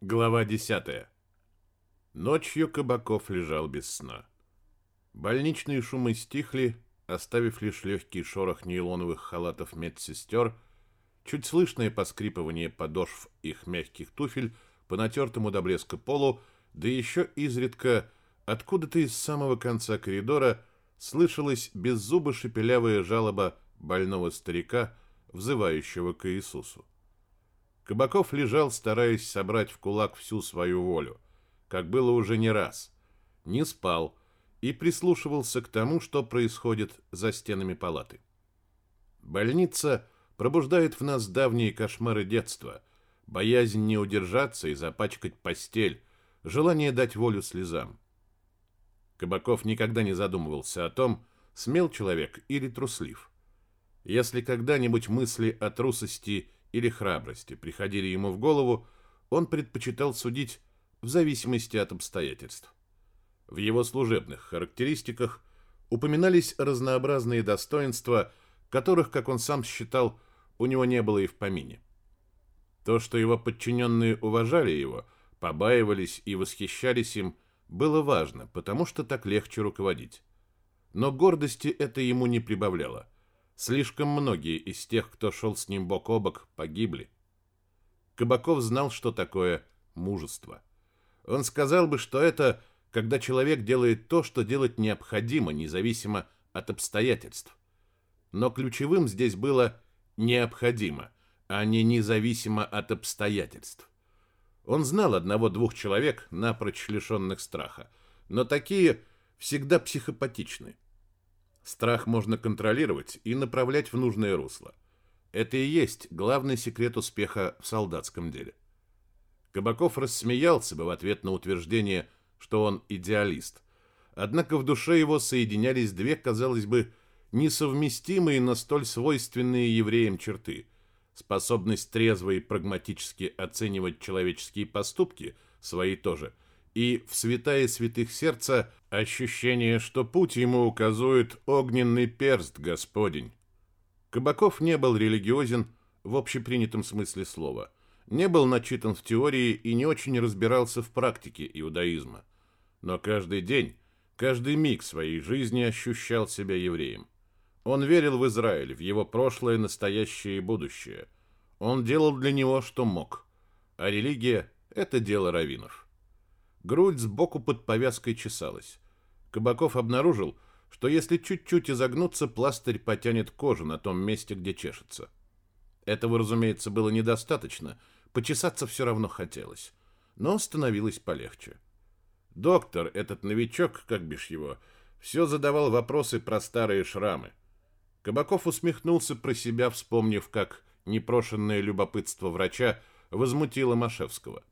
Глава 10. Ночью Кабаков лежал без сна. Больничные шумы стихли, оставив лишь легкий шорох нейлоновых халатов медсестер, чуть слышное поскрипывание подошв их мягких туфель по натертому до блеска полу, да еще изредка откуда-то из самого конца коридора слышалась беззубо шепелявая жалоба больного старика, взывающего к Иисусу. Кабаков лежал, стараясь собрать в кулак всю свою волю, как было уже не раз. Не спал и прислушивался к тому, что происходит за стенами палаты. Больница пробуждает в нас давние кошмары детства, боязнь не удержаться и запачкать постель, желание дать волю слезам. Кабаков никогда не задумывался о том, смел человек или труслив. Если когда-нибудь мысли о трусости или храбрости приходили ему в голову, он предпочитал судить в зависимости от обстоятельств. В его служебных характеристиках упоминались разнообразные достоинства, которых, как он сам считал, у него не было и в помине. То, что его подчиненные уважали его, побаивались и восхищались им, было важно, потому что так легче руководить. Но гордости это ему не прибавляло – Слишком многие из тех, кто шел с ним бок о бок, погибли. Кабаков знал, что такое мужество. Он сказал бы, что это, когда человек делает то, что делать необходимо, независимо от обстоятельств. Но ключевым здесь было необходимо, а не независимо от обстоятельств. Он знал одного-двух человек, напрочь лишенных страха, но такие всегда психопатичны. Страх можно контролировать и направлять в нужное русло. Это и есть главный секрет успеха в солдатском деле. Кабаков рассмеялся бы в ответ на утверждение, что он идеалист. Однако в душе его соединялись две, казалось бы, несовместимые, но столь свойственные евреям черты. Способность трезво и прагматически оценивать человеческие поступки, свои тоже – и в святая святых сердца ощущение, что путь ему указывает огненный перст Господень. Кабаков не был религиозен в общепринятом смысле слова, не был начитан в теории и не очень разбирался в практике иудаизма. Но каждый день, каждый миг своей жизни ощущал себя евреем. Он верил в Израиль, в его прошлое, настоящее и будущее. Он делал для него, что мог. А религия – это дело раввинов. Грудь сбоку под повязкой чесалась. Кабаков обнаружил, что если чуть-чуть изогнуться, пластырь потянет кожу на том месте, где чешется. Этого, разумеется, было недостаточно, почесаться все равно хотелось, но становилось полегче. Доктор, этот новичок, как бишь его, все задавал вопросы про старые шрамы. Кабаков усмехнулся про себя, вспомнив, как непрошенное любопытство врача возмутило Машевского.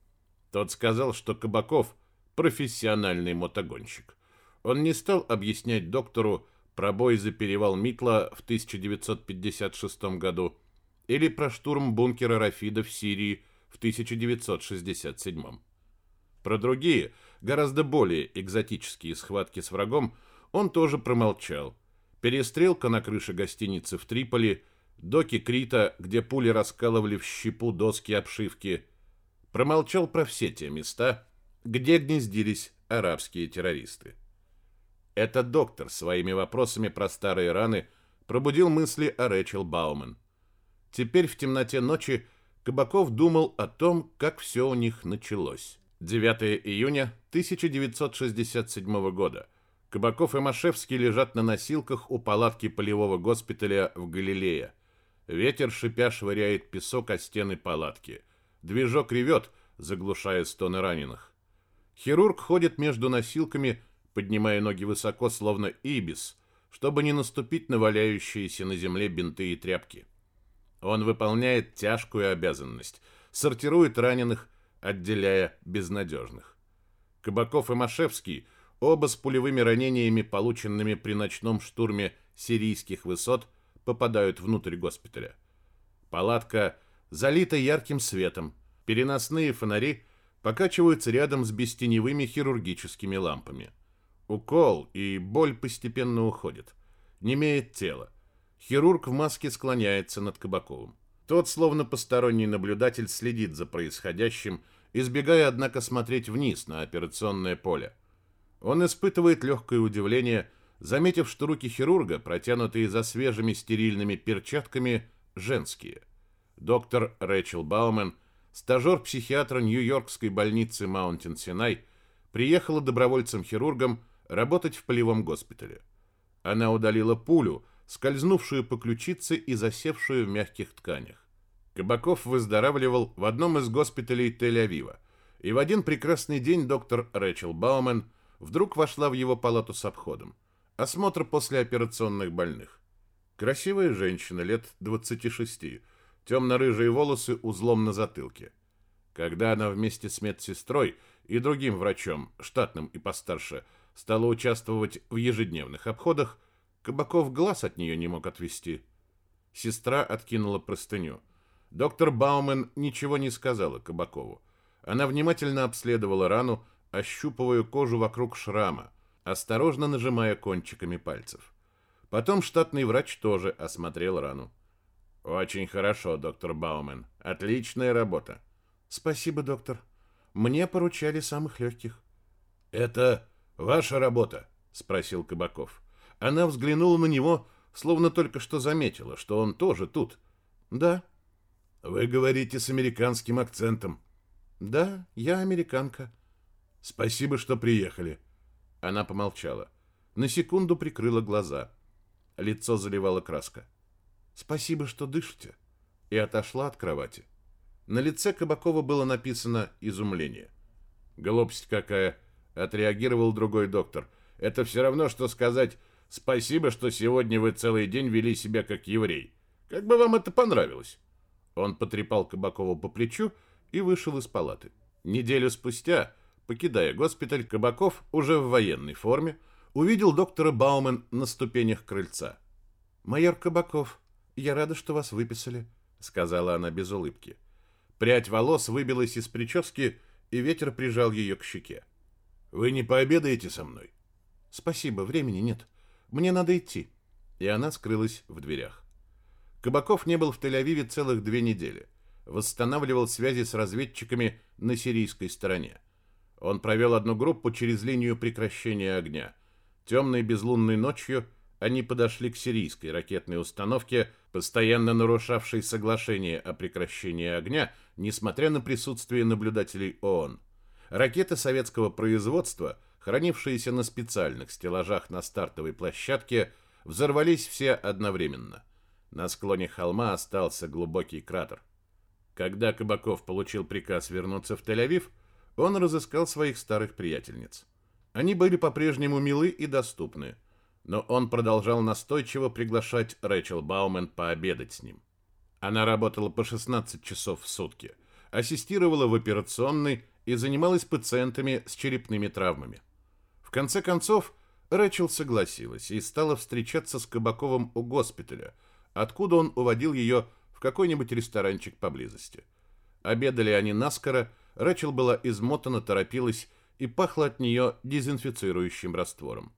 Тот сказал, что Кабаков – профессиональный мотогонщик. Он не стал объяснять доктору про бой за перевал Митла в 1956 году или про штурм бункера Рафида в Сирии в 1967. Про другие, гораздо более экзотические схватки с врагом он тоже промолчал. Перестрелка на крыше гостиницы в Триполи, доки Крита, где пули раскалывали в щепу доски обшивки – промолчал про все те места, где гнездились арабские террористы. Этот доктор своими вопросами про старые раны пробудил мысли о Рэчел Бауман. Теперь в темноте ночи Кабаков думал о том, как все у них началось. 9 июня 1967 года. Кабаков и Машевский лежат на носилках у палатки полевого госпиталя в Галилее. Ветер шипя швыряет песок о стены палатки. Движок ревет, заглушая стоны раненых. Хирург ходит между носилками, поднимая ноги высоко, словно ибис, чтобы не наступить на валяющиеся на земле бинты и тряпки. Он выполняет тяжкую обязанность, сортирует раненых, отделяя безнадежных. Кабаков и Машевский, оба с пулевыми ранениями, полученными при ночном штурме сирийских высот, попадают внутрь госпиталя. Палатка залита ярким светом. Переносные фонари покачиваются рядом с бестеневыми хирургическими лампами. Укол и боль постепенно уходят. Немеет тело. Хирург в маске склоняется над Кабаковым. Тот, словно посторонний наблюдатель, следит за происходящим избегая, однако, смотреть вниз на операционное поле. Он испытывает легкое удивление, заметив, что руки хирурга, протянутые за свежими стерильными перчатками, женские. Доктор Рэчел Баумен, стажер-психиатра Нью-Йоркской больницы Маунтин-Синай, приехала добровольцем-хирургом работать в полевом госпитале. Она удалила пулю, скользнувшую по ключице и засевшую в мягких тканях. Кабаков выздоравливал в одном из госпиталей Тель-Авива, и в один прекрасный день доктор Рэчел Баумен вдруг вошла в его палату с обходом. Осмотр после операционных больных. Красивая женщина, лет 26, темно-рыжие волосы узлом на затылке. Когда она вместе с медсестрой и другим врачом, штатным и постарше, стала участвовать в ежедневных обходах, Кабаков глаз от нее не мог отвести. Сестра откинула простыню. Доктор Баумен ничего не сказала Кабакову. Она внимательно обследовала рану, ощупывая кожу вокруг шрама, осторожно нажимая кончиками пальцев. Потом штатный врач тоже осмотрел рану. «Очень хорошо, доктор Баумен. Отличная работа». «Спасибо, доктор. Мне поручали самых легких». «Это ваша работа?» — спросил Кабаков. Она взглянула на него, словно только что заметила, что он тоже тут. «Да». «Вы говорите с американским акцентом». «Да, я американка». «Спасибо, что приехали». Она помолчала. На секунду прикрыла глаза. Лицо заливала краска. «Спасибо, что дышите». И отошла от кровати. На лице Кабакова было написано изумление. «Глупость какая!» — отреагировал другой доктор. «Это все равно, что сказать «Спасибо, что сегодня вы целый день вели себя как еврей. Как бы вам это понравилось?» Он потрепал Кабакова по плечу и вышел из палаты. Неделю спустя, покидая госпиталь, Кабаков, уже в военной форме, увидел доктора Баумен на ступенях крыльца. «Майор Кабаков, я рада, что вас выписали», — сказала она без улыбки. Прядь волос выбилась из прически, и ветер прижал ее к щеке. «Вы не пообедаете со мной?» «Спасибо, времени нет. Мне надо идти». И она скрылась в дверях. Кабаков не был в Тель-Авиве целых две недели. Восстанавливал связи с разведчиками на сирийской стороне. Он провел одну группу через линию прекращения огня. Темной безлунной ночью они подошли к сирийской ракетной установке, постоянно нарушавшей соглашение о прекращении огня, несмотря на присутствие наблюдателей ООН. Ракеты советского производства, хранившиеся на специальных стеллажах на стартовой площадке, взорвались все одновременно. На склоне холма остался глубокий кратер. Когда Кабаков получил приказ вернуться в Тель-Авив, он разыскал своих старых приятельниц. Они были по-прежнему милы и доступны, но он продолжал настойчиво приглашать Рэчел Баумен пообедать с ним. Она работала по 16 часов в сутки, ассистировала в операционной и занималась пациентами с черепными травмами. В конце концов, Рэчел согласилась и стала встречаться с Кабаковым у госпиталя, откуда он уводил ее в какой-нибудь ресторанчик поблизости. Обедали они наскоро, Рэчел была измотана, торопилась и пахла от нее дезинфицирующим раствором.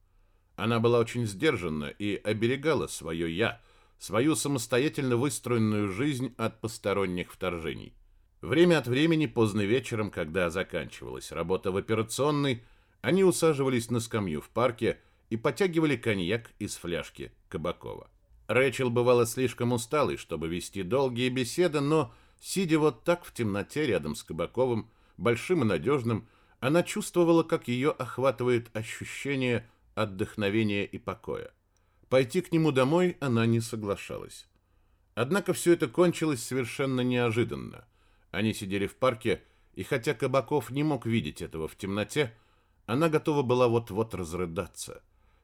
Она была очень сдержанна и оберегала свое «я», свою самостоятельно выстроенную жизнь от посторонних вторжений. Время от времени, поздно вечером, когда заканчивалась работа в операционной, они усаживались на скамью в парке и потягивали коньяк из фляжки Кабакова. Рэчел бывала слишком усталой, чтобы вести долгие беседы, но, сидя вот так в темноте рядом с Кабаковым, большим и надежным, она чувствовала, как ее охватывает ощущение отдохновения и покоя. Пойти к нему домой она не соглашалась. Однако все это кончилось совершенно неожиданно. Они сидели в парке, и хотя Кабаков не мог видеть этого в темноте, она готова была вот-вот разрыдаться.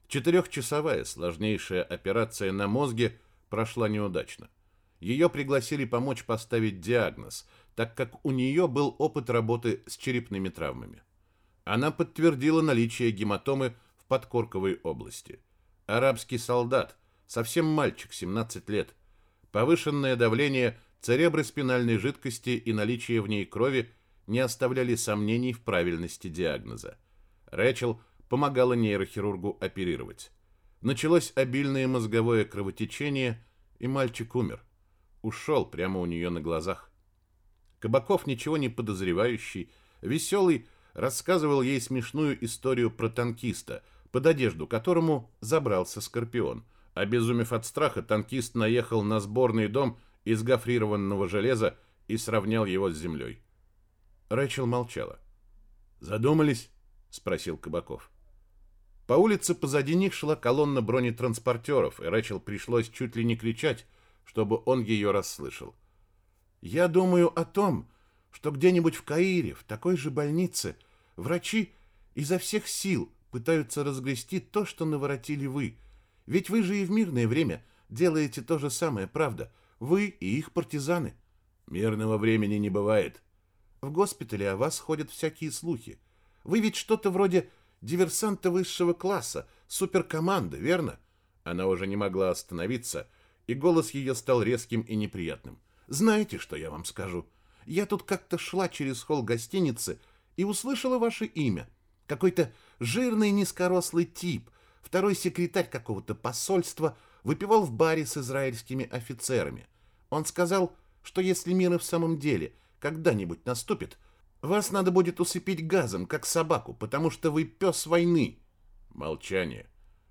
Четырехчасовая сложнейшая операция на мозге прошла неудачно. Ее пригласили помочь поставить диагноз, так как у нее был опыт работы с черепными травмами. Она подтвердила наличие гематомы в подкорковой области. Арабский солдат, совсем мальчик, 17 лет. Повышенное давление цереброспинальной жидкости и наличие в ней крови не оставляли сомнений в правильности диагноза. Рэчел – помогала нейрохирургу оперировать. Началось обильное мозговое кровотечение, и мальчик умер. Ушел прямо у нее на глазах. Кабаков, ничего не подозревающий, Веселый рассказывал ей смешную историю про танкиста, под одежду которому забрался Скорпион. Обезумев от страха, танкист наехал на сборный дом из гофрированного железа и сравнял его с землей. Рэчел молчала. «Задумались?» — спросил Кабаков. По улице позади них шла колонна бронетранспортеров, и Рэчел пришлось чуть ли не кричать, чтобы он ее расслышал. «Я думаю о том, что где-нибудь в Каире, в такой же больнице, врачи изо всех сил пытаются разгрести то, что наворотили вы. Ведь вы же и в мирное время делаете то же самое, правда? Вы и их партизаны». «Мирного времени не бывает». «В госпитале о вас ходят всякие слухи. Вы ведь что-то вроде диверсанта высшего класса, суперкоманды, верно? Она уже не могла остановиться, и голос ее стал резким и неприятным. Знаете, что я вам скажу? Я тут как-то шла через холл гостиницы и услышала ваше имя. Какой-то жирный низкорослый тип, второй секретарь какого-то посольства, выпивал в баре с израильскими офицерами. Он сказал, что если мир и в самом деле когда-нибудь наступит, вас надо будет усыпить газом, как собаку, потому что вы пес войны. Молчание.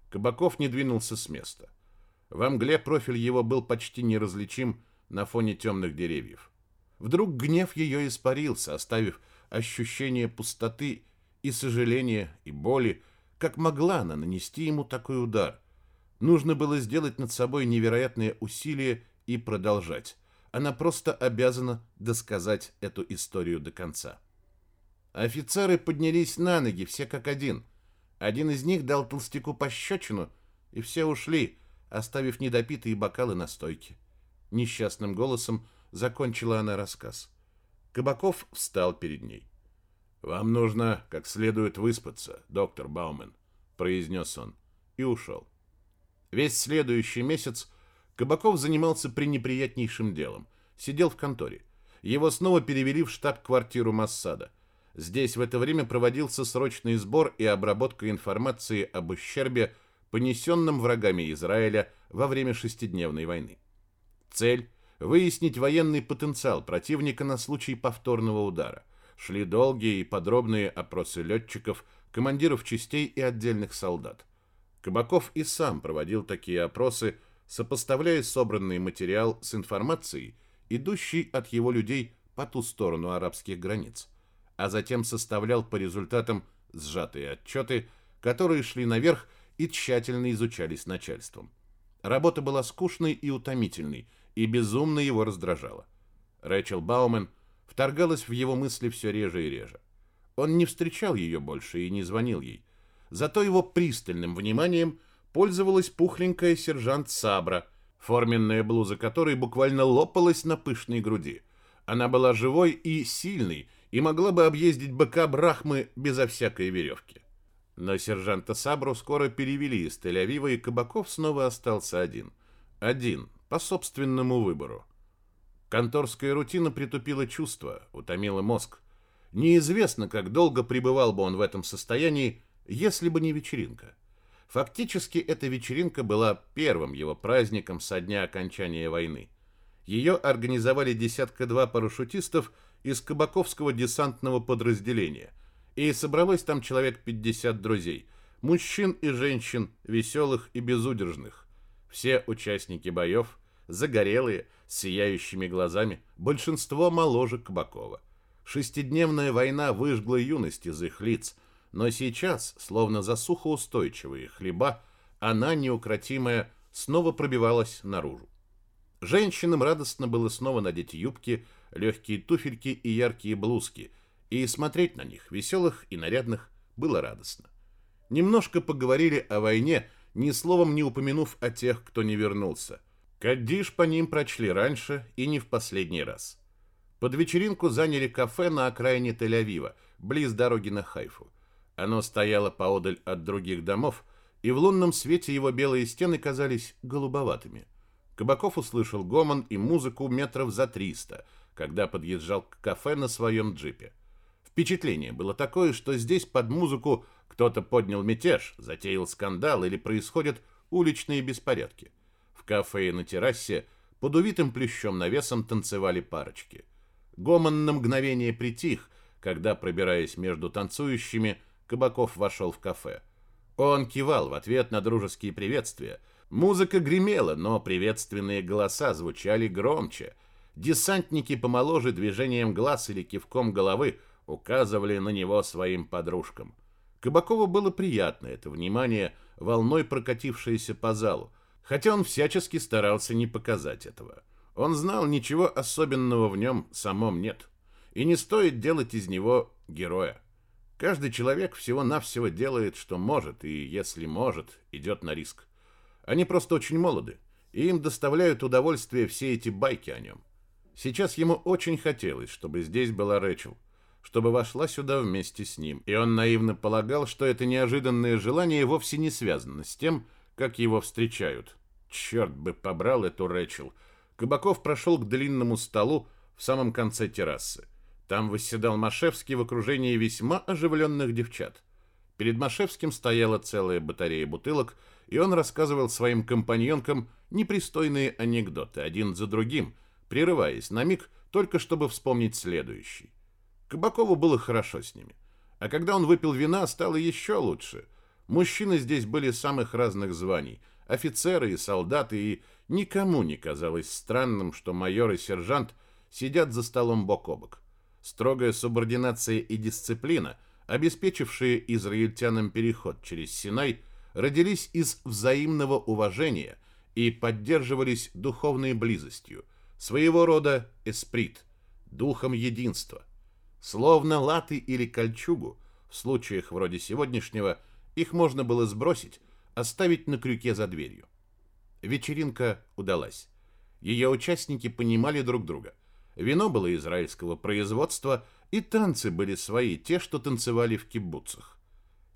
Кабаков не двинулся с места. В мгле профиль его был почти неразличим на фоне темных деревьев. Вдруг гнев ее испарился, оставив ощущение пустоты и сожаления, и боли, как могла она нанести ему такой удар. Нужно было сделать над собой невероятные усилия и продолжать. Она просто обязана досказать эту историю до конца. Офицеры поднялись на ноги, все как один. Один из них дал толстяку пощечину, и все ушли, оставив недопитые бокалы на стойке. Несчастным голосом закончила она рассказ. Кабаков встал перед ней. «Вам нужно как следует выспаться, доктор Баумен», — произнес он, и ушел. Весь следующий месяц Кабаков занимался пренеприятнейшим делом. Сидел в конторе. Его снова перевели в штаб-квартиру Массада. Здесь в это время проводился срочный сбор и обработка информации об ущербе, понесенном врагами Израиля во время шестидневной войны. Цель – выяснить военный потенциал противника на случай повторного удара. Шли долгие и подробные опросы летчиков, командиров частей и отдельных солдат. Кабаков и сам проводил такие опросы – сопоставляя собранный материал с информацией, идущей от его людей по ту сторону арабских границ, а затем составлял по результатам сжатые отчеты, которые шли наверх и тщательно изучались начальством. Работа была скучной и утомительной, и безумно его раздражала. Рэчел Баумен вторгалась в его мысли все реже и реже. Он не встречал ее больше и не звонил ей. Зато его пристальным вниманием – пользовалась пухленькая сержант Сабра, форменная блуза которой буквально лопалась на пышной груди. Она была живой и сильной, и могла бы объездить быка Брахмы безо всякой веревки. Но сержанта Сабру скоро перевели из Тель-Авива, и Кабаков снова остался один. Один, по собственному выбору. Конторская рутина притупила чувства, утомила мозг. Неизвестно, как долго пребывал бы он в этом состоянии, если бы не вечеринка. Фактически эта вечеринка была первым его праздником со дня окончания войны. Ее организовали десятка-два парашютистов из Кабаковского десантного подразделения, и собралось там человек 50 друзей, мужчин и женщин, веселых и безудержных. Все участники боев, загорелые, с сияющими глазами, большинство моложе Кабакова. Шестидневная война выжгла юность из их лиц – но сейчас, словно засухоустойчивые хлеба, она, неукротимая, снова пробивалась наружу. Женщинам радостно было снова надеть юбки, легкие туфельки и яркие блузки, и смотреть на них, веселых и нарядных, было радостно. Немножко поговорили о войне, ни словом не упомянув о тех, кто не вернулся. Каддиш по ним прочли раньше и не в последний раз. Под вечеринку заняли кафе на окраине Тель-Авива, близ дороги на Хайфу. Оно стояло поодаль от других домов, и в лунном свете его белые стены казались голубоватыми. Кабаков услышал гомон и музыку метров за триста, когда подъезжал к кафе на своем джипе. Впечатление было такое, что здесь под музыку кто-то поднял мятеж, затеял скандал или происходят уличные беспорядки. В кафе и на террасе под увитым плющом навесом танцевали парочки. Гомон на мгновение притих, когда, пробираясь между танцующими, Кабаков вошел в кафе. Он кивал в ответ на дружеские приветствия. Музыка гремела, но приветственные голоса звучали громче. Десантники помоложе движением глаз или кивком головы указывали на него своим подружкам. Кабакову было приятно это внимание, волной прокатившееся по залу, хотя он всячески старался не показать этого. Он знал, ничего особенного в нем самом нет, и не стоит делать из него героя. Каждый человек всего-навсего делает, что может, и, если может, идет на риск. Они просто очень молоды, и им доставляют удовольствие все эти байки о нем. Сейчас ему очень хотелось, чтобы здесь была Рэчел, чтобы вошла сюда вместе с ним, и он наивно полагал, что это неожиданное желание вовсе не связано с тем, как его встречают. Черт бы побрал эту Рэчел. Кабаков прошел к длинному столу в самом конце террасы. Там восседал Машевский в окружении весьма оживленных девчат. Перед Машевским стояла целая батарея бутылок, и он рассказывал своим компаньонкам непристойные анекдоты, один за другим, прерываясь на миг, только чтобы вспомнить следующий. Кабакову было хорошо с ними. А когда он выпил вина, стало еще лучше. Мужчины здесь были самых разных званий, офицеры и солдаты, и никому не казалось странным, что майор и сержант сидят за столом бок о бок. Строгая субординация и дисциплина, обеспечившие израильтянам переход через Синай, родились из взаимного уважения и поддерживались духовной близостью, своего рода эсприт, духом единства. Словно латы или кольчугу, в случаях вроде сегодняшнего, их можно было сбросить, оставить на крюке за дверью. Вечеринка удалась. Ее участники понимали друг друга – Вино было израильского производства, и танцы были свои, те, что танцевали в кибуцах.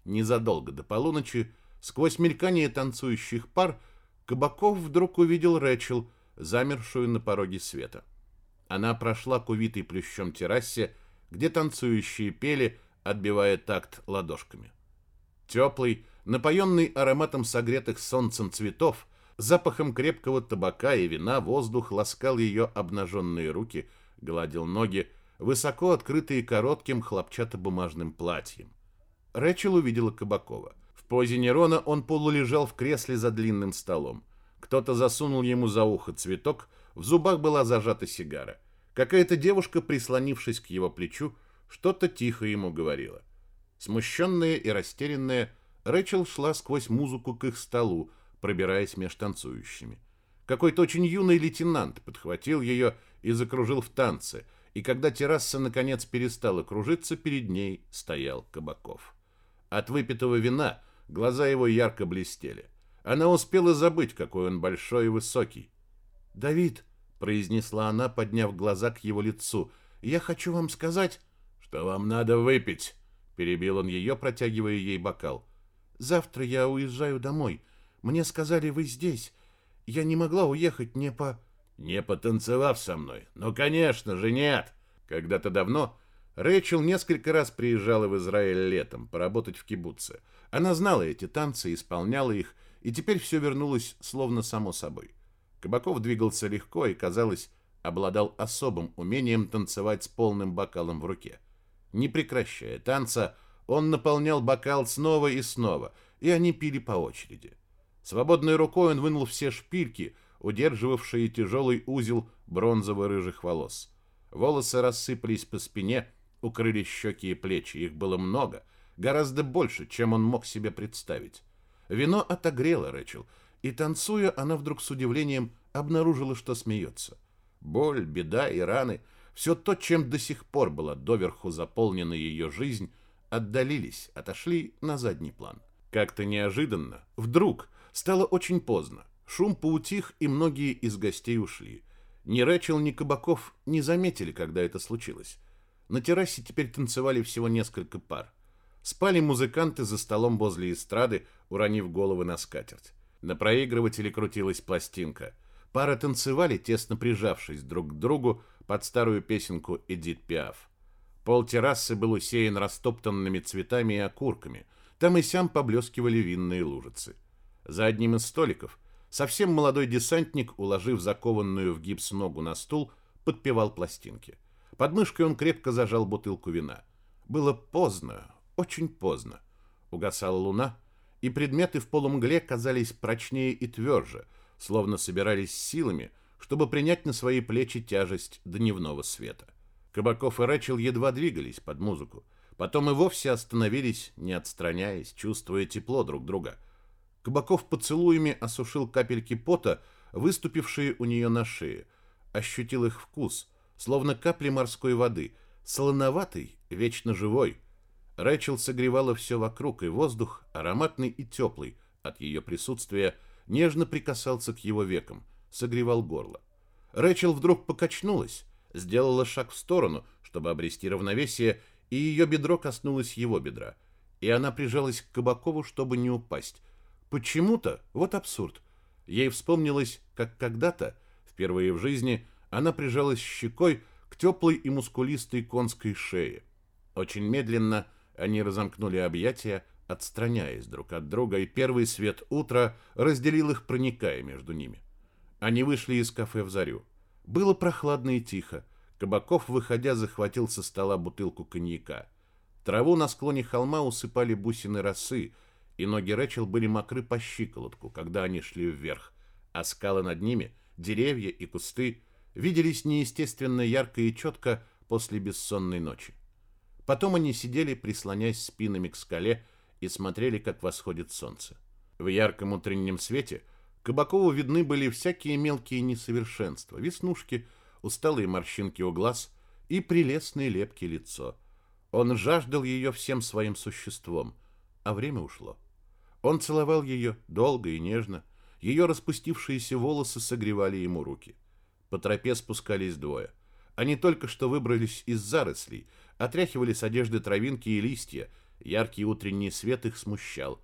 Незадолго до полуночи, сквозь мелькание танцующих пар, Кабаков вдруг увидел Рэчел, замершую на пороге света. Она прошла к увитой плющом террасе, где танцующие пели, отбивая такт ладошками. Теплый, напоенный ароматом согретых солнцем цветов, Запахом крепкого табака и вина воздух ласкал ее обнаженные руки, гладил ноги, высоко открытые коротким хлопчатобумажным платьем. Рэчел увидела Кабакова. В позе Нерона он полулежал в кресле за длинным столом. Кто-то засунул ему за ухо цветок, в зубах была зажата сигара. Какая-то девушка, прислонившись к его плечу, что-то тихо ему говорила. Смущенная и растерянная, Рэчел шла сквозь музыку к их столу, пробираясь меж танцующими. Какой-то очень юный лейтенант подхватил ее и закружил в танце, и когда терраса наконец перестала кружиться, перед ней стоял Кабаков. От выпитого вина глаза его ярко блестели. Она успела забыть, какой он большой и высокий. «Давид», — произнесла она, подняв глаза к его лицу, — «я хочу вам сказать...» «Что вам надо выпить?» — перебил он ее, протягивая ей бокал. «Завтра я уезжаю домой. Мне сказали, вы здесь. Я не могла уехать не по... Не потанцевав со мной. Ну, конечно же, нет. Когда-то давно Рэйчел несколько раз приезжала в Израиль летом поработать в кибуце. Она знала эти танцы, исполняла их, и теперь все вернулось словно само собой. Кабаков двигался легко и, казалось, обладал особым умением танцевать с полным бокалом в руке. Не прекращая танца, он наполнял бокал снова и снова, и они пили по очереди. Свободной рукой он вынул все шпильки, удерживавшие тяжелый узел бронзово-рыжих волос. Волосы рассыпались по спине, укрыли щеки и плечи. Их было много, гораздо больше, чем он мог себе представить. Вино отогрело Рэчел, и, танцуя, она вдруг с удивлением обнаружила, что смеется. Боль, беда и раны, все то, чем до сих пор была доверху заполнена ее жизнь, отдалились, отошли на задний план. Как-то неожиданно, вдруг, Стало очень поздно. Шум поутих, и многие из гостей ушли. Ни Рэчел, ни Кабаков не заметили, когда это случилось. На террасе теперь танцевали всего несколько пар. Спали музыканты за столом возле эстрады, уронив головы на скатерть. На проигрывателе крутилась пластинка. Пары танцевали, тесно прижавшись друг к другу под старую песенку Эдит Пиаф. Пол террасы был усеян растоптанными цветами и окурками. Там и сям поблескивали винные лужицы. За одним из столиков совсем молодой десантник, уложив закованную в гипс ногу на стул, подпевал пластинки. Под мышкой он крепко зажал бутылку вина. Было поздно, очень поздно. Угасала луна, и предметы в полумгле казались прочнее и тверже, словно собирались силами, чтобы принять на свои плечи тяжесть дневного света. Кабаков и Рэчел едва двигались под музыку, потом и вовсе остановились, не отстраняясь, чувствуя тепло друг друга. Кабаков поцелуями осушил капельки пота, выступившие у нее на шее, ощутил их вкус, словно капли морской воды, солоноватый, вечно живой. Рэчел согревала все вокруг, и воздух, ароматный и теплый, от ее присутствия, нежно прикасался к его векам, согревал горло. Рэчел вдруг покачнулась, сделала шаг в сторону, чтобы обрести равновесие, и ее бедро коснулось его бедра. И она прижалась к Кабакову, чтобы не упасть. Почему-то, вот абсурд, ей вспомнилось, как когда-то, впервые в жизни, она прижалась щекой к теплой и мускулистой конской шее. Очень медленно они разомкнули объятия, отстраняясь друг от друга, и первый свет утра разделил их, проникая между ними. Они вышли из кафе в зарю. Было прохладно и тихо. Кабаков, выходя, захватил со стола бутылку коньяка. Траву на склоне холма усыпали бусины росы, и ноги Рэчел были мокры по щиколотку, когда они шли вверх, а скалы над ними, деревья и кусты, виделись неестественно ярко и четко после бессонной ночи. Потом они сидели, прислонясь спинами к скале, и смотрели, как восходит солнце. В ярком утреннем свете Кабакову видны были всякие мелкие несовершенства, веснушки, усталые морщинки у глаз и прелестное лепкое лицо. Он жаждал ее всем своим существом, а время ушло. Он целовал ее долго и нежно, ее распустившиеся волосы согревали ему руки. По тропе спускались двое. Они только что выбрались из зарослей, отряхивали с одежды травинки и листья, яркий утренний свет их смущал.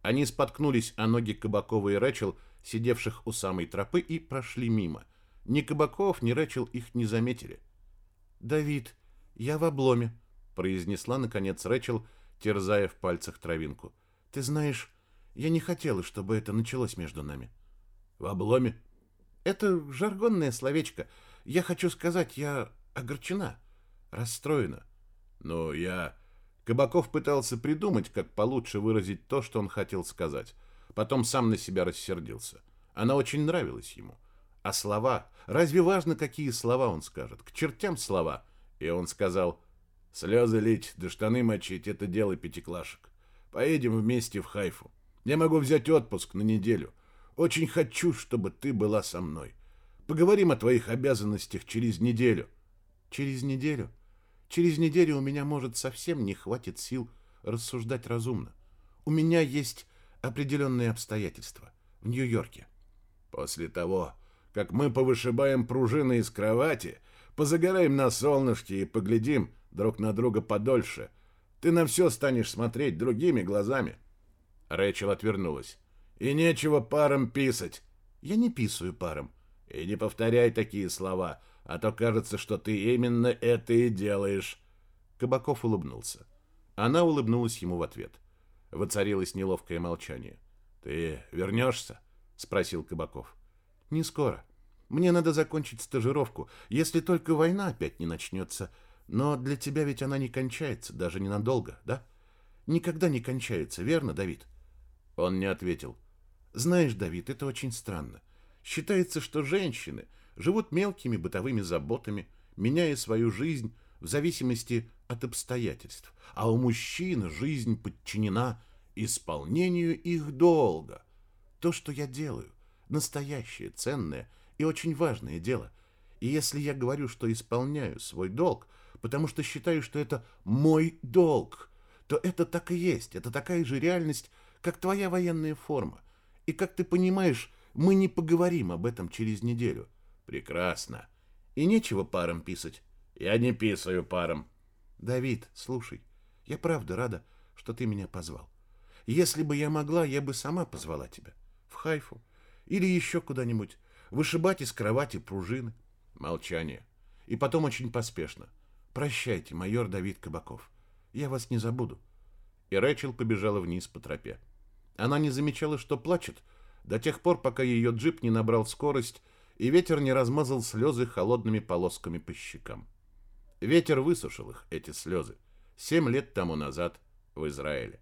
Они споткнулись о ноги Кабакова и Рэчел, сидевших у самой тропы, и прошли мимо. Ни Кабаков, ни Рэчел их не заметили. «Давид, я в обломе», — произнесла, наконец, Рэчел, терзая в пальцах травинку. «Ты знаешь, я не хотела, чтобы это началось между нами». «В обломе?» «Это жаргонное словечко. Я хочу сказать, я огорчена, расстроена. Но я... Кабаков пытался придумать, как получше выразить то, что он хотел сказать. Потом сам на себя рассердился. Она очень нравилась ему. А слова? Разве важно, какие слова он скажет? К чертям слова. И он сказал, слезы лить, да штаны мочить — это дело пятиклашек. Поедем вместе в Хайфу. Я могу взять отпуск на неделю. Очень хочу, чтобы ты была со мной. Поговорим о твоих обязанностях через неделю. Через неделю? Через неделю у меня, может, совсем не хватит сил рассуждать разумно. У меня есть определенные обстоятельства в Нью-Йорке. После того, как мы повышибаем пружины из кровати, позагораем на солнышке и поглядим друг на друга подольше, ты на все станешь смотреть другими глазами. Рэчел отвернулась. И нечего паром писать. Я не писаю паром. И не повторяй такие слова, а то кажется, что ты именно это и делаешь. Кабаков улыбнулся. Она улыбнулась ему в ответ. Воцарилось неловкое молчание. Ты вернешься? спросил Кабаков. Не скоро. Мне надо закончить стажировку, если только война опять не начнется. Но для тебя ведь она не кончается, даже ненадолго, да? Никогда не кончается, верно, Давид? Он не ответил. Знаешь, Давид, это очень странно. Считается, что женщины живут мелкими бытовыми заботами, меняя свою жизнь в зависимости от обстоятельств, а у мужчин жизнь подчинена исполнению их долга. То, что я делаю, настоящее, ценное и очень важное дело. И если я говорю, что исполняю свой долг, потому что считаю, что это мой долг, то это так и есть, это такая же реальность, как твоя военная форма. И как ты понимаешь, мы не поговорим об этом через неделю. Прекрасно. И нечего паром писать. Я не писаю паром. Давид, слушай, я правда рада, что ты меня позвал. Если бы я могла, я бы сама позвала тебя. В Хайфу. Или еще куда-нибудь. Вышибать из кровати пружины. Молчание. И потом очень поспешно. Прощайте, майор Давид Кабаков. Я вас не забуду. И Рэчел побежала вниз по тропе. Она не замечала, что плачет, до тех пор, пока ее джип не набрал скорость и ветер не размазал слезы холодными полосками по щекам. Ветер высушил их, эти слезы. семь лет тому назад в Израиле.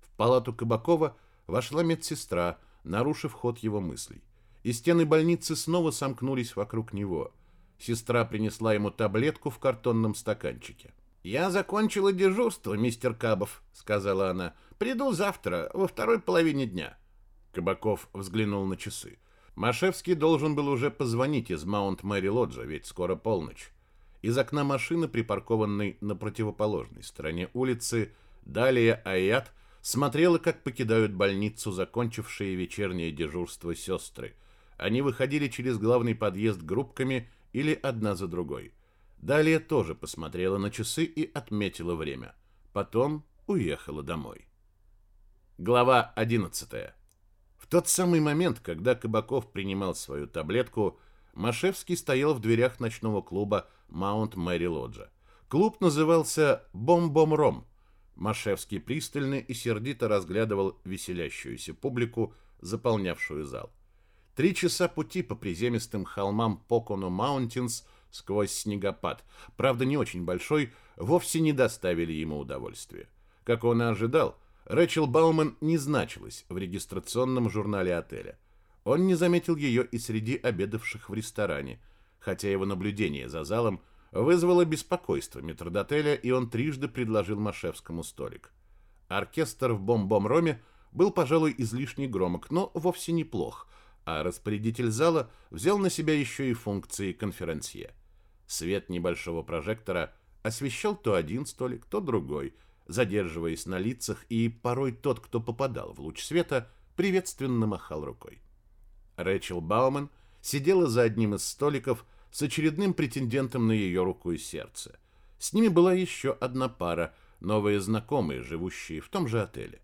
В палату Кабакова вошла медсестра, нарушив ход его мыслей. И стены больницы снова сомкнулись вокруг него. Сестра принесла ему таблетку в картонном стаканчике. «Я закончила дежурство, мистер Кабов», — сказала она. «Приду завтра, во второй половине дня». Кабаков взглянул на часы. Машевский должен был уже позвонить из Маунт-Мэри-Лоджа, ведь скоро полночь. Из окна машины, припаркованной на противоположной стороне улицы, далее Аят смотрела, как покидают больницу закончившие вечернее дежурство сестры. Они выходили через главный подъезд группками или одна за другой. Далее тоже посмотрела на часы и отметила время. Потом уехала домой. Глава 11. В тот самый момент, когда Кабаков принимал свою таблетку, Машевский стоял в дверях ночного клуба Маунт Мэри Лоджа. Клуб назывался «Бом-Бом-Ром». Машевский пристально и сердито разглядывал веселящуюся публику, заполнявшую зал. Три часа пути по приземистым холмам Покону Маунтинс сквозь снегопад, правда не очень большой, вовсе не доставили ему удовольствия. Как он и ожидал, Рэчел Бауман не значилась в регистрационном журнале отеля. Он не заметил ее и среди обедавших в ресторане, хотя его наблюдение за залом вызвало беспокойство метрдотеля, и он трижды предложил Машевскому столик. Оркестр в Бом-Бом-Роме был, пожалуй, излишне громок, но вовсе неплох, а распорядитель зала взял на себя еще и функции конферансье. Свет небольшого прожектора освещал то один столик, то другой, задерживаясь на лицах, и порой тот, кто попадал в луч света, приветственно махал рукой. Рэчел Бауман сидела за одним из столиков с очередным претендентом на ее руку и сердце. С ними была еще одна пара, новые знакомые, живущие в том же отеле.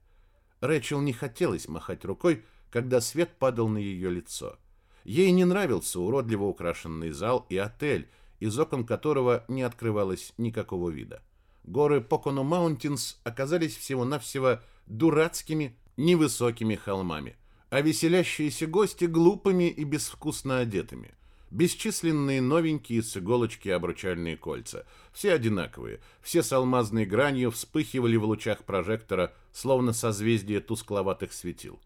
Рэчел не хотелось махать рукой, когда свет падал на ее лицо. Ей не нравился уродливо украшенный зал и отель, из окон которого не открывалось никакого вида. Горы Покону Маунтинс оказались всего-навсего дурацкими, невысокими холмами, а веселящиеся гости глупыми и безвкусно одетыми. Бесчисленные новенькие с иголочки обручальные кольца. Все одинаковые, все с алмазной гранью вспыхивали в лучах прожектора, словно созвездие тускловатых светил.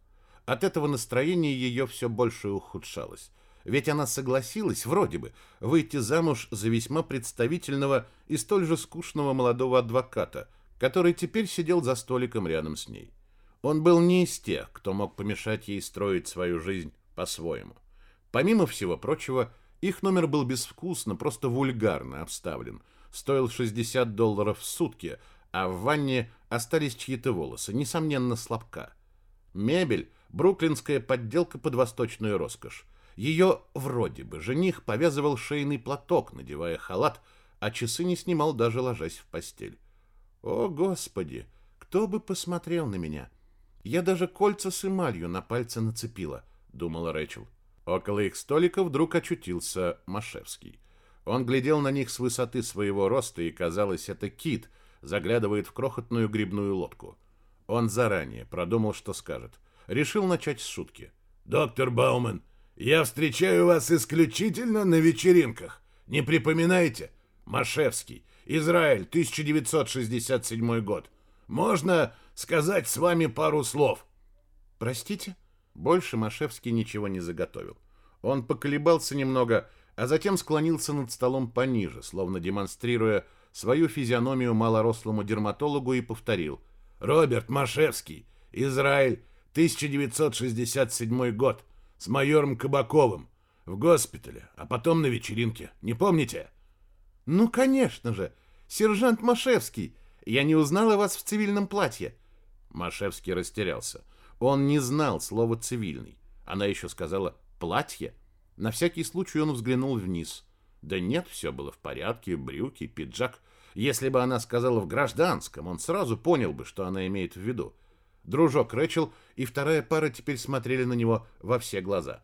От этого настроение ее все больше ухудшалось. Ведь она согласилась, вроде бы, выйти замуж за весьма представительного и столь же скучного молодого адвоката, который теперь сидел за столиком рядом с ней. Он был не из тех, кто мог помешать ей строить свою жизнь по-своему. Помимо всего прочего, их номер был безвкусно, просто вульгарно обставлен. Стоил 60 долларов в сутки, а в ванне остались чьи-то волосы, несомненно, слабка. Мебель – бруклинская подделка под восточную роскошь. Ее вроде бы жених повязывал шейный платок, надевая халат, а часы не снимал, даже ложась в постель. О, Господи! Кто бы посмотрел на меня? Я даже кольца с эмалью на пальце нацепила, думала Рэчел. Около их столика вдруг очутился Машевский. Он глядел на них с высоты своего роста, и, казалось, это кит заглядывает в крохотную грибную лодку. Он заранее продумал, что скажет. Решил начать с шутки. «Доктор Бауман, я встречаю вас исключительно на вечеринках. Не припоминаете? Машевский, Израиль, 1967 год. Можно сказать с вами пару слов?» «Простите?» Больше Машевский ничего не заготовил. Он поколебался немного, а затем склонился над столом пониже, словно демонстрируя свою физиономию малорослому дерматологу и повторил. «Роберт Машевский, Израиль, 1967 год, с майором Кабаковым, в госпитале, а потом на вечеринке. Не помните?» «Ну, конечно же! Сержант Машевский! Я не узнала вас в цивильном платье!» Машевский растерялся. Он не знал слова «цивильный». Она еще сказала «платье». На всякий случай он взглянул вниз. Да нет, все было в порядке, брюки, пиджак. Если бы она сказала в гражданском, он сразу понял бы, что она имеет в виду. Дружок Рэчел и вторая пара теперь смотрели на него во все глаза.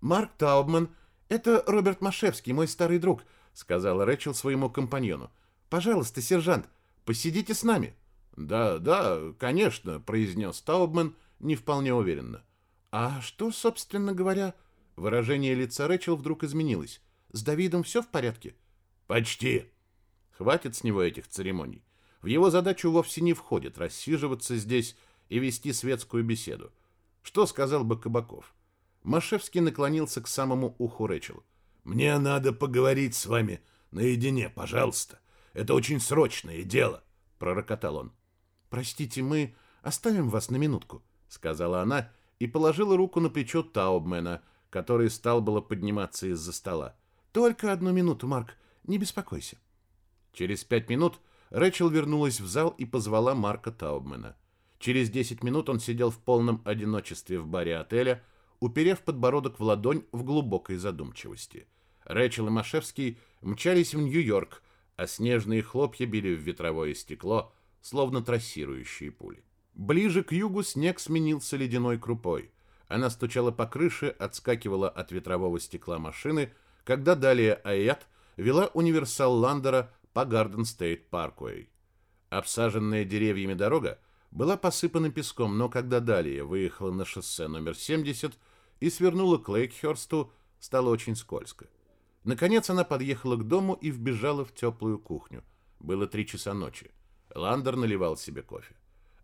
«Марк Таубман, это Роберт Машевский, мой старый друг», — сказала Рэчел своему компаньону. «Пожалуйста, сержант, посидите с нами». «Да, да, конечно», — произнес Таубман, не вполне уверенно. «А что, собственно говоря...» Выражение лица Рэчел вдруг изменилось. «С Давидом все в порядке?» «Почти». «Хватит с него этих церемоний. В его задачу вовсе не входит рассиживаться здесь и вести светскую беседу. Что сказал бы Кабаков? Машевский наклонился к самому уху Рэчел. «Мне надо поговорить с вами наедине, пожалуйста. Это очень срочное дело», — пророкотал он. «Простите, мы оставим вас на минутку», — сказала она и положила руку на плечо Таубмена, который стал было подниматься из-за стола. «Только одну минуту, Марк, не беспокойся». Через пять минут Рэчел вернулась в зал и позвала Марка Таубмена. Через десять минут он сидел в полном одиночестве в баре отеля, уперев подбородок в ладонь в глубокой задумчивости. Рэчел и Машевский мчались в Нью-Йорк, а снежные хлопья били в ветровое стекло, словно трассирующие пули. Ближе к югу снег сменился ледяной крупой. Она стучала по крыше, отскакивала от ветрового стекла машины, когда Далиа Айад вела универсал Ландера по Гарден Стейт Паркуэй. Обсаженная деревьями дорога была посыпана песком, но когда Далиа выехала на шоссе номер 70 и свернула к Лейкхерсту, стало очень скользко. Наконец она подъехала к дому и вбежала в теплую кухню. Было три часа ночи. Ландер наливал себе кофе.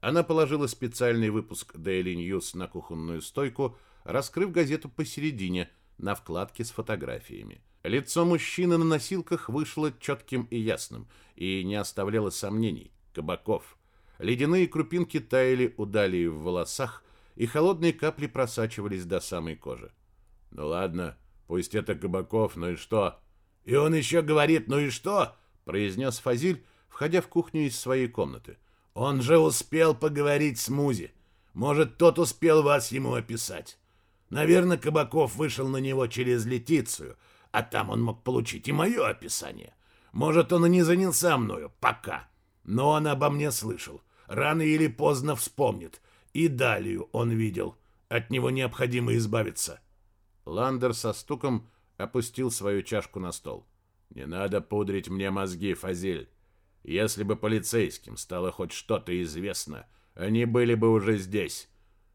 Она положила специальный выпуск Daily News на кухонную стойку, раскрыв газету посередине, на вкладке с фотографиями. Лицо мужчины на носилках вышло четким и ясным, и не оставляло сомнений. Кабаков. Ледяные крупинки таяли у Далии в волосах, и холодные капли просачивались до самой кожи. «Ну ладно, пусть это Кабаков, ну и что?» «И он еще говорит, ну и что?» произнес Фазиль, входя в кухню из своей комнаты. «Он же успел поговорить с Музи. Может, тот успел вас ему описать. Наверное, Кабаков вышел на него через Летицию, а там он мог получить и мое описание. Может, он и не занялся мною, пока. Но он обо мне слышал. Рано или поздно вспомнит. И далее он видел. От него необходимо избавиться. Ландер со стуком опустил свою чашку на стол. «Не надо пудрить мне мозги, Фазиль. Если бы полицейским стало хоть что-то известно, они были бы уже здесь.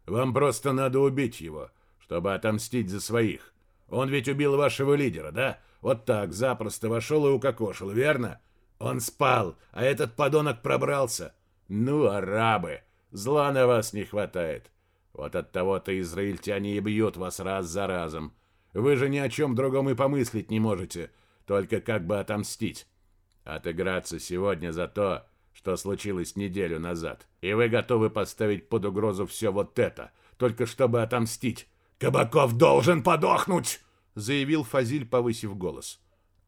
Вам просто надо убить его, чтобы отомстить за своих. Он ведь убил вашего лидера, да? Вот так, запросто вошел и укокошил, верно? Он спал, а этот подонок пробрался. Ну, арабы, зла на вас не хватает. Вот от того-то израильтяне и бьют вас раз за разом. Вы же ни о чем другом и помыслить не можете, только как бы отомстить. Отыграться сегодня за то, что случилось неделю назад. И вы готовы поставить под угрозу все вот это, только чтобы отомстить. «Кабаков должен подохнуть!» — заявил Фазиль, повысив голос.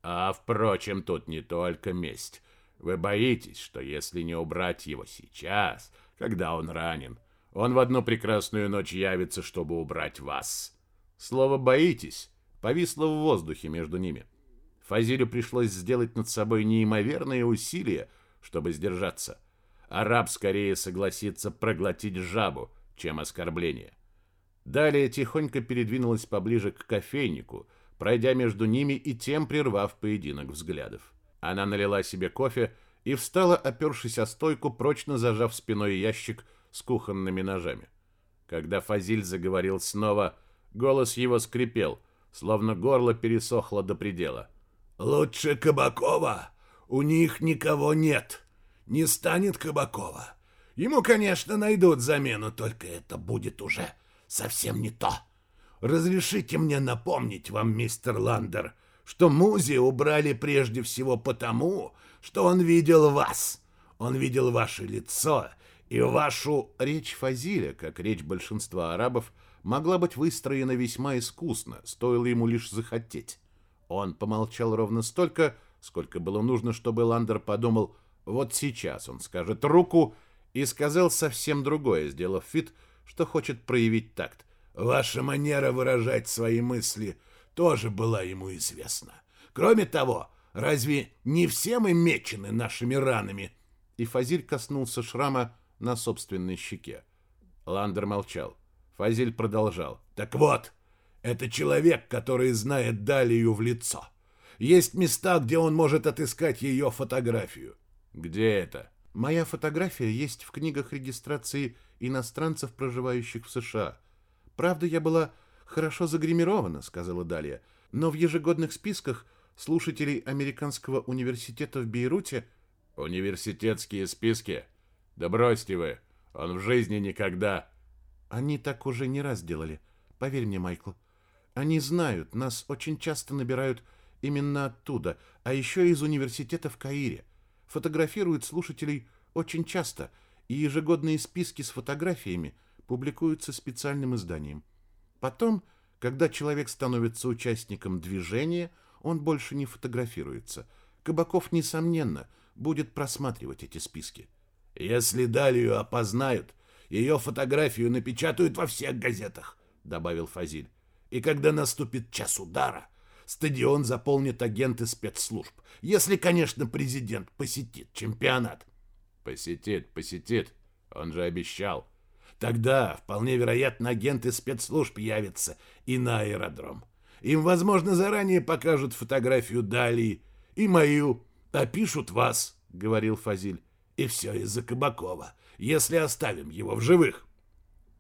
«А, впрочем, тут не только месть. Вы боитесь, что если не убрать его сейчас, когда он ранен, он в одну прекрасную ночь явится, чтобы убрать вас». Слово «боитесь» повисло в воздухе между ними. Фазилю пришлось сделать над собой неимоверные усилия, чтобы сдержаться. Араб скорее согласится проглотить жабу, чем оскорбление. Далее тихонько передвинулась поближе к кофейнику, пройдя между ними и тем прервав поединок взглядов. Она налила себе кофе и встала, опершись о стойку, прочно зажав спиной ящик с кухонными ножами. Когда Фазиль заговорил снова, голос его скрипел, словно горло пересохло до предела. «Лучше Кабакова у них никого нет. Не станет Кабакова. Ему, конечно, найдут замену, только это будет уже совсем не то. Разрешите мне напомнить вам, мистер Ландер, что Музи убрали прежде всего потому, что он видел вас. Он видел ваше лицо и вашу... Речь Фазиля, как речь большинства арабов, могла быть выстроена весьма искусно, стоило ему лишь захотеть. Он помолчал ровно столько, сколько было нужно, чтобы Ландер подумал, вот сейчас он скажет руку, и сказал совсем другое, сделав вид, что хочет проявить такт. Ваша манера выражать свои мысли тоже была ему известна. Кроме того, разве не все мы мечены нашими ранами? И Фазиль коснулся шрама на собственной щеке. Ландер молчал. Фазиль продолжал. Так вот, это человек, который знает Далию в лицо. Есть места, где он может отыскать ее фотографию. Где это? Моя фотография есть в книгах регистрации иностранцев, проживающих в США. Правда, я была хорошо загримирована, сказала Далия, но в ежегодных списках слушателей Американского университета в Бейруте Университетские списки? Да бросьте вы, он в жизни никогда... Они так уже не раз делали, поверь мне, Майкл. Они знают, нас очень часто набирают именно оттуда, а еще из университета в Каире. Фотографируют слушателей очень часто, и ежегодные списки с фотографиями публикуются специальным изданием. Потом, когда человек становится участником движения, он больше не фотографируется. Кабаков, несомненно, будет просматривать эти списки. «Если Далию опознают, ее фотографию напечатают во всех газетах», — добавил Фазиль. «И когда наступит час удара, стадион заполнит агенты спецслужб, если, конечно, президент посетит чемпионат». «Посетит, посетит, он же обещал», Тогда, вполне вероятно, агенты спецслужб явятся и на аэродром. Им, возможно, заранее покажут фотографию Дали и мою, опишут вас, — говорил Фазиль. И все из-за Кабакова, если оставим его в живых.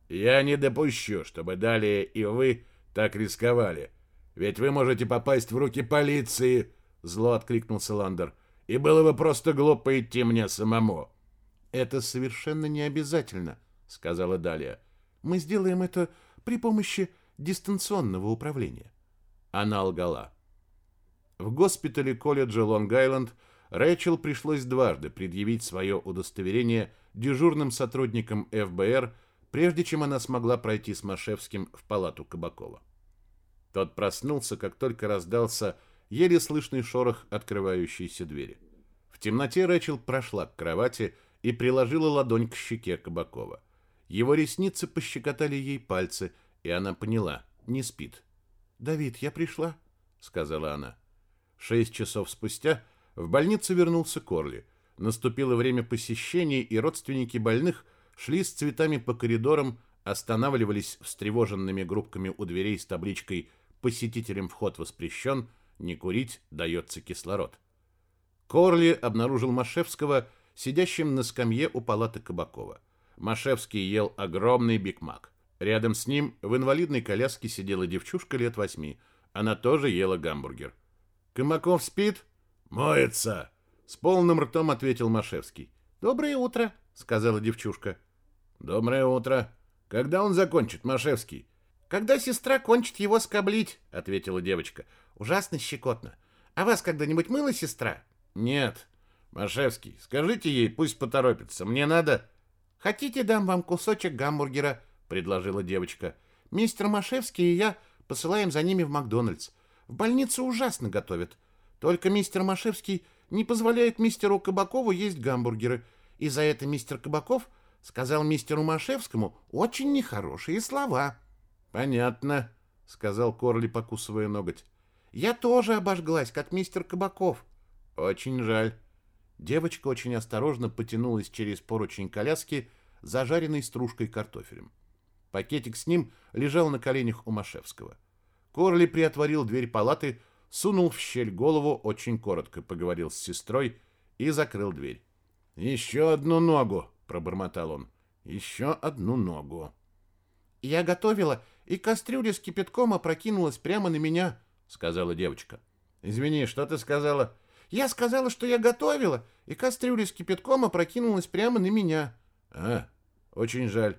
Я не допущу, чтобы Далее и вы так рисковали. Ведь вы можете попасть в руки полиции, — зло откликнулся Ландер. И было бы просто глупо идти мне самому. Это совершенно не обязательно, — сказала Далия. «Мы сделаем это при помощи дистанционного управления». Она лгала. В госпитале колледжа Лонг-Айленд Рэчел пришлось дважды предъявить свое удостоверение дежурным сотрудникам ФБР, прежде чем она смогла пройти с Машевским в палату Кабакова. Тот проснулся, как только раздался еле слышный шорох открывающейся двери. В темноте Рэчел прошла к кровати и приложила ладонь к щеке Кабакова. Его ресницы пощекотали ей пальцы, и она поняла, не спит. «Давид, я пришла», — сказала она. Шесть часов спустя в больницу вернулся Корли. Наступило время посещений, и родственники больных шли с цветами по коридорам, останавливались встревоженными группками у дверей с табличкой «Посетителям вход воспрещен», «Не курить, дается кислород». Корли обнаружил Машевского сидящим на скамье у палаты Кабакова. Машевский ел огромный бигмак. Рядом с ним в инвалидной коляске сидела девчушка лет восьми. Она тоже ела гамбургер. «Кымаков спит?» «Моется!» С полным ртом ответил Машевский. «Доброе утро!» — сказала девчушка. «Доброе утро! Когда он закончит, Машевский?» «Когда сестра кончит его скоблить», — ответила девочка. «Ужасно щекотно. А вас когда-нибудь мыла сестра?» «Нет. Машевский, скажите ей, пусть поторопится. Мне надо...» «Хотите, дам вам кусочек гамбургера?» — предложила девочка. «Мистер Машевский и я посылаем за ними в Макдональдс. В больнице ужасно готовят. Только мистер Машевский не позволяет мистеру Кабакову есть гамбургеры. И за это мистер Кабаков сказал мистеру Машевскому очень нехорошие слова». «Понятно», — сказал Корли, покусывая ноготь. «Я тоже обожглась, как мистер Кабаков». «Очень жаль». Девочка очень осторожно потянулась через поручень коляски, зажаренной стружкой картофелем. Пакетик с ним лежал на коленях у Машевского. Корли приотворил дверь палаты, сунул в щель голову, очень коротко поговорил с сестрой и закрыл дверь. «Еще одну ногу!» — пробормотал он. «Еще одну ногу!» «Я готовила, и кастрюля с кипятком опрокинулась прямо на меня», — сказала девочка. «Извини, что ты сказала?» Я сказала, что я готовила, и кастрюля с кипятком опрокинулась прямо на меня. А, очень жаль.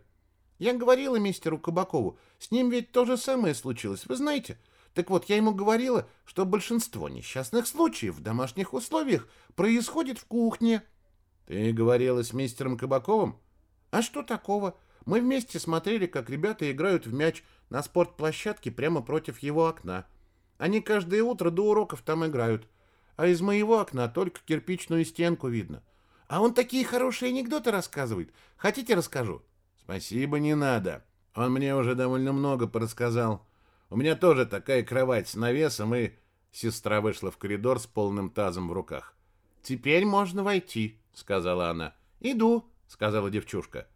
Я говорила мистеру Кабакову, с ним ведь то же самое случилось, вы знаете. Так вот, я ему говорила, что большинство несчастных случаев в домашних условиях происходит в кухне. Ты говорила с мистером Кабаковым? А что такого? Мы вместе смотрели, как ребята играют в мяч на спортплощадке прямо против его окна. Они каждое утро до уроков там играют а из моего окна только кирпичную стенку видно. А он такие хорошие анекдоты рассказывает. Хотите, расскажу? Спасибо, не надо. Он мне уже довольно много порассказал. У меня тоже такая кровать с навесом, и... Сестра вышла в коридор с полным тазом в руках. «Теперь можно войти», — сказала она. «Иду», — сказала девчушка.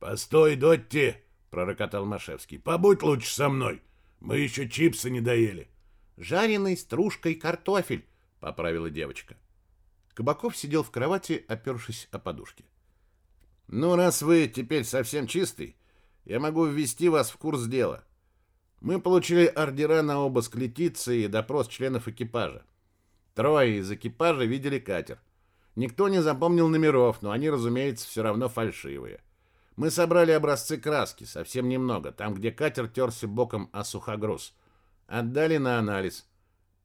«Постой, Дотти!» — пророкотал Машевский. «Побудь лучше со мной. Мы еще чипсы не доели». «Жареный стружкой картофель», — поправила девочка. Кабаков сидел в кровати, опершись о подушке. «Ну, раз вы теперь совсем чистый, я могу ввести вас в курс дела. Мы получили ордера на обыск Летиции и допрос членов экипажа. Трое из экипажа видели катер. Никто не запомнил номеров, но они, разумеется, все равно фальшивые. Мы собрали образцы краски, совсем немного, там, где катер терся боком о сухогруз. Отдали на анализ.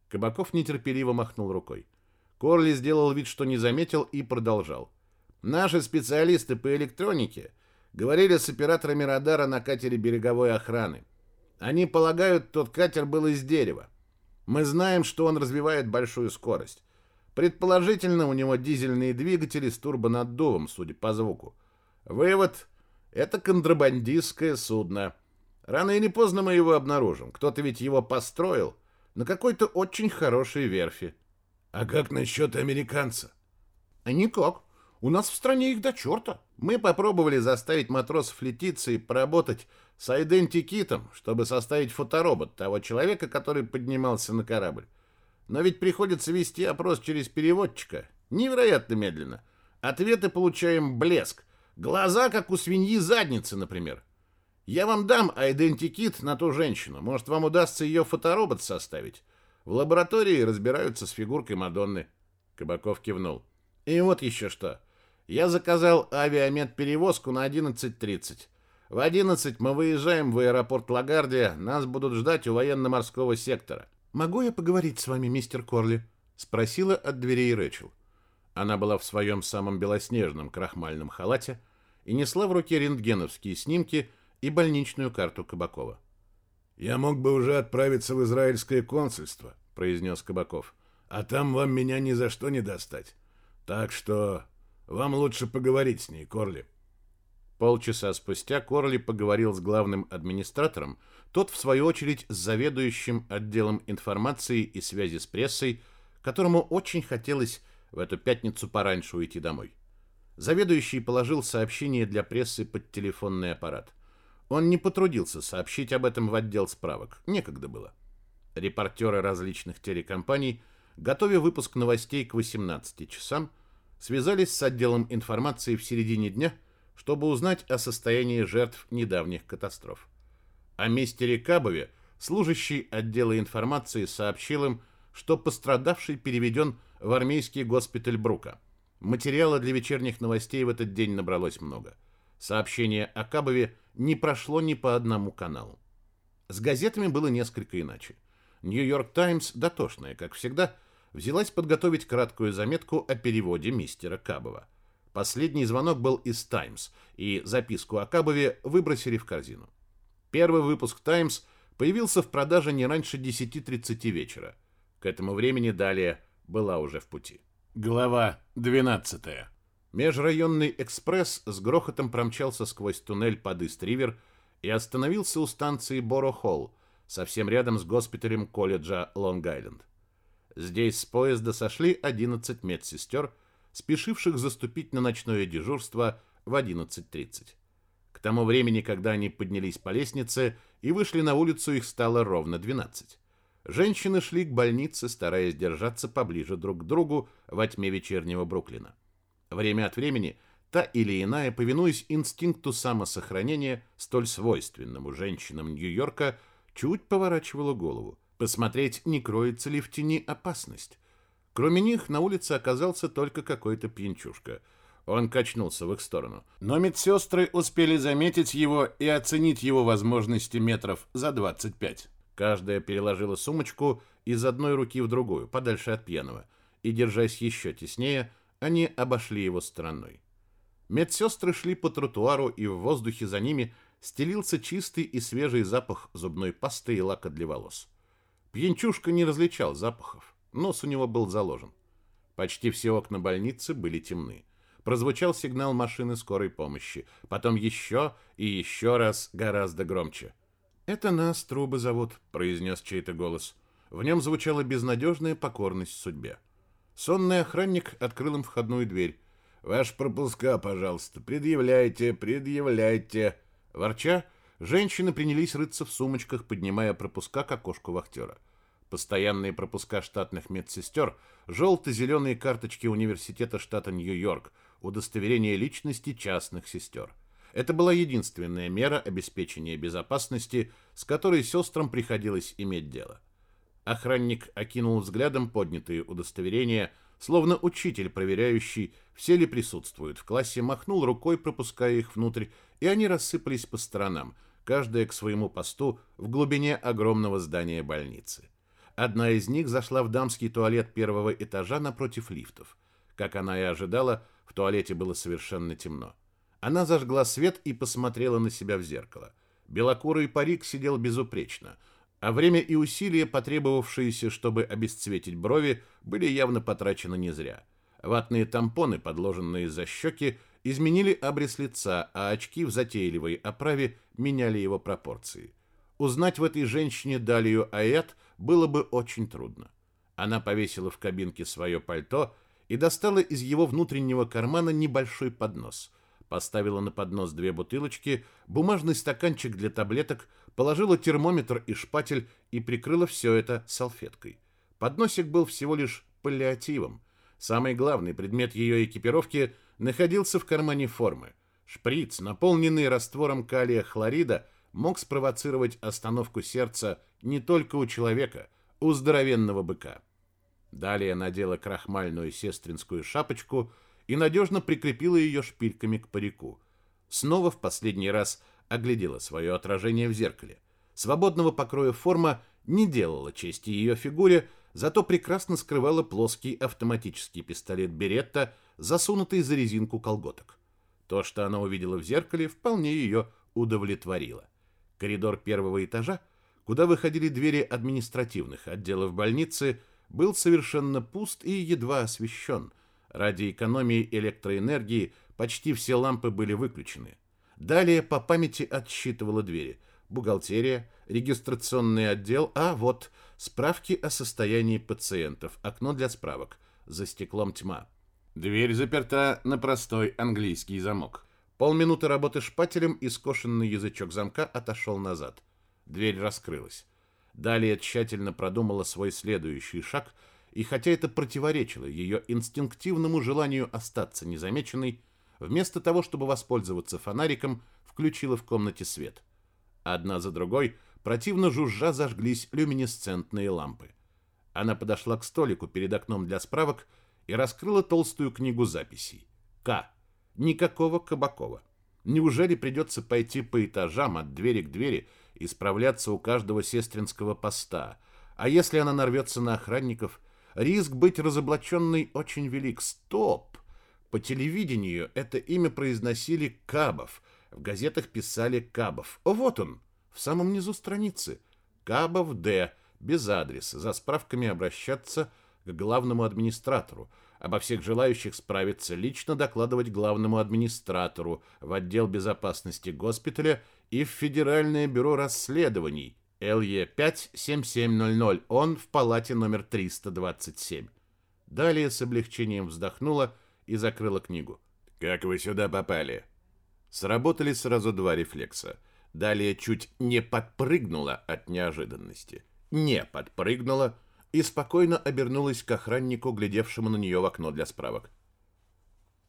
Кабаков нетерпеливо махнул рукой. Корли сделал вид, что не заметил, и продолжал. Наши специалисты по электронике говорили с операторами радара на катере береговой охраны. Они полагают, тот катер был из дерева. Мы знаем, что он развивает большую скорость. Предположительно, у него дизельные двигатели с турбонаддувом, судя по звуку. Вывод – это контрабандистское судно. Рано или поздно мы его обнаружим. Кто-то ведь его построил на какой-то очень хорошей верфи. А как насчет американца? А никак. У нас в стране их до черта. Мы попробовали заставить матросов летиться и поработать с айдентикитом, чтобы составить фоторобот того человека, который поднимался на корабль. Но ведь приходится вести опрос через переводчика. Невероятно медленно. Ответы получаем блеск. Глаза, как у свиньи задницы, например. Я вам дам айдентикит на ту женщину. Может, вам удастся ее фоторобот составить. В лаборатории разбираются с фигуркой Мадонны. Кабаков кивнул. И вот еще что. Я заказал авиамедперевозку на 11.30. В 11 мы выезжаем в аэропорт Лагардия. Нас будут ждать у военно-морского сектора. «Могу я поговорить с вами, мистер Корли?» — спросила от дверей Рэчел. Она была в своем самом белоснежном крахмальном халате и несла в руке рентгеновские снимки и больничную карту Кабакова. «Я мог бы уже отправиться в израильское консульство», — произнес Кабаков. «А там вам меня ни за что не достать. Так что вам лучше поговорить с ней, Корли». Полчаса спустя Корли поговорил с главным администратором, тот, в свою очередь, с заведующим отделом информации и связи с прессой, которому очень хотелось в эту пятницу пораньше уйти домой. Заведующий положил сообщение для прессы под телефонный аппарат. Он не потрудился сообщить об этом в отдел справок. Некогда было. Репортеры различных телекомпаний, готовя выпуск новостей к 18 часам, связались с отделом информации в середине дня, чтобы узнать о состоянии жертв недавних катастроф. О мистере Кабове служащий отдела информации сообщил им, что пострадавший переведен в армейский госпиталь Брука. Материала для вечерних новостей в этот день набралось много. Сообщение о Кабове не прошло ни по одному каналу. С газетами было несколько иначе. «Нью-Йорк Таймс», дотошная, как всегда, взялась подготовить краткую заметку о переводе мистера Кабова. Последний звонок был из «Таймс», и записку о Кабове выбросили в корзину. Первый выпуск «Таймс» появился в продаже не раньше 10.30 вечера. К этому времени далее была уже в пути. Глава 12. Межрайонный экспресс с грохотом промчался сквозь туннель под Ист-Ривер и остановился у станции Боро-Холл, совсем рядом с госпиталем колледжа Лонг-Айленд. Здесь с поезда сошли 11 медсестер, спешивших заступить на ночное дежурство в 11.30 тому времени, когда они поднялись по лестнице и вышли на улицу, их стало ровно 12. Женщины шли к больнице, стараясь держаться поближе друг к другу во тьме вечернего Бруклина. Время от времени та или иная, повинуясь инстинкту самосохранения, столь свойственному женщинам Нью-Йорка, чуть поворачивала голову, посмотреть, не кроется ли в тени опасность. Кроме них на улице оказался только какой-то пьянчушка – он качнулся в их сторону. Но медсестры успели заметить его и оценить его возможности метров за 25. Каждая переложила сумочку из одной руки в другую, подальше от пьяного, и, держась еще теснее, они обошли его стороной. Медсестры шли по тротуару, и в воздухе за ними стелился чистый и свежий запах зубной пасты и лака для волос. Пьянчушка не различал запахов, нос у него был заложен. Почти все окна больницы были темны прозвучал сигнал машины скорой помощи. Потом еще и еще раз гораздо громче. «Это нас трубы зовут», — произнес чей-то голос. В нем звучала безнадежная покорность судьбе. Сонный охранник открыл им входную дверь. «Ваш пропуска, пожалуйста, предъявляйте, предъявляйте». Ворча, женщины принялись рыться в сумочках, поднимая пропуска к окошку вахтера. Постоянные пропуска штатных медсестер, желто-зеленые карточки университета штата Нью-Йорк, удостоверение личности частных сестер. Это была единственная мера обеспечения безопасности, с которой сестрам приходилось иметь дело. Охранник окинул взглядом поднятые удостоверения, словно учитель, проверяющий, все ли присутствуют в классе, махнул рукой, пропуская их внутрь, и они рассыпались по сторонам, каждая к своему посту в глубине огромного здания больницы. Одна из них зашла в дамский туалет первого этажа напротив лифтов. Как она и ожидала, в туалете было совершенно темно. Она зажгла свет и посмотрела на себя в зеркало. Белокурый парик сидел безупречно, а время и усилия, потребовавшиеся, чтобы обесцветить брови, были явно потрачены не зря. Ватные тампоны, подложенные за щеки, изменили обрез лица, а очки в затейливой оправе меняли его пропорции. Узнать в этой женщине Далию Аэт было бы очень трудно. Она повесила в кабинке свое пальто и достала из его внутреннего кармана небольшой поднос – поставила на поднос две бутылочки, бумажный стаканчик для таблеток, положила термометр и шпатель и прикрыла все это салфеткой. Подносик был всего лишь паллиативом. Самый главный предмет ее экипировки находился в кармане формы. Шприц, наполненный раствором калия хлорида, мог спровоцировать остановку сердца не только у человека, у здоровенного быка. Далее надела крахмальную сестринскую шапочку – и надежно прикрепила ее шпильками к парику. Снова в последний раз оглядела свое отражение в зеркале. Свободного покроя форма не делала чести ее фигуре, зато прекрасно скрывала плоский автоматический пистолет Беретта, засунутый за резинку колготок. То, что она увидела в зеркале, вполне ее удовлетворило. Коридор первого этажа, куда выходили двери административных отделов больницы, был совершенно пуст и едва освещен – Ради экономии электроэнергии почти все лампы были выключены. Далее по памяти отсчитывала двери. Бухгалтерия, регистрационный отдел, а вот справки о состоянии пациентов, окно для справок. За стеклом тьма. Дверь заперта на простой английский замок. Полминуты работы шпателем и скошенный язычок замка отошел назад. Дверь раскрылась. Далее тщательно продумала свой следующий шаг – и хотя это противоречило ее инстинктивному желанию остаться незамеченной, вместо того, чтобы воспользоваться фонариком, включила в комнате свет. Одна за другой противно жужжа зажглись люминесцентные лампы. Она подошла к столику перед окном для справок и раскрыла толстую книгу записей. К. Никакого Кабакова. Неужели придется пойти по этажам от двери к двери и справляться у каждого сестринского поста? А если она нарвется на охранников – Риск быть разоблаченной очень велик. Стоп! По телевидению это имя произносили Кабов. В газетах писали Кабов. Вот он, в самом низу страницы. Кабов Д. Без адреса. За справками обращаться к главному администратору. Обо всех желающих справиться лично докладывать главному администратору в отдел безопасности госпиталя и в Федеральное бюро расследований ЛЕ-5-7700, он в палате номер 327. Далее с облегчением вздохнула и закрыла книгу. «Как вы сюда попали?» Сработали сразу два рефлекса. Далее чуть не подпрыгнула от неожиданности. Не подпрыгнула и спокойно обернулась к охраннику, глядевшему на нее в окно для справок.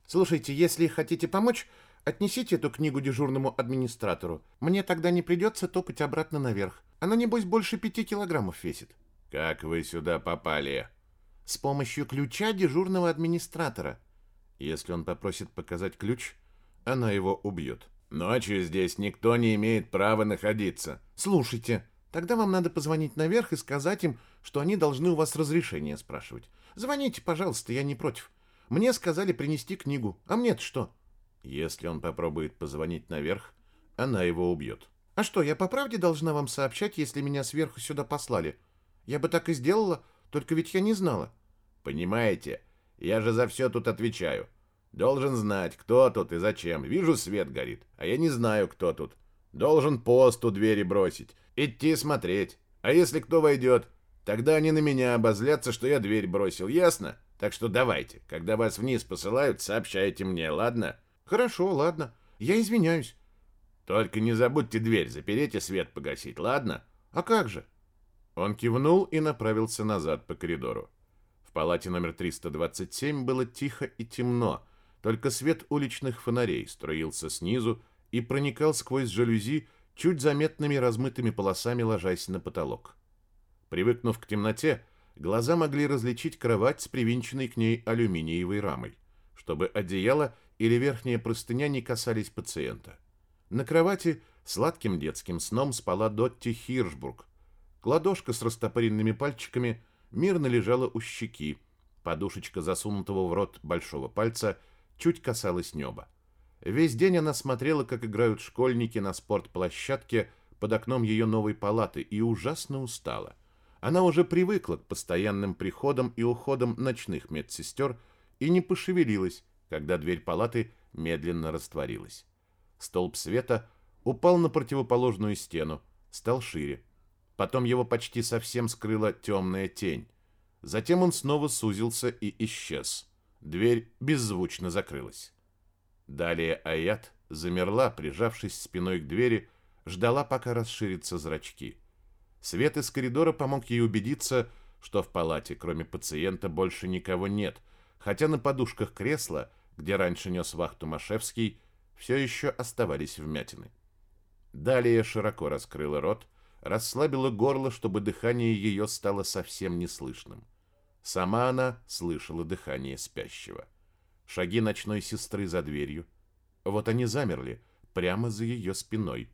«Слушайте, если хотите помочь, отнесите эту книгу дежурному администратору. Мне тогда не придется топать обратно наверх. Она, небось, больше пяти килограммов весит. Как вы сюда попали? С помощью ключа дежурного администратора. Если он попросит показать ключ, она его убьет. Ночью здесь никто не имеет права находиться. Слушайте, тогда вам надо позвонить наверх и сказать им, что они должны у вас разрешение спрашивать. Звоните, пожалуйста, я не против. Мне сказали принести книгу. А мне-то что? Если он попробует позвонить наверх, она его убьет. А что, я по правде должна вам сообщать, если меня сверху сюда послали? Я бы так и сделала, только ведь я не знала. Понимаете, я же за все тут отвечаю. Должен знать, кто тут и зачем. Вижу, свет горит, а я не знаю, кто тут. Должен пост у двери бросить, идти смотреть. А если кто войдет, тогда они на меня обозлятся, что я дверь бросил, ясно? Так что давайте, когда вас вниз посылают, сообщайте мне, ладно? Хорошо, ладно. Я извиняюсь. Только не забудьте дверь запереть и свет погасить, ладно? А как же? Он кивнул и направился назад по коридору. В палате номер 327 было тихо и темно, только свет уличных фонарей струился снизу и проникал сквозь жалюзи чуть заметными размытыми полосами, ложась на потолок. Привыкнув к темноте, глаза могли различить кровать с привинченной к ней алюминиевой рамой, чтобы одеяло или верхняя простыня не касались пациента. На кровати сладким детским сном спала Дотти Хиршбург. Ладошка с растопыренными пальчиками мирно лежала у щеки, подушечка засунутого в рот большого пальца чуть касалась неба. Весь день она смотрела, как играют школьники на спортплощадке под окном ее новой палаты, и ужасно устала. Она уже привыкла к постоянным приходам и уходам ночных медсестер и не пошевелилась, когда дверь палаты медленно растворилась. Столб света упал на противоположную стену, стал шире. Потом его почти совсем скрыла темная тень. Затем он снова сузился и исчез. Дверь беззвучно закрылась. Далее Аят замерла, прижавшись спиной к двери, ждала, пока расширятся зрачки. Свет из коридора помог ей убедиться, что в палате, кроме пациента, больше никого нет, хотя на подушках кресла, где раньше нес вахту Машевский, все еще оставались вмятины. Далее широко раскрыла рот, расслабила горло, чтобы дыхание ее стало совсем неслышным. Сама она слышала дыхание спящего. Шаги ночной сестры за дверью. Вот они замерли, прямо за ее спиной.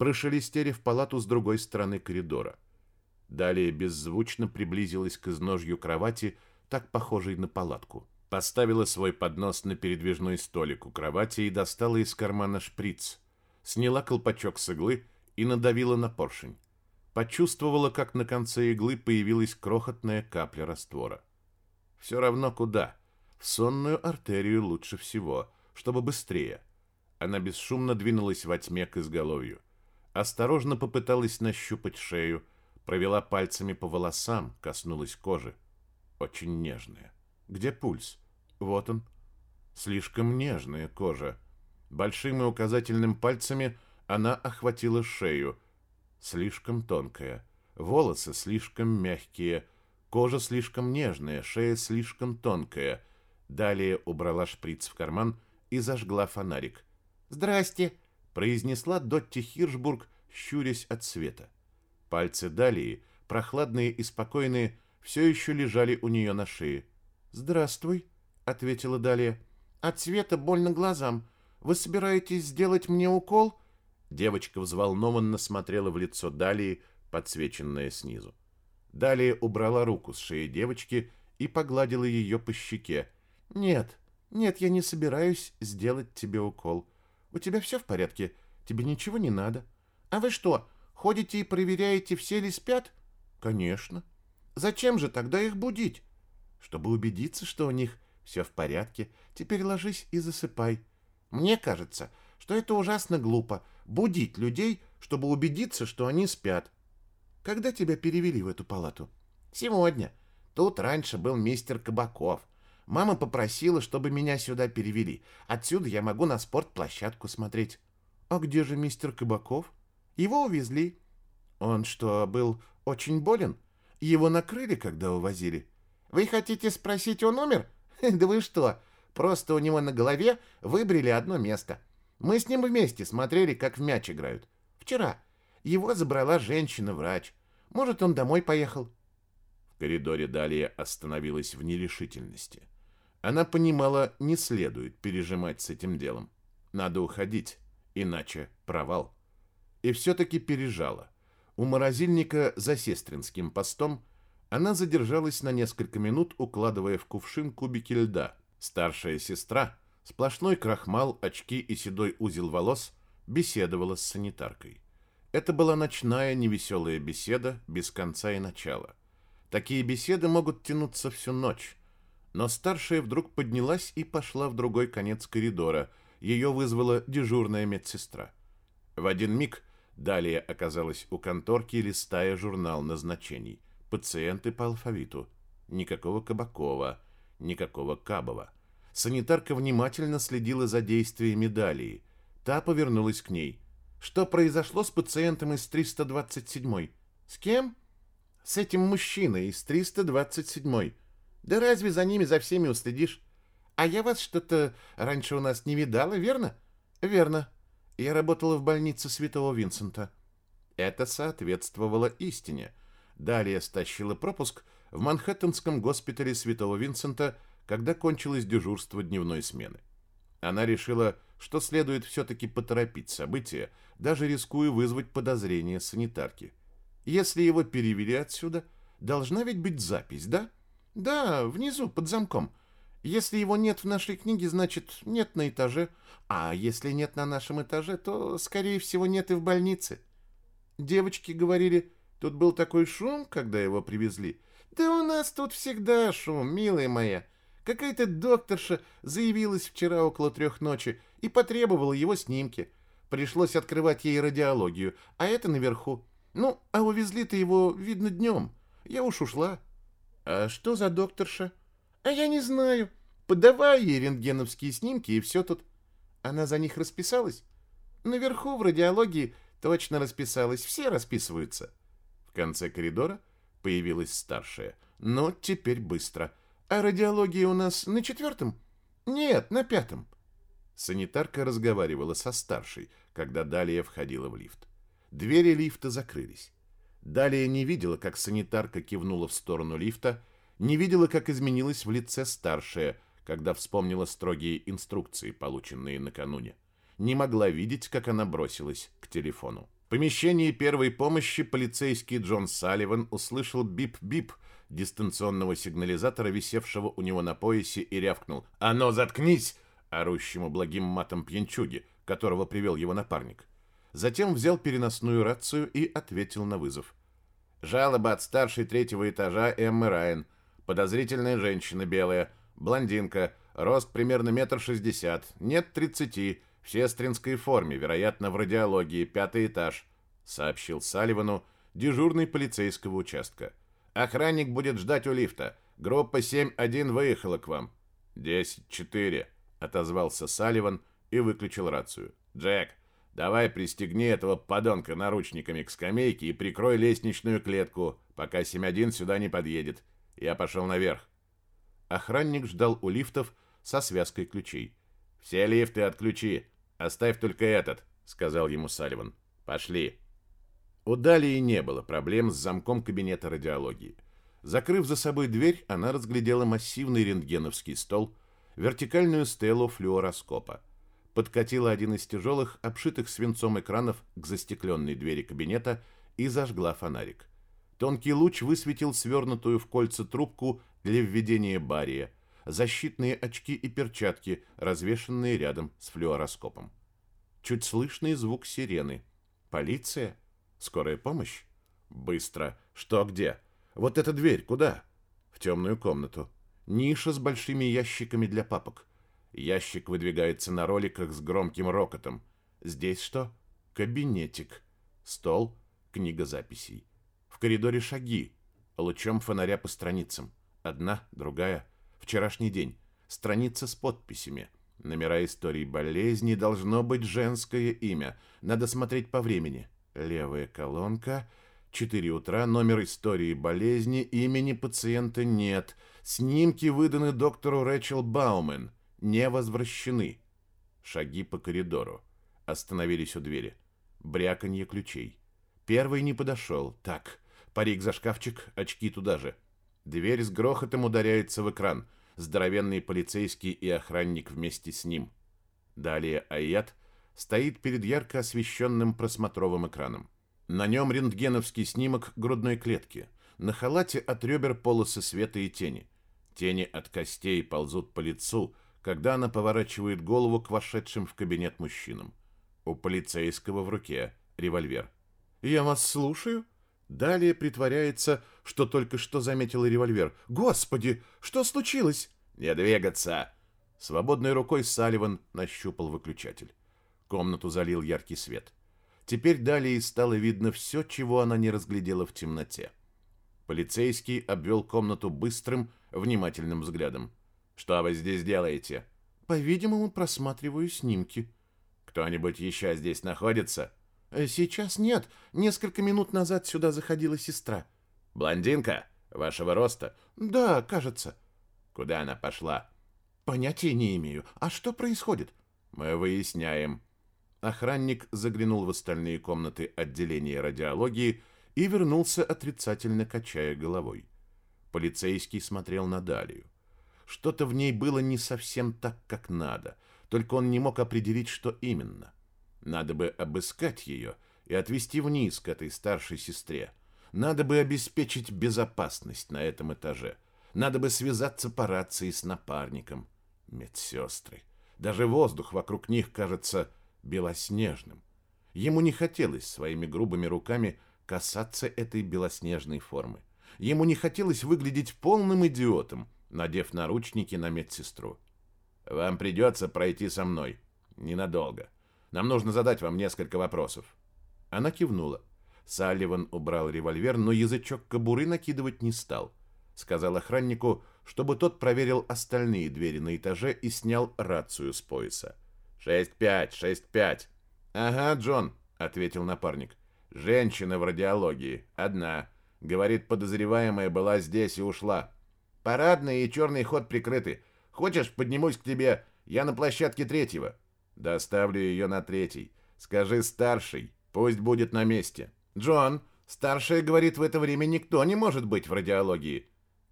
Прошелестели в палату с другой стороны коридора. Далее беззвучно приблизилась к изножью кровати, так похожей на палатку. Поставила свой поднос на передвижной столик у кровати и достала из кармана шприц. Сняла колпачок с иглы и надавила на поршень. Почувствовала, как на конце иглы появилась крохотная капля раствора. Все равно куда. В сонную артерию лучше всего, чтобы быстрее. Она бесшумно двинулась во тьме к изголовью. Осторожно попыталась нащупать шею, провела пальцами по волосам, коснулась кожи. Очень нежная. Где пульс? Вот он. Слишком нежная кожа. Большим и указательным пальцами она охватила шею. Слишком тонкая. Волосы слишком мягкие. Кожа слишком нежная, шея слишком тонкая. Далее убрала шприц в карман и зажгла фонарик. «Здрасте!» — произнесла Дотти Хиршбург, щурясь от света. Пальцы Далии, прохладные и спокойные, все еще лежали у нее на шее. «Здравствуй», — ответила Далия. «От света больно глазам. Вы собираетесь сделать мне укол?» Девочка взволнованно смотрела в лицо Далии, подсвеченное снизу. Далия убрала руку с шеи девочки и погладила ее по щеке. «Нет, нет, я не собираюсь сделать тебе укол. У тебя все в порядке? Тебе ничего не надо. А вы что, ходите и проверяете, все ли спят?» «Конечно. Зачем же тогда их будить?» чтобы убедиться, что у них все в порядке. Теперь ложись и засыпай. Мне кажется, что это ужасно глупо будить людей, чтобы убедиться, что они спят. Когда тебя перевели в эту палату? Сегодня. Тут раньше был мистер Кабаков. Мама попросила, чтобы меня сюда перевели. Отсюда я могу на спортплощадку смотреть. А где же мистер Кабаков? Его увезли. Он что, был очень болен? Его накрыли, когда увозили? Вы хотите спросить, он умер? Да вы что? Просто у него на голове выбрили одно место. Мы с ним вместе смотрели, как в мяч играют. Вчера. Его забрала женщина-врач. Может, он домой поехал? В коридоре Далия остановилась в нерешительности. Она понимала, не следует пережимать с этим делом. Надо уходить, иначе провал. И все-таки пережала. У морозильника за сестринским постом она задержалась на несколько минут, укладывая в кувшин кубики льда. Старшая сестра, сплошной крахмал, очки и седой узел волос, беседовала с санитаркой. Это была ночная невеселая беседа, без конца и начала. Такие беседы могут тянуться всю ночь. Но старшая вдруг поднялась и пошла в другой конец коридора. Ее вызвала дежурная медсестра. В один миг далее оказалась у конторки, листая журнал назначений – Пациенты по алфавиту. Никакого Кабакова, никакого Кабова. Санитарка внимательно следила за действиями Далии. Та повернулась к ней. Что произошло с пациентом из 327-й? С кем? С этим мужчиной из 327-й. Да разве за ними за всеми уследишь? А я вас что-то раньше у нас не видала, верно? Верно. Я работала в больнице Святого Винсента. Это соответствовало истине. Далее стащила пропуск в Манхэттенском госпитале Святого Винсента, когда кончилось дежурство дневной смены. Она решила, что следует все-таки поторопить события, даже рискуя вызвать подозрения санитарки. Если его перевели отсюда, должна ведь быть запись, да? Да, внизу, под замком. Если его нет в нашей книге, значит, нет на этаже. А если нет на нашем этаже, то, скорее всего, нет и в больнице. Девочки говорили, тут был такой шум, когда его привезли. Да у нас тут всегда шум, милая моя. Какая-то докторша заявилась вчера около трех ночи и потребовала его снимки. Пришлось открывать ей радиологию, а это наверху. Ну, а увезли-то его, видно, днем. Я уж ушла. А что за докторша? А я не знаю. Подавай ей рентгеновские снимки, и все тут. Она за них расписалась? Наверху в радиологии точно расписалась. Все расписываются. В конце коридора появилась старшая. Но теперь быстро. А радиология у нас на четвертом? Нет, на пятом. Санитарка разговаривала со старшей, когда Далия входила в лифт. Двери лифта закрылись. Далее не видела, как санитарка кивнула в сторону лифта, не видела, как изменилась в лице старшая, когда вспомнила строгие инструкции, полученные накануне. Не могла видеть, как она бросилась к телефону. В помещении первой помощи полицейский Джон Салливан услышал бип-бип дистанционного сигнализатора, висевшего у него на поясе, и рявкнул «А ну, заткнись!» орущему благим матом пьянчуги, которого привел его напарник. Затем взял переносную рацию и ответил на вызов. Жалоба от старшей третьего этажа Эммы Райан. Подозрительная женщина белая, блондинка, рост примерно метр шестьдесят, нет тридцати, в сестринской форме, вероятно, в радиологии, пятый этаж, сообщил Салливану, дежурный полицейского участка. Охранник будет ждать у лифта. Группа 7-1 выехала к вам. 10-4, отозвался Салливан и выключил рацию. Джек, Давай пристегни этого подонка наручниками к скамейке и прикрой лестничную клетку, пока 7-1 сюда не подъедет. Я пошел наверх. Охранник ждал у лифтов со связкой ключей. «Все лифты отключи. Оставь только этот», — сказал ему Салливан. «Пошли». У Далии не было проблем с замком кабинета радиологии. Закрыв за собой дверь, она разглядела массивный рентгеновский стол, вертикальную стелу флюороскопа подкатила один из тяжелых, обшитых свинцом экранов к застекленной двери кабинета и зажгла фонарик. Тонкий луч высветил свернутую в кольца трубку для введения бария, защитные очки и перчатки, развешанные рядом с флюороскопом. Чуть слышный звук сирены. Полиция? Скорая помощь? Быстро. Что где? Вот эта дверь, куда? В темную комнату. Ниша с большими ящиками для папок. Ящик выдвигается на роликах с громким рокотом. Здесь что? Кабинетик. Стол, книга записей. В коридоре шаги. Лучом фонаря по страницам. Одна, другая. Вчерашний день. Страница с подписями. Номера истории болезни должно быть женское имя. Надо смотреть по времени. Левая колонка. 4 утра. Номер истории болезни. Имени пациента нет. Снимки выданы доктору Рэчел Баумен не возвращены. Шаги по коридору. Остановились у двери. Бряканье ключей. Первый не подошел. Так, парик за шкафчик, очки туда же. Дверь с грохотом ударяется в экран. Здоровенный полицейский и охранник вместе с ним. Далее Аят стоит перед ярко освещенным просмотровым экраном. На нем рентгеновский снимок грудной клетки. На халате от ребер полосы света и тени. Тени от костей ползут по лицу, когда она поворачивает голову к вошедшим в кабинет мужчинам. У полицейского в руке револьвер. «Я вас слушаю». Далее притворяется, что только что заметила револьвер. «Господи, что случилось?» «Не двигаться!» Свободной рукой Салливан нащупал выключатель. Комнату залил яркий свет. Теперь далее стало видно все, чего она не разглядела в темноте. Полицейский обвел комнату быстрым, внимательным взглядом. Что вы здесь делаете? По-видимому, просматриваю снимки. Кто-нибудь еще здесь находится? Э, сейчас нет. Несколько минут назад сюда заходила сестра. Блондинка? Вашего роста? Да, кажется. Куда она пошла? Понятия не имею. А что происходит? Мы выясняем. Охранник заглянул в остальные комнаты отделения радиологии и вернулся, отрицательно качая головой. Полицейский смотрел на Далию. Что-то в ней было не совсем так, как надо, только он не мог определить, что именно. Надо бы обыскать ее и отвезти вниз к этой старшей сестре. Надо бы обеспечить безопасность на этом этаже. Надо бы связаться по рации с напарником. Медсестры. Даже воздух вокруг них кажется белоснежным. Ему не хотелось своими грубыми руками касаться этой белоснежной формы. Ему не хотелось выглядеть полным идиотом, надев наручники на медсестру. «Вам придется пройти со мной. Ненадолго. Нам нужно задать вам несколько вопросов». Она кивнула. Салливан убрал револьвер, но язычок кобуры накидывать не стал. Сказал охраннику, чтобы тот проверил остальные двери на этаже и снял рацию с пояса. «Шесть пять, шесть пять». «Ага, Джон», — ответил напарник. «Женщина в радиологии. Одна. Говорит, подозреваемая была здесь и ушла. Парадный и черный ход прикрыты. Хочешь, поднимусь к тебе? Я на площадке третьего. Доставлю ее на третий. Скажи старший, пусть будет на месте. Джон, старшая говорит, в это время никто не может быть в радиологии.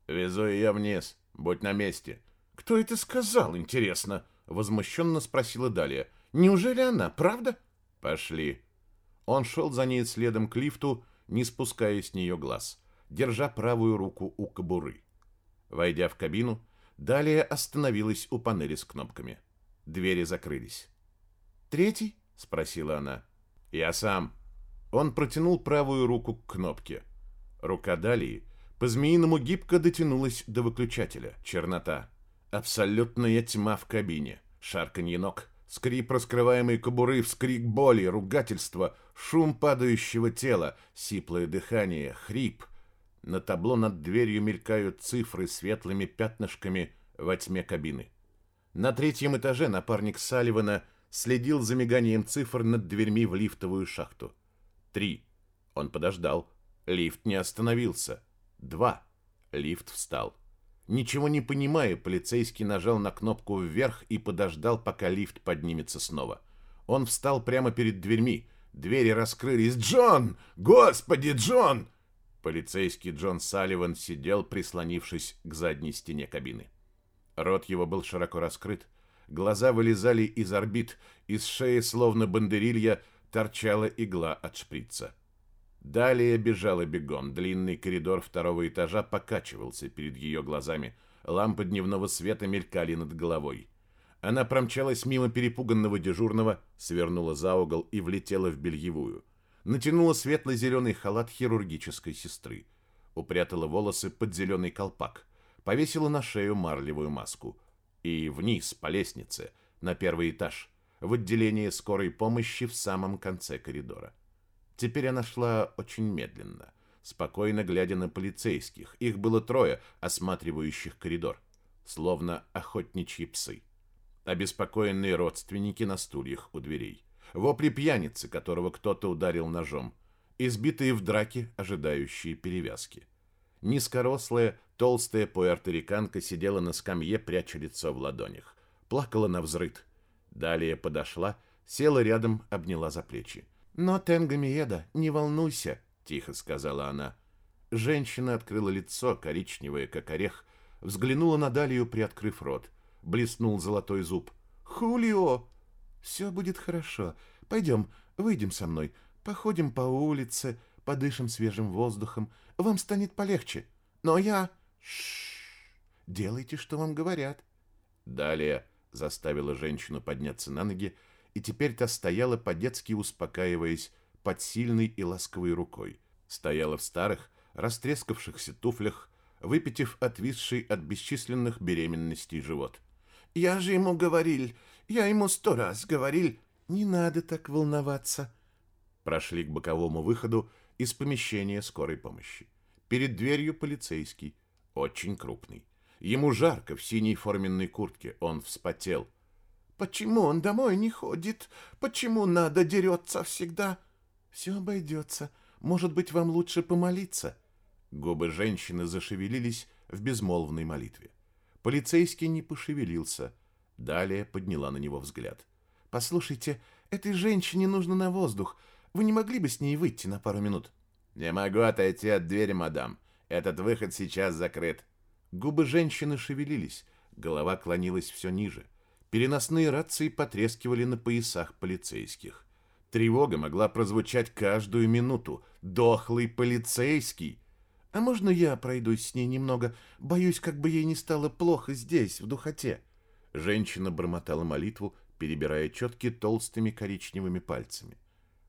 Везу ее вниз. Будь на месте. Кто это сказал, интересно? Возмущенно спросила Далия. Неужели она, правда? Пошли. Он шел за ней следом к лифту, не спуская с нее глаз, держа правую руку у кобуры. Войдя в кабину, Далее остановилась у панели с кнопками. Двери закрылись. «Третий?» — спросила она. «Я сам». Он протянул правую руку к кнопке. Рука Далии по-змеиному гибко дотянулась до выключателя. Чернота. Абсолютная тьма в кабине. Шарканье ног. Скрип раскрываемой кобуры, вскрик боли, ругательство, шум падающего тела, сиплое дыхание, хрип. На табло над дверью мелькают цифры светлыми пятнышками во тьме кабины. На третьем этаже напарник Салливана следил за миганием цифр над дверьми в лифтовую шахту. Три. Он подождал. Лифт не остановился. Два. Лифт встал. Ничего не понимая, полицейский нажал на кнопку вверх и подождал, пока лифт поднимется снова. Он встал прямо перед дверьми. Двери раскрылись. «Джон! Господи, Джон!» Полицейский Джон Салливан сидел, прислонившись к задней стене кабины. Рот его был широко раскрыт, глаза вылезали из орбит, из шеи, словно бандерилья, торчала игла от шприца. Далее бежала бегом. Длинный коридор второго этажа покачивался перед ее глазами. Лампы дневного света мелькали над головой. Она промчалась мимо перепуганного дежурного, свернула за угол и влетела в бельевую. Натянула светло-зеленый халат хирургической сестры. Упрятала волосы под зеленый колпак. Повесила на шею марлевую маску. И вниз, по лестнице, на первый этаж, в отделение скорой помощи в самом конце коридора. Теперь она шла очень медленно, спокойно глядя на полицейских. Их было трое, осматривающих коридор, словно охотничьи псы. Обеспокоенные родственники на стульях у дверей. Вопли пьяницы, которого кто-то ударил ножом. Избитые в драке, ожидающие перевязки. Низкорослая, толстая пуэрториканка сидела на скамье, пряча лицо в ладонях. Плакала на взрыд. Далее подошла, села рядом, обняла за плечи. «Но, Тенгамиеда, не волнуйся», — тихо сказала она. Женщина открыла лицо, коричневое, как орех, взглянула на Далию, приоткрыв рот. Блеснул золотой зуб. «Хулио!» «Все будет хорошо. Пойдем, выйдем со мной. Походим по улице, подышим свежим воздухом. Вам станет полегче. Но я...» Шш. Делайте, что вам говорят». Далее заставила женщину подняться на ноги, и теперь та стояла по-детски успокаиваясь под сильной и ласковой рукой. Стояла в старых, растрескавшихся туфлях, выпитив отвисший от бесчисленных беременностей живот. «Я же ему говорил, я ему сто раз говорил, не надо так волноваться». Прошли к боковому выходу из помещения скорой помощи. Перед дверью полицейский, очень крупный. Ему жарко в синей форменной куртке, он вспотел. Почему он домой не ходит? Почему надо дерется всегда? Все обойдется. Может быть, вам лучше помолиться?» Губы женщины зашевелились в безмолвной молитве. Полицейский не пошевелился. Далее подняла на него взгляд. «Послушайте, этой женщине нужно на воздух. Вы не могли бы с ней выйти на пару минут?» «Не могу отойти от двери, мадам. Этот выход сейчас закрыт». Губы женщины шевелились, голова клонилась все ниже. Переносные рации потрескивали на поясах полицейских. Тревога могла прозвучать каждую минуту. «Дохлый полицейский!» «А можно я пройдусь с ней немного? Боюсь, как бы ей не стало плохо здесь, в духоте». Женщина бормотала молитву, перебирая четки толстыми коричневыми пальцами.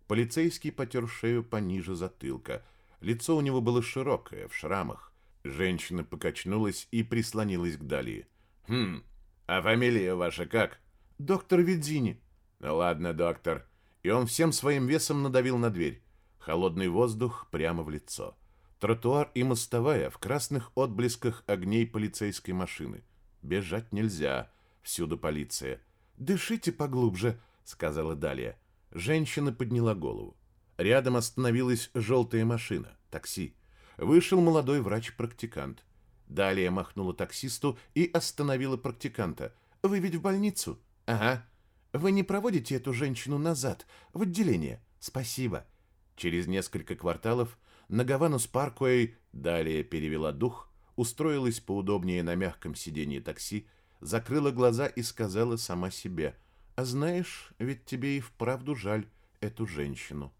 Полицейский потер шею пониже затылка. Лицо у него было широкое, в шрамах. Женщина покачнулась и прислонилась к Дали. «Хм, а фамилия ваша как?» «Доктор Видзини». «Ну ладно, доктор». И он всем своим весом надавил на дверь. Холодный воздух прямо в лицо. Тротуар и мостовая в красных отблесках огней полицейской машины. Бежать нельзя. Всюду полиция. «Дышите поглубже», — сказала Далия. Женщина подняла голову. Рядом остановилась желтая машина, такси. Вышел молодой врач-практикант. Далее махнула таксисту и остановила практиканта. «Вы ведь в больницу?» «Ага». «Вы не проводите эту женщину назад, в отделение?» «Спасибо». Через несколько кварталов на Гаванус Паркуэй далее перевела дух, устроилась поудобнее на мягком сиденье такси, закрыла глаза и сказала сама себе, «А знаешь, ведь тебе и вправду жаль эту женщину».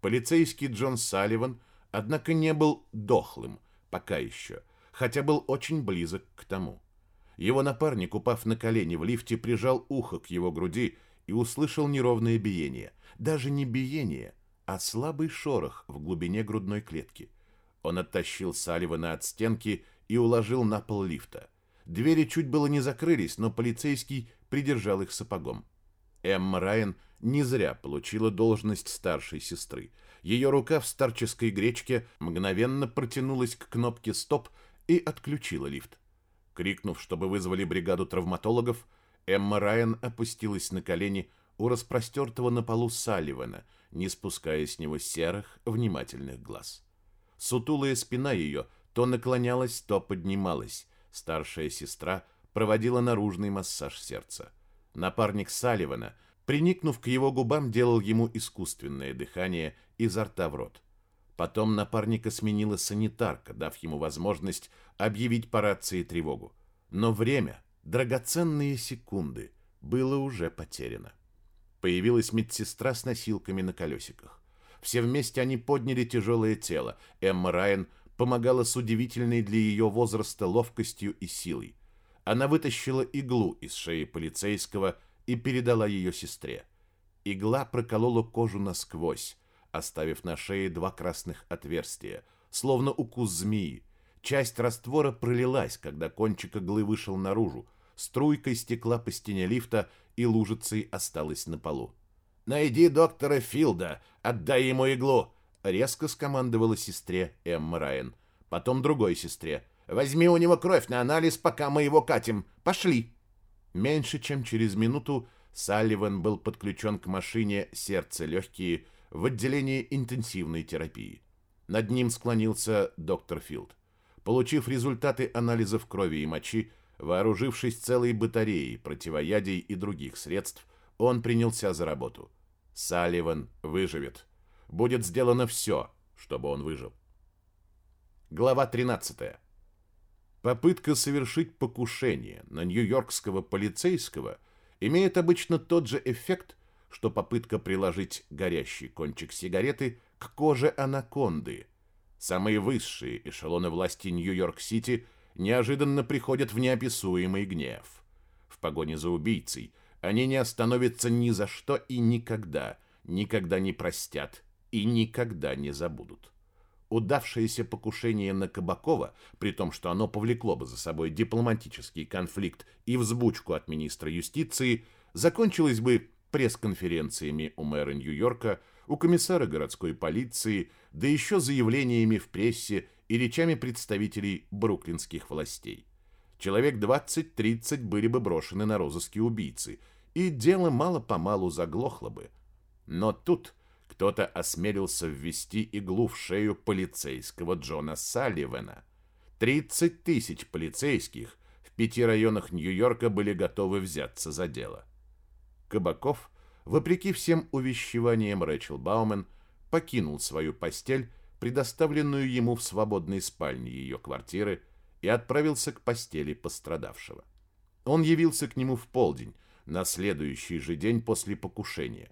Полицейский Джон Салливан, однако, не был дохлым, пока еще, хотя был очень близок к тому. Его напарник, упав на колени в лифте, прижал ухо к его груди и услышал неровное биение. Даже не биение, а слабый шорох в глубине грудной клетки. Он оттащил Салливана от стенки и уложил на пол лифта. Двери чуть было не закрылись, но полицейский придержал их сапогом. Эмма Райан не зря получила должность старшей сестры. Ее рука в старческой гречке мгновенно протянулась к кнопке «Стоп» и отключила лифт. Крикнув, чтобы вызвали бригаду травматологов, Эмма Райан опустилась на колени у распростертого на полу Салливана, не спуская с него серых, внимательных глаз. Сутулая спина ее то наклонялась, то поднималась, Старшая сестра проводила наружный массаж сердца. Напарник Салливана, приникнув к его губам, делал ему искусственное дыхание изо рта в рот. Потом напарника сменила санитарка, дав ему возможность объявить по рации тревогу. Но время, драгоценные секунды, было уже потеряно. Появилась медсестра с носилками на колесиках. Все вместе они подняли тяжелое тело. Эмма Райан помогала с удивительной для ее возраста ловкостью и силой. Она вытащила иглу из шеи полицейского и передала ее сестре. Игла проколола кожу насквозь, оставив на шее два красных отверстия, словно укус змеи. Часть раствора пролилась, когда кончик иглы вышел наружу, струйкой стекла по стене лифта и лужицей осталась на полу. «Найди доктора Филда, отдай ему иглу!» Резко скомандовала сестре Эмма Райан. Потом другой сестре. «Возьми у него кровь на анализ, пока мы его катим. Пошли!» Меньше чем через минуту Салливан был подключен к машине «Сердце-легкие» в отделении интенсивной терапии. Над ним склонился доктор Филд. Получив результаты анализов крови и мочи, вооружившись целой батареей противоядий и других средств, он принялся за работу. Салливан выживет будет сделано все, чтобы он выжил. Глава 13. Попытка совершить покушение на нью-йоркского полицейского имеет обычно тот же эффект, что попытка приложить горящий кончик сигареты к коже анаконды. Самые высшие эшелоны власти Нью-Йорк-Сити неожиданно приходят в неописуемый гнев. В погоне за убийцей они не остановятся ни за что и никогда, никогда не простят и никогда не забудут. Удавшееся покушение на Кабакова, при том, что оно повлекло бы за собой дипломатический конфликт и взбучку от министра юстиции, закончилось бы пресс-конференциями у мэра Нью-Йорка, у комиссара городской полиции, да еще заявлениями в прессе и речами представителей бруклинских властей. Человек 20-30 были бы брошены на розыски убийцы, и дело мало-помалу заглохло бы. Но тут кто-то осмелился ввести иглу в шею полицейского Джона Салливана. 30 тысяч полицейских в пяти районах Нью-Йорка были готовы взяться за дело. Кабаков, вопреки всем увещеваниям Рэчел Баумен, покинул свою постель, предоставленную ему в свободной спальне ее квартиры, и отправился к постели пострадавшего. Он явился к нему в полдень, на следующий же день после покушения.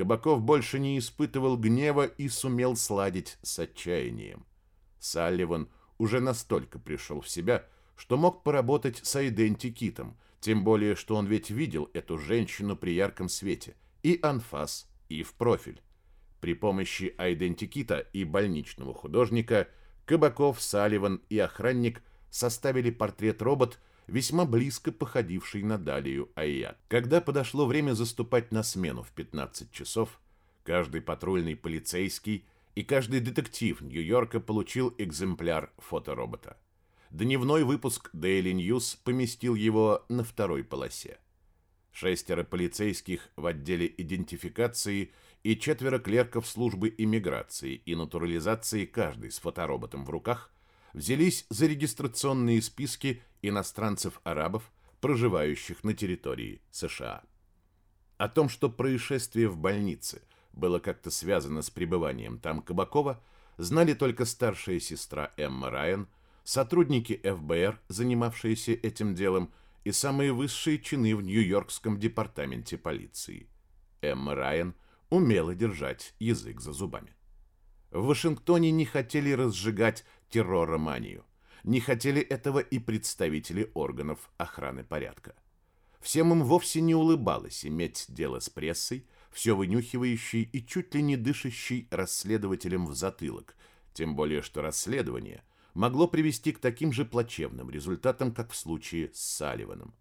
Кабаков больше не испытывал гнева и сумел сладить с отчаянием. Салливан уже настолько пришел в себя, что мог поработать с айдентикитом, тем более, что он ведь видел эту женщину при ярком свете, и анфас, и в профиль. При помощи айдентикита и больничного художника Кабаков, Салливан и охранник составили портрет-робот, весьма близко походивший на Далию Айят. Когда подошло время заступать на смену в 15 часов, каждый патрульный полицейский и каждый детектив Нью-Йорка получил экземпляр фоторобота. Дневной выпуск Daily News поместил его на второй полосе. Шестеро полицейских в отделе идентификации и четверо клерков службы иммиграции и натурализации, каждый с фотороботом в руках, взялись за регистрационные списки иностранцев-арабов, проживающих на территории США. О том, что происшествие в больнице было как-то связано с пребыванием там Кабакова, знали только старшая сестра Эмма Райан, сотрудники ФБР, занимавшиеся этим делом, и самые высшие чины в Нью-Йоркском департаменте полиции. Эмма Райан умела держать язык за зубами. В Вашингтоне не хотели разжигать терророманию. Не хотели этого и представители органов охраны порядка. Всем им вовсе не улыбалось иметь дело с прессой, все вынюхивающей и чуть ли не дышащей расследователем в затылок, тем более что расследование могло привести к таким же плачевным результатам, как в случае с Салливаном.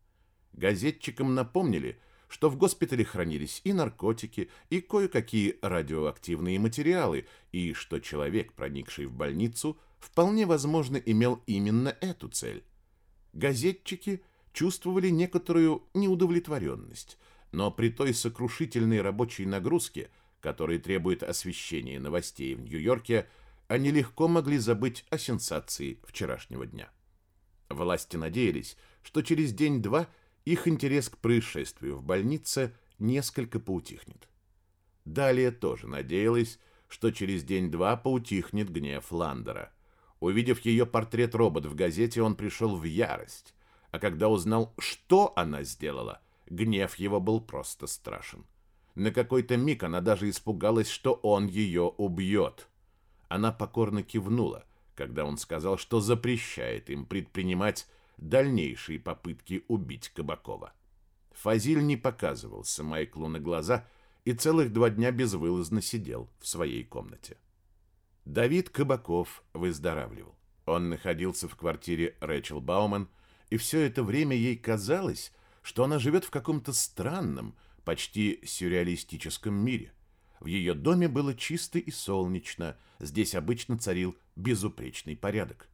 Газетчикам напомнили, что в госпитале хранились и наркотики, и кое-какие радиоактивные материалы, и что человек, проникший в больницу, вполне возможно имел именно эту цель. Газетчики чувствовали некоторую неудовлетворенность, но при той сокрушительной рабочей нагрузке, которая требует освещения новостей в Нью-Йорке, они легко могли забыть о сенсации вчерашнего дня. Власти надеялись, что через день-два их интерес к происшествию в больнице несколько поутихнет. Далее тоже надеялась, что через день-два поутихнет гнев Ландера. Увидев ее портрет-робот в газете, он пришел в ярость. А когда узнал, что она сделала, гнев его был просто страшен. На какой-то миг она даже испугалась, что он ее убьет. Она покорно кивнула, когда он сказал, что запрещает им предпринимать дальнейшие попытки убить Кабакова. Фазиль не показывался Майклу на глаза и целых два дня безвылазно сидел в своей комнате. Давид Кабаков выздоравливал. Он находился в квартире Рэчел Бауман, и все это время ей казалось, что она живет в каком-то странном, почти сюрреалистическом мире. В ее доме было чисто и солнечно, здесь обычно царил безупречный порядок.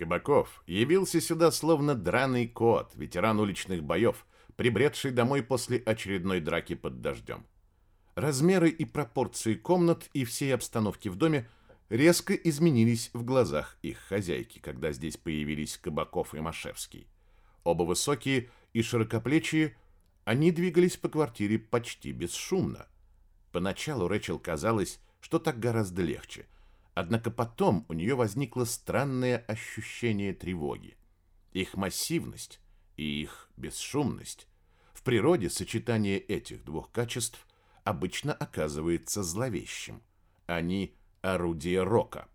Кабаков явился сюда словно драный кот, ветеран уличных боев, прибредший домой после очередной драки под дождем. Размеры и пропорции комнат и всей обстановки в доме резко изменились в глазах их хозяйки, когда здесь появились Кабаков и Машевский. Оба высокие и широкоплечие, они двигались по квартире почти бесшумно. Поначалу Рэчел казалось, что так гораздо легче – Однако потом у нее возникло странное ощущение тревоги. Их массивность и их бесшумность. В природе сочетание этих двух качеств обычно оказывается зловещим. Они – орудие рока.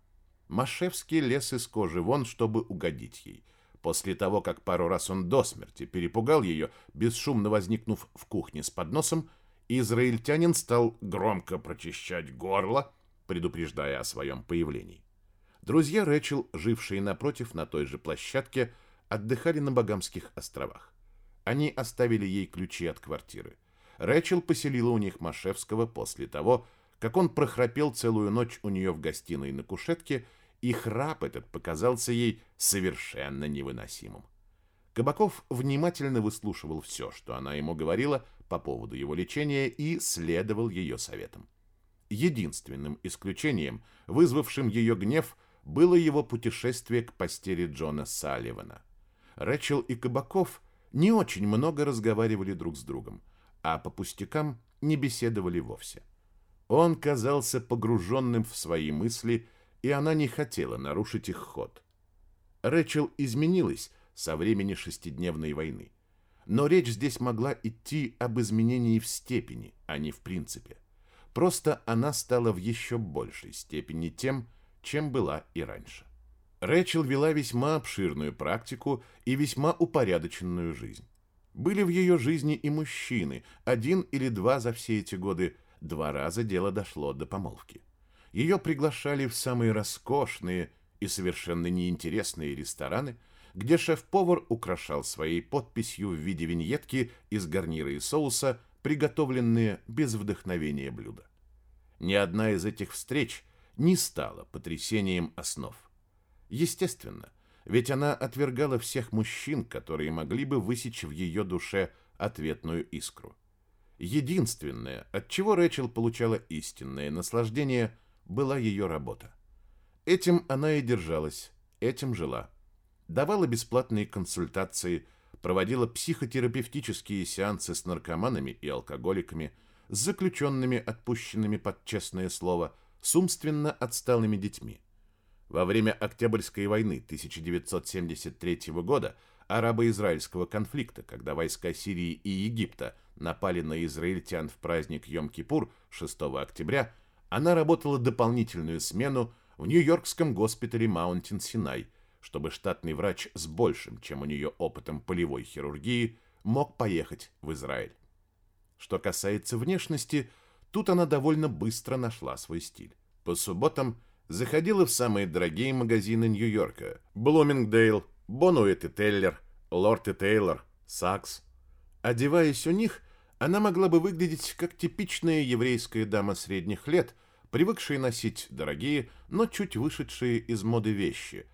Машевский лез из кожи вон, чтобы угодить ей. После того, как пару раз он до смерти перепугал ее, бесшумно возникнув в кухне с подносом, израильтянин стал громко прочищать горло, предупреждая о своем появлении. Друзья Рэчел, жившие напротив на той же площадке, отдыхали на Багамских островах. Они оставили ей ключи от квартиры. Рэчел поселила у них Машевского после того, как он прохрапел целую ночь у нее в гостиной на кушетке, и храп этот показался ей совершенно невыносимым. Кабаков внимательно выслушивал все, что она ему говорила по поводу его лечения и следовал ее советам. Единственным исключением, вызвавшим ее гнев, было его путешествие к постели Джона Салливана. Рэчел и Кабаков не очень много разговаривали друг с другом, а по пустякам не беседовали вовсе. Он казался погруженным в свои мысли и она не хотела нарушить их ход. Рэчел изменилась со времени шестидневной войны. Но речь здесь могла идти об изменении в степени, а не в принципе. Просто она стала в еще большей степени тем, чем была и раньше. Рэчел вела весьма обширную практику и весьма упорядоченную жизнь. Были в ее жизни и мужчины, один или два за все эти годы, два раза дело дошло до помолвки. Ее приглашали в самые роскошные и совершенно неинтересные рестораны, где шеф-повар украшал своей подписью в виде виньетки из гарнира и соуса приготовленные без вдохновения блюда. Ни одна из этих встреч не стала потрясением основ. Естественно, ведь она отвергала всех мужчин, которые могли бы высечь в ее душе ответную искру. Единственное, от чего Рэчел получала истинное наслаждение, была ее работа. Этим она и держалась, этим жила. Давала бесплатные консультации, проводила психотерапевтические сеансы с наркоманами и алкоголиками, с заключенными, отпущенными под честное слово, с умственно отсталыми детьми. Во время Октябрьской войны 1973 года арабо-израильского конфликта, когда войска Сирии и Египта напали на израильтян в праздник Йом-Кипур 6 октября, она работала дополнительную смену в Нью-Йоркском госпитале Маунтин Синай, чтобы штатный врач с большим, чем у нее опытом полевой хирургии, мог поехать в Израиль. Что касается внешности, тут она довольно быстро нашла свой стиль. По субботам заходила в самые дорогие магазины Нью-Йорка. Блумингдейл, Бонуэт и Теллер, Лорд и Тейлор, Сакс. Одеваясь у них, она могла бы выглядеть как типичная еврейская дама средних лет, привыкшая носить дорогие, но чуть вышедшие из моды вещи.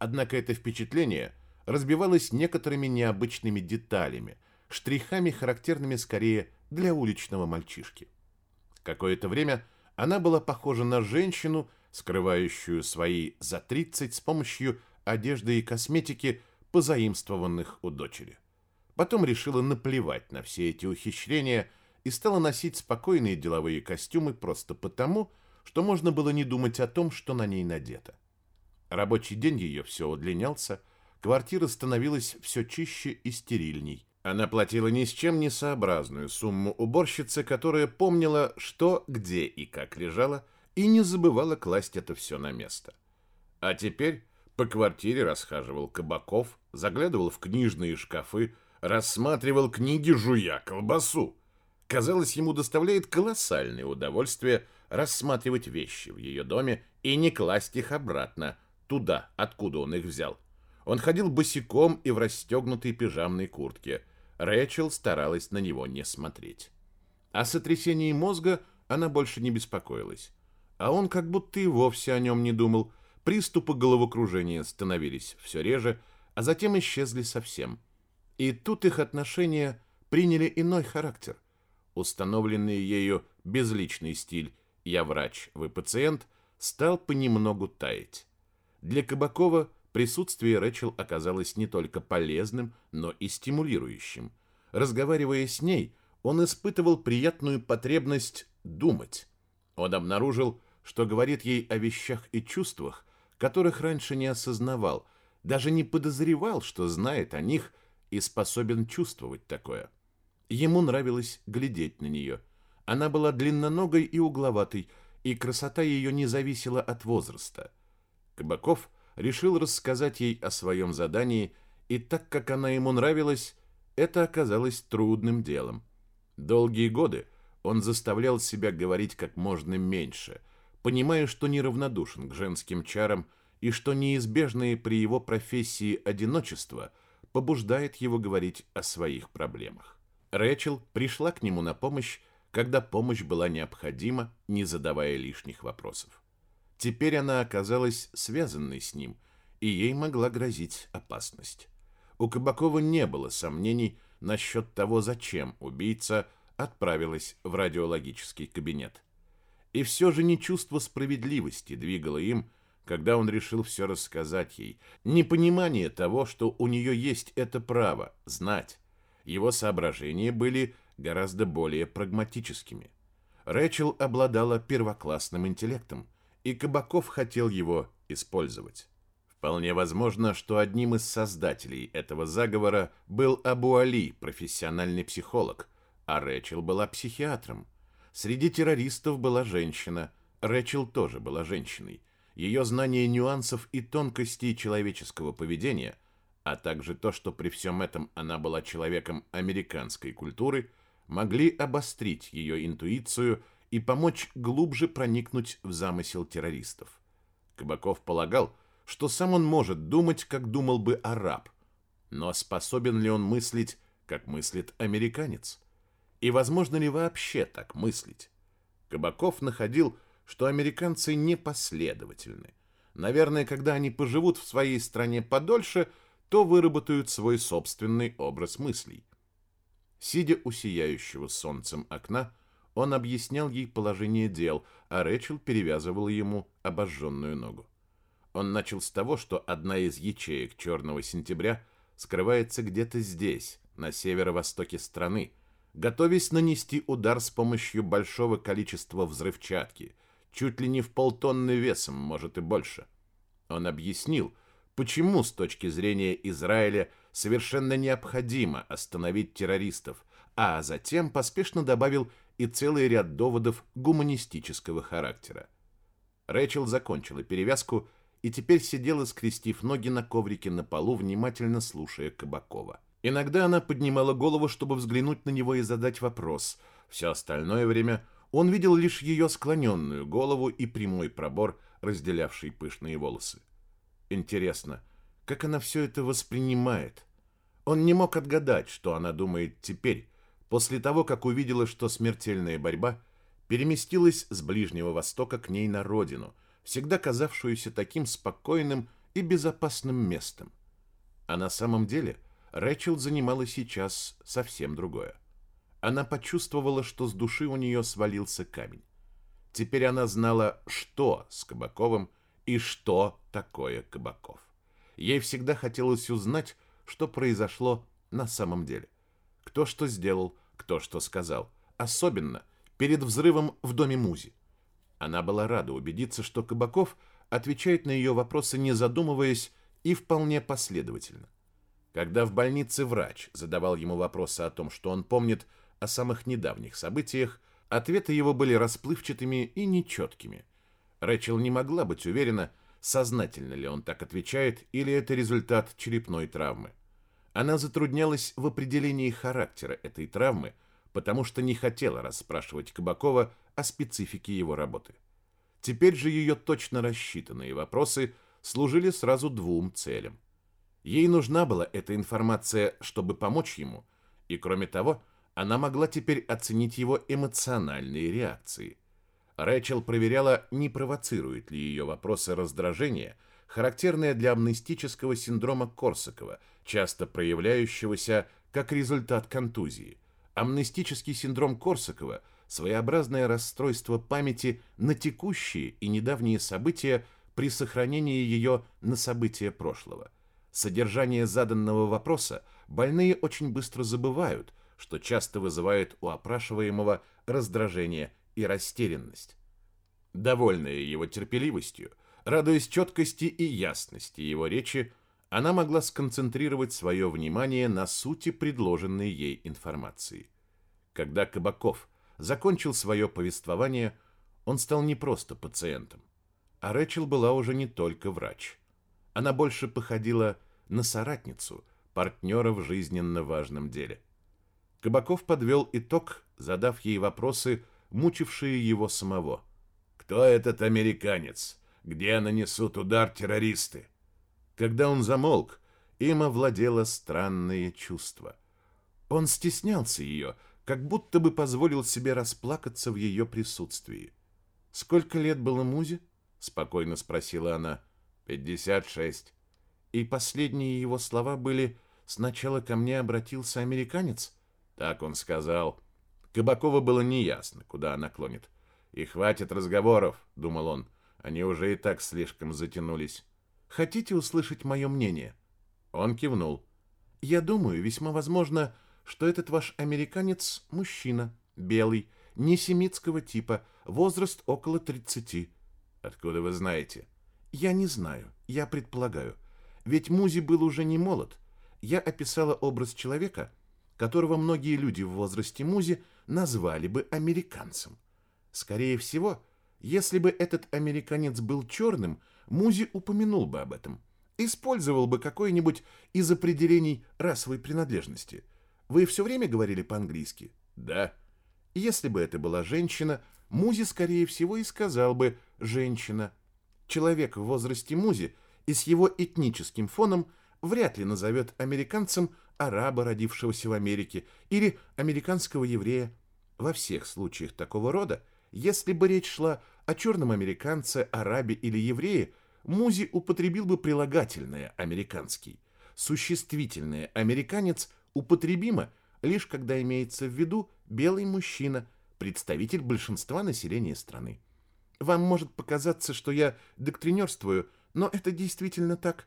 Однако это впечатление разбивалось некоторыми необычными деталями, штрихами, характерными скорее для уличного мальчишки. Какое-то время она была похожа на женщину, скрывающую свои за 30 с помощью одежды и косметики, позаимствованных у дочери. Потом решила наплевать на все эти ухищрения и стала носить спокойные деловые костюмы просто потому, что можно было не думать о том, что на ней надето. Рабочий день ее все удлинялся, квартира становилась все чище и стерильней. Она платила ни с чем не сообразную сумму уборщице, которая помнила, что, где и как лежала, и не забывала класть это все на место. А теперь по квартире расхаживал Кабаков, заглядывал в книжные шкафы, рассматривал книги, жуя колбасу. Казалось, ему доставляет колоссальное удовольствие рассматривать вещи в ее доме и не класть их обратно, туда, откуда он их взял. Он ходил босиком и в расстегнутой пижамной куртке. Рэчел старалась на него не смотреть. О сотрясении мозга она больше не беспокоилась. А он как будто и вовсе о нем не думал. Приступы головокружения становились все реже, а затем исчезли совсем. И тут их отношения приняли иной характер. Установленный ею безличный стиль «я врач, вы пациент» стал понемногу таять. Для Кабакова присутствие Рэчел оказалось не только полезным, но и стимулирующим. Разговаривая с ней, он испытывал приятную потребность думать. Он обнаружил, что говорит ей о вещах и чувствах, которых раньше не осознавал, даже не подозревал, что знает о них и способен чувствовать такое. Ему нравилось глядеть на нее. Она была длинноногой и угловатой, и красота ее не зависела от возраста. Кабаков решил рассказать ей о своем задании, и так как она ему нравилась, это оказалось трудным делом. Долгие годы он заставлял себя говорить как можно меньше, понимая, что неравнодушен к женским чарам и что неизбежное при его профессии одиночество побуждает его говорить о своих проблемах. Рэчел пришла к нему на помощь, когда помощь была необходима, не задавая лишних вопросов. Теперь она оказалась связанной с ним, и ей могла грозить опасность. У Кабакова не было сомнений насчет того, зачем убийца отправилась в радиологический кабинет. И все же не чувство справедливости двигало им, когда он решил все рассказать ей, не понимание того, что у нее есть это право знать. Его соображения были гораздо более прагматическими. Рэчел обладала первоклассным интеллектом, и Кабаков хотел его использовать. Вполне возможно, что одним из создателей этого заговора был Абу Али, профессиональный психолог, а Рэчел была психиатром. Среди террористов была женщина, Рэчел тоже была женщиной. Ее знание нюансов и тонкостей человеческого поведения, а также то, что при всем этом она была человеком американской культуры, могли обострить ее интуицию и помочь глубже проникнуть в замысел террористов. Кабаков полагал, что сам он может думать, как думал бы араб. Но способен ли он мыслить, как мыслит американец? И возможно ли вообще так мыслить? Кабаков находил, что американцы непоследовательны. Наверное, когда они поживут в своей стране подольше, то выработают свой собственный образ мыслей. Сидя у сияющего солнцем окна, он объяснял ей положение дел, а Рэчел перевязывала ему обожженную ногу. Он начал с того, что одна из ячеек «Черного сентября» скрывается где-то здесь, на северо-востоке страны, готовясь нанести удар с помощью большого количества взрывчатки, чуть ли не в полтонны весом, может и больше. Он объяснил, почему с точки зрения Израиля совершенно необходимо остановить террористов, а затем поспешно добавил и целый ряд доводов гуманистического характера. Рэчел закончила перевязку и теперь сидела, скрестив ноги на коврике на полу, внимательно слушая Кабакова. Иногда она поднимала голову, чтобы взглянуть на него и задать вопрос. Все остальное время он видел лишь ее склоненную голову и прямой пробор, разделявший пышные волосы. Интересно, как она все это воспринимает? Он не мог отгадать, что она думает теперь, после того, как увидела, что смертельная борьба переместилась с Ближнего Востока к ней на родину – всегда казавшуюся таким спокойным и безопасным местом. А на самом деле Рэчел занимала сейчас совсем другое. Она почувствовала, что с души у нее свалился камень. Теперь она знала, что с Кабаковым и что такое Кабаков. Ей всегда хотелось узнать, что произошло на самом деле. Кто что сделал, кто что сказал. Особенно перед взрывом в доме Музи. Она была рада убедиться, что Кабаков отвечает на ее вопросы, не задумываясь, и вполне последовательно. Когда в больнице врач задавал ему вопросы о том, что он помнит о самых недавних событиях, ответы его были расплывчатыми и нечеткими. Рэчел не могла быть уверена, сознательно ли он так отвечает, или это результат черепной травмы. Она затруднялась в определении характера этой травмы, потому что не хотела расспрашивать Кабакова о специфике его работы. Теперь же ее точно рассчитанные вопросы служили сразу двум целям. Ей нужна была эта информация, чтобы помочь ему, и кроме того, она могла теперь оценить его эмоциональные реакции. Рэчел проверяла, не провоцирует ли ее вопросы раздражения, характерное для амнестического синдрома Корсакова, часто проявляющегося как результат контузии. Амнестический синдром Корсакова – своеобразное расстройство памяти на текущие и недавние события при сохранении ее на события прошлого. Содержание заданного вопроса больные очень быстро забывают, что часто вызывает у опрашиваемого раздражение и растерянность. Довольная его терпеливостью, радуясь четкости и ясности его речи, она могла сконцентрировать свое внимание на сути предложенной ей информации. Когда Кабаков закончил свое повествование, он стал не просто пациентом. А Рэчел была уже не только врач. Она больше походила на соратницу, партнера в жизненно важном деле. Кабаков подвел итог, задав ей вопросы, мучившие его самого. «Кто этот американец? Где нанесут удар террористы?» Когда он замолк, им овладело странное чувство. Он стеснялся ее, как будто бы позволил себе расплакаться в ее присутствии. «Сколько лет было Музе?» — спокойно спросила она. «Пятьдесят шесть». И последние его слова были «Сначала ко мне обратился американец?» Так он сказал. Кабакова было неясно, куда она клонит. «И хватит разговоров», — думал он. «Они уже и так слишком затянулись». «Хотите услышать мое мнение?» Он кивнул. «Я думаю, весьма возможно, что этот ваш американец – мужчина, белый, не семитского типа, возраст около 30. Откуда вы знаете? Я не знаю, я предполагаю. Ведь Музи был уже не молод. Я описала образ человека, которого многие люди в возрасте Музи назвали бы американцем. Скорее всего, если бы этот американец был черным, Музи упомянул бы об этом. Использовал бы какое-нибудь из определений расовой принадлежности. Вы все время говорили по-английски? Да. Если бы это была женщина, Музи, скорее всего, и сказал бы «женщина». Человек в возрасте Музи и с его этническим фоном вряд ли назовет американцем араба, родившегося в Америке, или американского еврея. Во всех случаях такого рода, если бы речь шла о черном американце, арабе или еврее, Музи употребил бы прилагательное «американский». Существительное «американец» употребимо лишь когда имеется в виду белый мужчина, представитель большинства населения страны. Вам может показаться, что я доктринерствую, но это действительно так.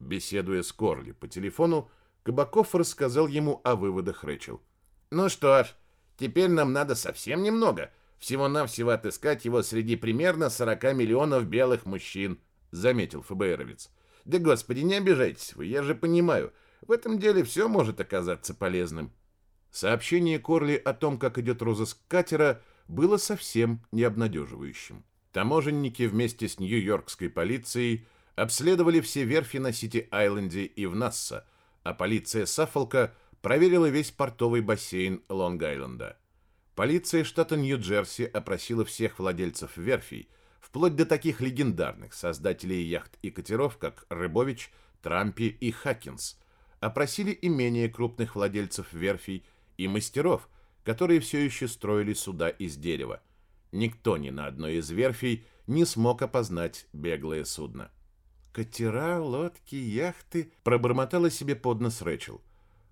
Беседуя с Корли по телефону, Кабаков рассказал ему о выводах Рэчел. «Ну что ж, теперь нам надо совсем немного. Всего-навсего отыскать его среди примерно 40 миллионов белых мужчин», — заметил ФБРовец. «Да, господи, не обижайтесь вы, я же понимаю, в этом деле все может оказаться полезным». Сообщение Корли о том, как идет розыск катера, было совсем не обнадеживающим. Таможенники вместе с Нью-Йоркской полицией обследовали все верфи на Сити-Айленде и в Насса, а полиция Саффолка проверила весь портовый бассейн Лонг-Айленда. Полиция штата Нью-Джерси опросила всех владельцев верфей, вплоть до таких легендарных создателей яхт и катеров, как Рыбович, Трампи и Хакинс. Опросили и менее крупных владельцев верфей и мастеров, которые все еще строили суда из дерева. Никто ни на одной из верфей не смог опознать беглое судно. «Катера, лодки, яхты», — пробормотала себе под нос Рэчел.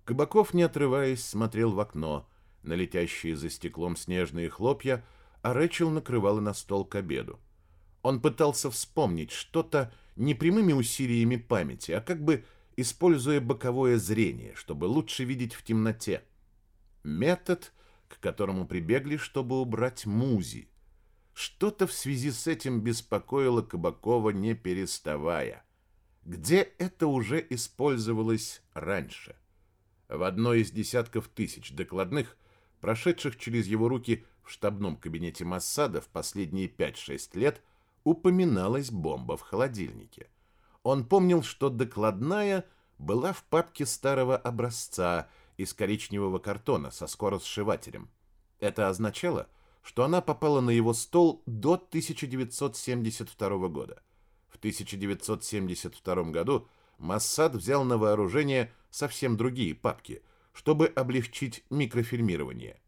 Кабаков, не отрываясь, смотрел в окно, на летящие за стеклом снежные хлопья, а Рэчел накрывала на стол к обеду. Он пытался вспомнить что-то не прямыми усилиями памяти, а как бы используя боковое зрение, чтобы лучше видеть в темноте. Метод, к которому прибегли, чтобы убрать музи. Что-то в связи с этим беспокоило Кабакова не переставая. Где это уже использовалось раньше? В одной из десятков тысяч докладных, прошедших через его руки в штабном кабинете Массада в последние 5-6 лет, упоминалась бомба в холодильнике. Он помнил, что докладная была в папке старого образца из коричневого картона со скоросшивателем. Это означало, что она попала на его стол до 1972 года. В 1972 году Массад взял на вооружение совсем другие папки, чтобы облегчить микрофильмирование.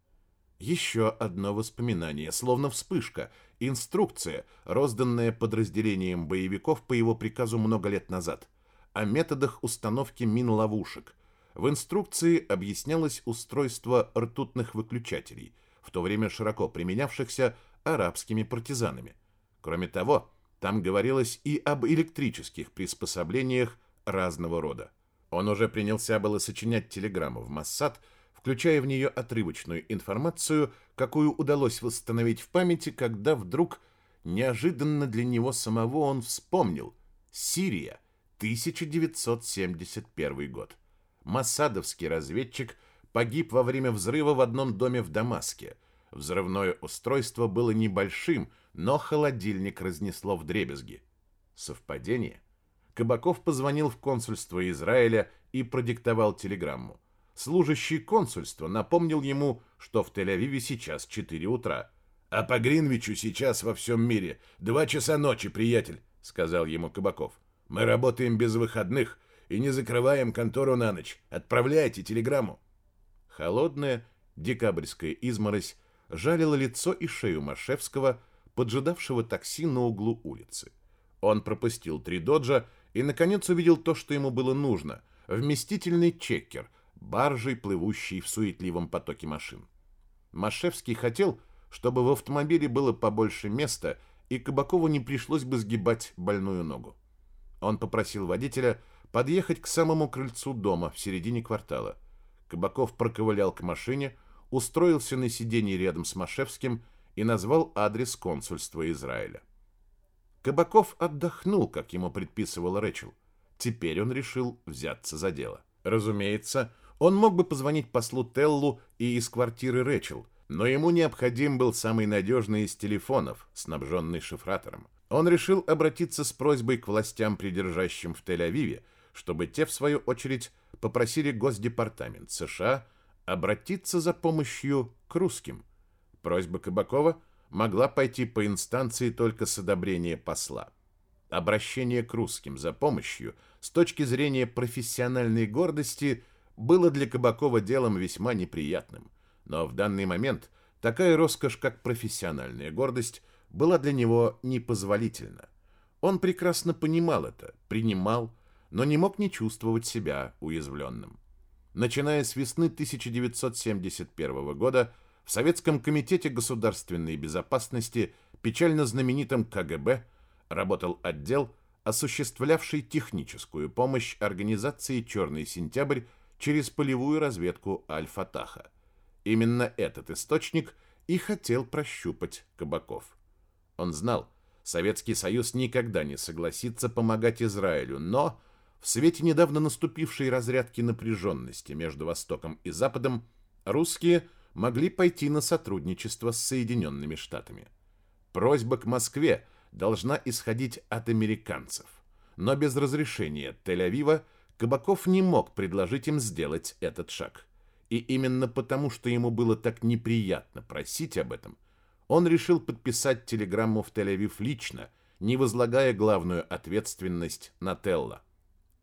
Еще одно воспоминание, словно вспышка, инструкция, розданная подразделением боевиков по его приказу много лет назад, о методах установки мин-ловушек. В инструкции объяснялось устройство ртутных выключателей – в то время широко применявшихся арабскими партизанами. Кроме того, там говорилось и об электрических приспособлениях разного рода. Он уже принялся было сочинять телеграмму в Массад, включая в нее отрывочную информацию, какую удалось восстановить в памяти, когда вдруг, неожиданно для него самого, он вспомнил «Сирия, 1971 год». Массадовский разведчик погиб во время взрыва в одном доме в Дамаске. Взрывное устройство было небольшим, но холодильник разнесло в дребезги. Совпадение? Кабаков позвонил в консульство Израиля и продиктовал телеграмму. Служащий консульства напомнил ему, что в Тель-Авиве сейчас 4 утра. «А по Гринвичу сейчас во всем мире 2 часа ночи, приятель», — сказал ему Кабаков. «Мы работаем без выходных и не закрываем контору на ночь. Отправляйте телеграмму». Холодная декабрьская изморозь жалила лицо и шею Машевского, поджидавшего такси на углу улицы. Он пропустил три доджа и, наконец, увидел то, что ему было нужно — вместительный чекер, баржей, плывущий в суетливом потоке машин. Машевский хотел, чтобы в автомобиле было побольше места, и Кабакову не пришлось бы сгибать больную ногу. Он попросил водителя подъехать к самому крыльцу дома в середине квартала — Кабаков проковылял к машине, устроился на сиденье рядом с Машевским и назвал адрес консульства Израиля. Кабаков отдохнул, как ему предписывал Рэчел. Теперь он решил взяться за дело. Разумеется, он мог бы позвонить послу Теллу и из квартиры Рэчел, но ему необходим был самый надежный из телефонов, снабженный шифратором. Он решил обратиться с просьбой к властям, придержащим в Тель-Авиве, чтобы те, в свою очередь, попросили Госдепартамент США обратиться за помощью к русским. Просьба Кабакова могла пойти по инстанции только с одобрения посла. Обращение к русским за помощью с точки зрения профессиональной гордости было для Кабакова делом весьма неприятным. Но в данный момент такая роскошь, как профессиональная гордость, была для него непозволительна. Он прекрасно понимал это, принимал, но не мог не чувствовать себя уязвленным. Начиная с весны 1971 года в Советском комитете государственной безопасности, печально знаменитом КГБ, работал отдел, осуществлявший техническую помощь организации «Черный сентябрь» через полевую разведку Аль-Фатаха. Именно этот источник и хотел прощупать Кабаков. Он знал, Советский Союз никогда не согласится помогать Израилю, но в свете недавно наступившей разрядки напряженности между Востоком и Западом русские могли пойти на сотрудничество с Соединенными Штатами. Просьба к Москве должна исходить от американцев, но без разрешения Тель-Авива Кабаков не мог предложить им сделать этот шаг. И именно потому, что ему было так неприятно просить об этом, он решил подписать телеграмму в Тель-Авив лично, не возлагая главную ответственность на Телла.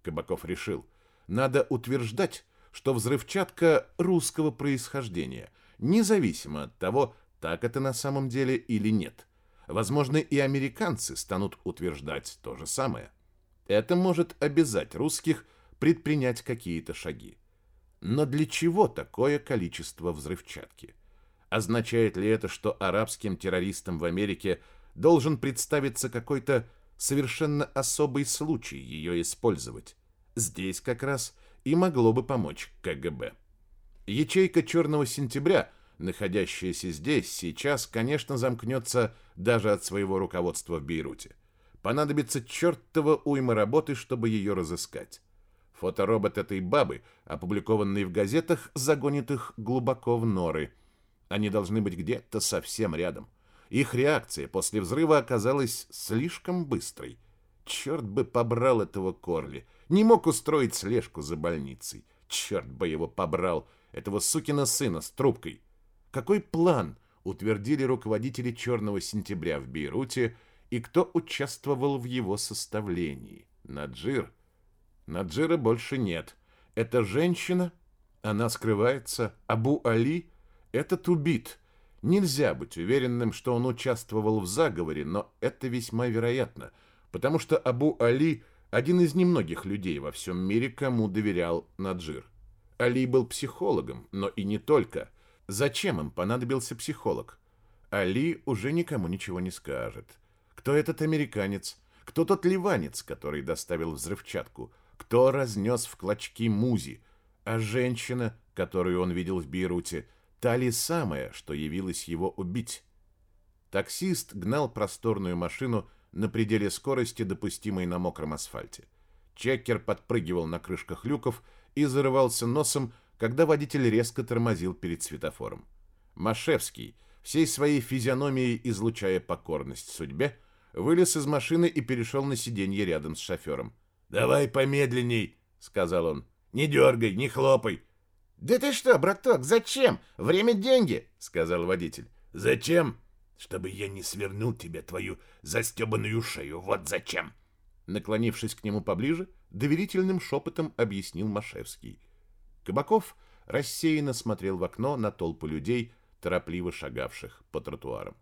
Кабаков решил, надо утверждать, что взрывчатка русского происхождения, независимо от того, так это на самом деле или нет. Возможно, и американцы станут утверждать то же самое. Это может обязать русских предпринять какие-то шаги. Но для чего такое количество взрывчатки? Означает ли это, что арабским террористам в Америке должен представиться какой-то совершенно особый случай ее использовать? Здесь как раз и могло бы помочь КГБ. Ячейка «Черного сентября», находящаяся здесь, сейчас, конечно, замкнется даже от своего руководства в Бейруте. Понадобится чертова уйма работы, чтобы ее разыскать. Фоторобот этой бабы, опубликованный в газетах, загонит их глубоко в норы. Они должны быть где-то совсем рядом. Их реакция после взрыва оказалась слишком быстрой. Черт бы побрал этого Корли. Не мог устроить слежку за больницей. Черт бы его побрал, этого сукина сына с трубкой. Какой план утвердили руководители «Черного сентября» в Бейруте и кто участвовал в его составлении? Наджир? Наджира больше нет. Это женщина? Она скрывается. Абу Али? Этот убит. Нельзя быть уверенным, что он участвовал в заговоре, но это весьма вероятно, потому что Абу Али один из немногих людей во всем мире, кому доверял Наджир. Али был психологом, но и не только. Зачем им понадобился психолог? Али уже никому ничего не скажет. Кто этот американец? Кто тот ливанец, который доставил взрывчатку? Кто разнес в клочки Музи, а женщина, которую он видел в Бейруте, та ли самая, что явилась его убить. Таксист гнал просторную машину на пределе скорости, допустимой на мокром асфальте. Чекер подпрыгивал на крышках люков и зарывался носом, когда водитель резко тормозил перед светофором. Машевский, всей своей физиономией излучая покорность судьбе, вылез из машины и перешел на сиденье рядом с шофером. «Давай помедленней», — сказал он. «Не дергай, не хлопай». «Да ты что, браток, зачем? Время — деньги», — сказал водитель. «Зачем? Чтобы я не свернул тебе твою застебанную шею. Вот зачем». Наклонившись к нему поближе, доверительным шепотом объяснил Машевский. Кабаков рассеянно смотрел в окно на толпу людей, торопливо шагавших по тротуарам.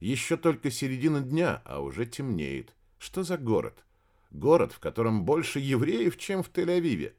Еще только середина дня, а уже темнеет. Что за город? Город, в котором больше евреев, чем в Тель-Авиве.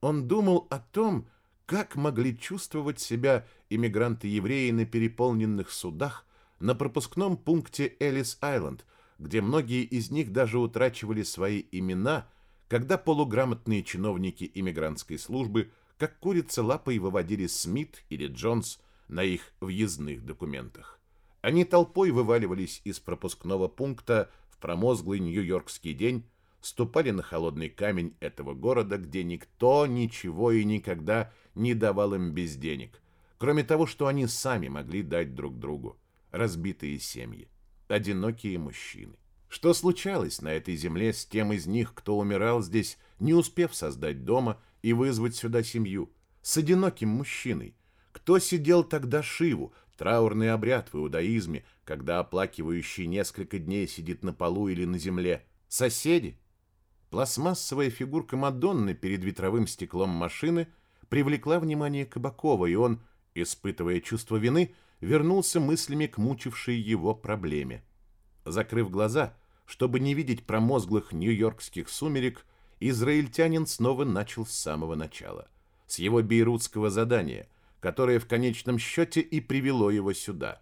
Он думал о том, как могли чувствовать себя иммигранты-евреи на переполненных судах на пропускном пункте Элис-Айленд, где многие из них даже утрачивали свои имена, когда полуграмотные чиновники иммигрантской службы как курица лапой выводили Смит или Джонс на их въездных документах. Они толпой вываливались из пропускного пункта в промозглый нью-йоркский день ступали на холодный камень этого города, где никто ничего и никогда не давал им без денег, кроме того, что они сами могли дать друг другу, разбитые семьи, одинокие мужчины. Что случалось на этой земле с тем из них, кто умирал здесь, не успев создать дома и вызвать сюда семью, с одиноким мужчиной? Кто сидел тогда Шиву, траурный обряд в иудаизме, когда оплакивающий несколько дней сидит на полу или на земле? Соседи? Пластмассовая фигурка Мадонны перед ветровым стеклом машины привлекла внимание Кабакова, и он, испытывая чувство вины, вернулся мыслями к мучившей его проблеме. Закрыв глаза, чтобы не видеть промозглых нью-йоркских сумерек, израильтянин снова начал с самого начала, с его бейрутского задания, которое в конечном счете и привело его сюда.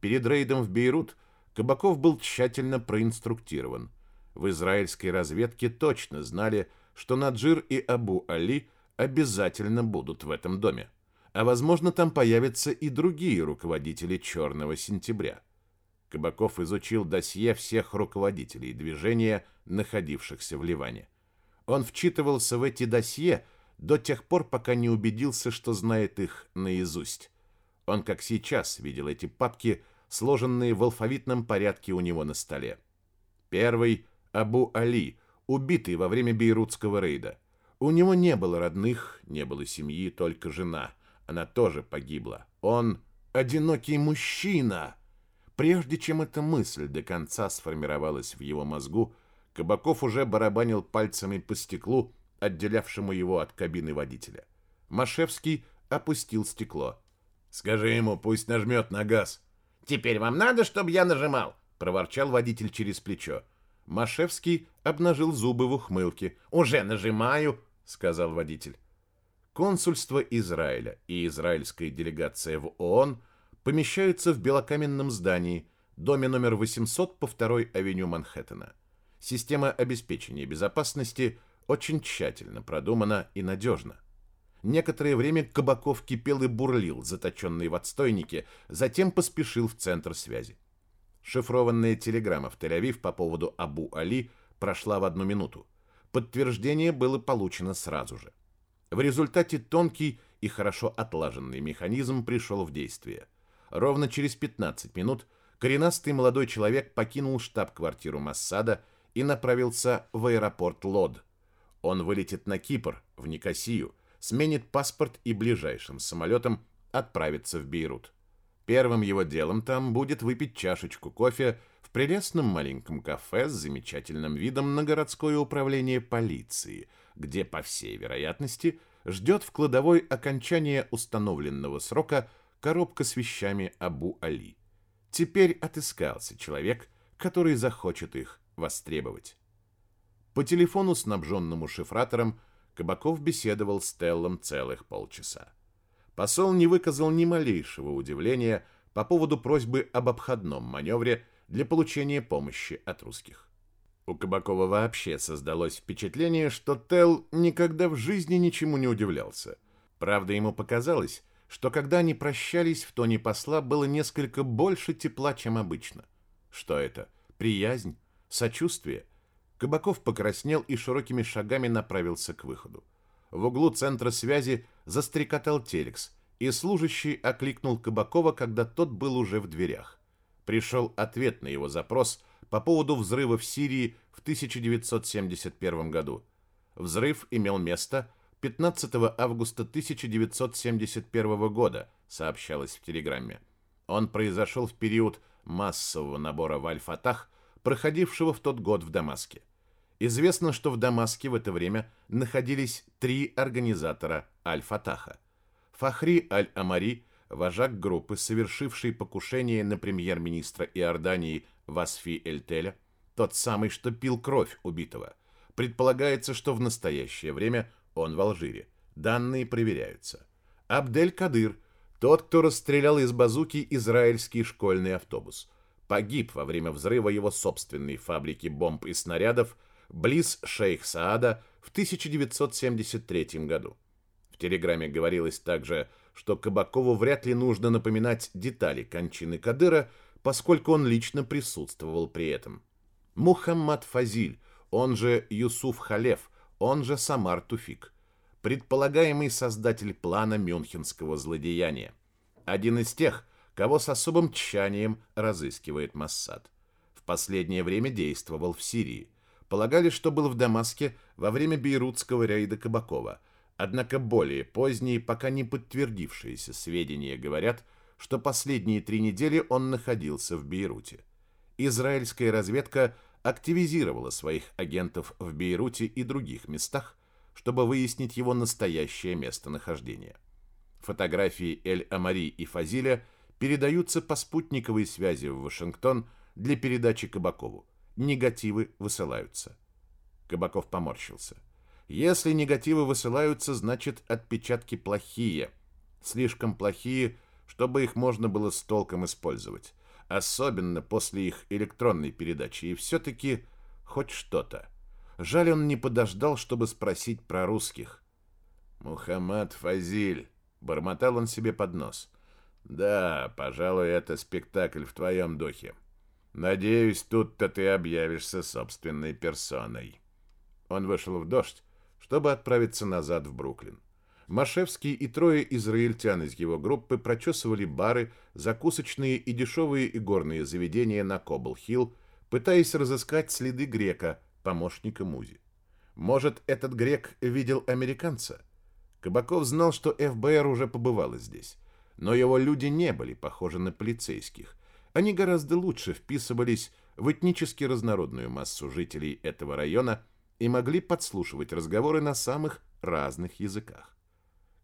Перед рейдом в Бейрут Кабаков был тщательно проинструктирован – в израильской разведке точно знали, что Наджир и Абу Али обязательно будут в этом доме. А возможно, там появятся и другие руководители «Черного сентября». Кабаков изучил досье всех руководителей движения, находившихся в Ливане. Он вчитывался в эти досье до тех пор, пока не убедился, что знает их наизусть. Он, как сейчас, видел эти папки, сложенные в алфавитном порядке у него на столе. Первый Абу Али, убитый во время бейрутского рейда. У него не было родных, не было семьи, только жена. Она тоже погибла. Он одинокий мужчина. Прежде чем эта мысль до конца сформировалась в его мозгу, Кабаков уже барабанил пальцами по стеклу, отделявшему его от кабины водителя. Машевский опустил стекло. «Скажи ему, пусть нажмет на газ». «Теперь вам надо, чтобы я нажимал?» — проворчал водитель через плечо. Машевский обнажил зубы в ухмылке. «Уже нажимаю», — сказал водитель. Консульство Израиля и израильская делегация в ООН помещаются в белокаменном здании, доме номер 800 по второй авеню Манхэттена. Система обеспечения безопасности очень тщательно продумана и надежна. Некоторое время Кабаков кипел и бурлил, заточенный в отстойнике, затем поспешил в центр связи. Шифрованная телеграмма в Тель-Авив по поводу Абу Али прошла в одну минуту. Подтверждение было получено сразу же. В результате тонкий и хорошо отлаженный механизм пришел в действие. Ровно через 15 минут коренастый молодой человек покинул штаб-квартиру Массада и направился в аэропорт Лод. Он вылетит на Кипр, в Никосию, сменит паспорт и ближайшим самолетом отправится в Бейрут. Первым его делом там будет выпить чашечку кофе в прелестном маленьком кафе с замечательным видом на городское управление полиции, где, по всей вероятности, ждет в кладовой окончания установленного срока коробка с вещами Абу Али. Теперь отыскался человек, который захочет их востребовать. По телефону, снабженному шифратором, Кабаков беседовал с Теллом целых полчаса посол не выказал ни малейшего удивления по поводу просьбы об обходном маневре для получения помощи от русских. У Кабакова вообще создалось впечатление, что Тел никогда в жизни ничему не удивлялся. Правда, ему показалось, что когда они прощались, в тоне посла было несколько больше тепла, чем обычно. Что это? Приязнь? Сочувствие? Кабаков покраснел и широкими шагами направился к выходу. В углу центра связи застрекотал телекс, и служащий окликнул Кабакова, когда тот был уже в дверях. Пришел ответ на его запрос по поводу взрыва в Сирии в 1971 году. Взрыв имел место 15 августа 1971 года, сообщалось в телеграмме. Он произошел в период массового набора в Аль-Фатах, проходившего в тот год в Дамаске. Известно, что в Дамаске в это время находились три организатора Аль-Фатаха. Фахри Аль-Амари, вожак группы, совершивший покушение на премьер-министра Иордании Васфи Эль-Теля, тот самый, что пил кровь убитого. Предполагается, что в настоящее время он в Алжире. Данные проверяются. Абдель-Кадыр, тот, кто расстрелял из базуки израильский школьный автобус, погиб во время взрыва его собственной фабрики бомб и снарядов – близ Шейх-Саада в 1973 году. В телеграмме говорилось также, что Кабакову вряд ли нужно напоминать детали кончины Кадыра, поскольку он лично присутствовал при этом. Мухаммад Фазиль, он же Юсуф Халев, он же Самар Туфик, предполагаемый создатель плана мюнхенского злодеяния. Один из тех, кого с особым тщанием разыскивает Моссад. В последнее время действовал в Сирии. Полагали, что был в Дамаске во время бейрутского рейда Кабакова. Однако более поздние, пока не подтвердившиеся сведения говорят, что последние три недели он находился в Бейруте. Израильская разведка активизировала своих агентов в Бейруте и других местах, чтобы выяснить его настоящее местонахождение. Фотографии Эль-Амари и Фазиля передаются по спутниковой связи в Вашингтон для передачи Кабакову. Негативы высылаются. Кабаков поморщился. Если негативы высылаются, значит отпечатки плохие. Слишком плохие, чтобы их можно было с толком использовать. Особенно после их электронной передачи. И все-таки хоть что-то. Жаль, он не подождал, чтобы спросить про русских. «Мухаммад Фазиль», — бормотал он себе под нос. «Да, пожалуй, это спектакль в твоем духе. Надеюсь, тут-то ты объявишься собственной персоной». Он вышел в дождь, чтобы отправиться назад в Бруклин. Машевский и трое израильтян из его группы прочесывали бары, закусочные и дешевые игорные заведения на Кобл-Хилл, пытаясь разыскать следы грека, помощника Музи. Может, этот грек видел американца? Кабаков знал, что ФБР уже побывало здесь, но его люди не были похожи на полицейских. Они гораздо лучше вписывались в этнически разнородную массу жителей этого района и могли подслушивать разговоры на самых разных языках.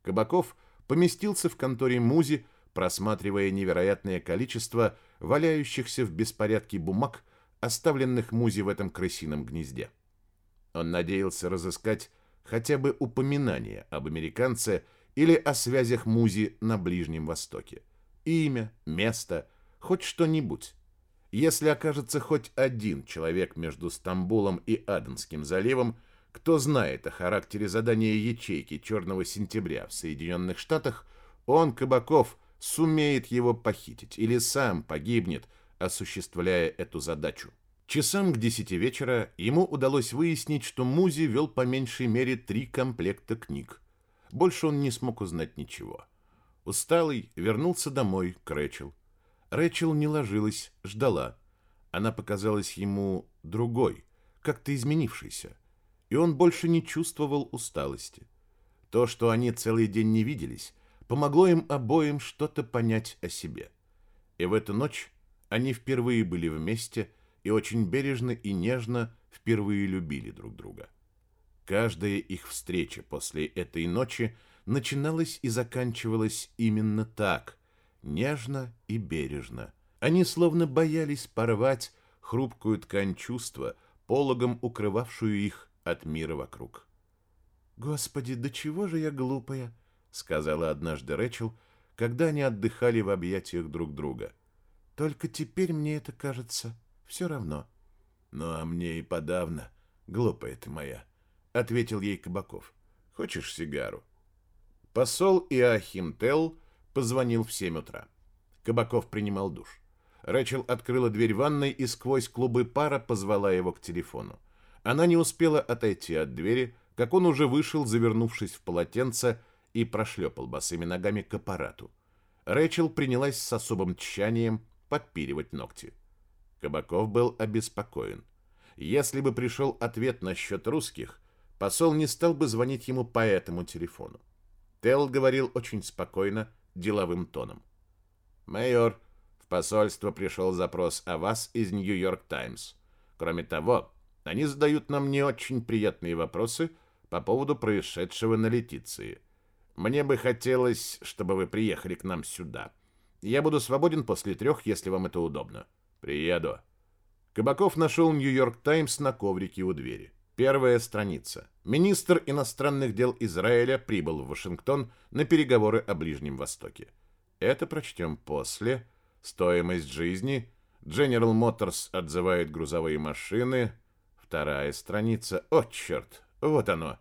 Кабаков поместился в конторе Музи, просматривая невероятное количество валяющихся в беспорядке бумаг, оставленных Музи в этом крысином гнезде. Он надеялся разыскать хотя бы упоминание об американце или о связях Музи на Ближнем Востоке. Имя, место, хоть что-нибудь. Если окажется хоть один человек между Стамбулом и Аденским заливом, кто знает о характере задания ячейки «Черного сентября» в Соединенных Штатах, он, Кабаков, сумеет его похитить или сам погибнет, осуществляя эту задачу. Часам к десяти вечера ему удалось выяснить, что Музи вел по меньшей мере три комплекта книг. Больше он не смог узнать ничего. Усталый вернулся домой к Рэчел. Рэчел не ложилась, ждала. Она показалась ему другой, как-то изменившейся и он больше не чувствовал усталости. То, что они целый день не виделись, помогло им обоим что-то понять о себе. И в эту ночь они впервые были вместе и очень бережно и нежно впервые любили друг друга. Каждая их встреча после этой ночи начиналась и заканчивалась именно так, нежно и бережно. Они словно боялись порвать хрупкую ткань чувства, пологом укрывавшую их от мира вокруг. «Господи, до чего же я глупая!» — сказала однажды Рэчел, когда они отдыхали в объятиях друг друга. «Только теперь мне это кажется все равно». «Ну, а мне и подавно, глупая ты моя», — ответил ей Кабаков. «Хочешь сигару?» Посол Иохим Телл позвонил в семь утра. Кабаков принимал душ. Рэчел открыла дверь ванной и сквозь клубы пара позвала его к телефону. Она не успела отойти от двери, как он уже вышел, завернувшись в полотенце, и прошлепал босыми ногами к аппарату. Рэчел принялась с особым тщанием подпиливать ногти. Кабаков был обеспокоен. Если бы пришел ответ насчет русских, посол не стал бы звонить ему по этому телефону. Телл говорил очень спокойно, деловым тоном. «Майор, в посольство пришел запрос о вас из Нью-Йорк Таймс. Кроме того, они задают нам не очень приятные вопросы по поводу происшедшего на Летиции. Мне бы хотелось, чтобы вы приехали к нам сюда. Я буду свободен после трех, если вам это удобно. Приеду. Кабаков нашел Нью-Йорк Таймс на коврике у двери. Первая страница. Министр иностранных дел Израиля прибыл в Вашингтон на переговоры о Ближнем Востоке. Это прочтем после. Стоимость жизни. General Motors отзывает грузовые машины. Вторая страница. О, черт, вот оно.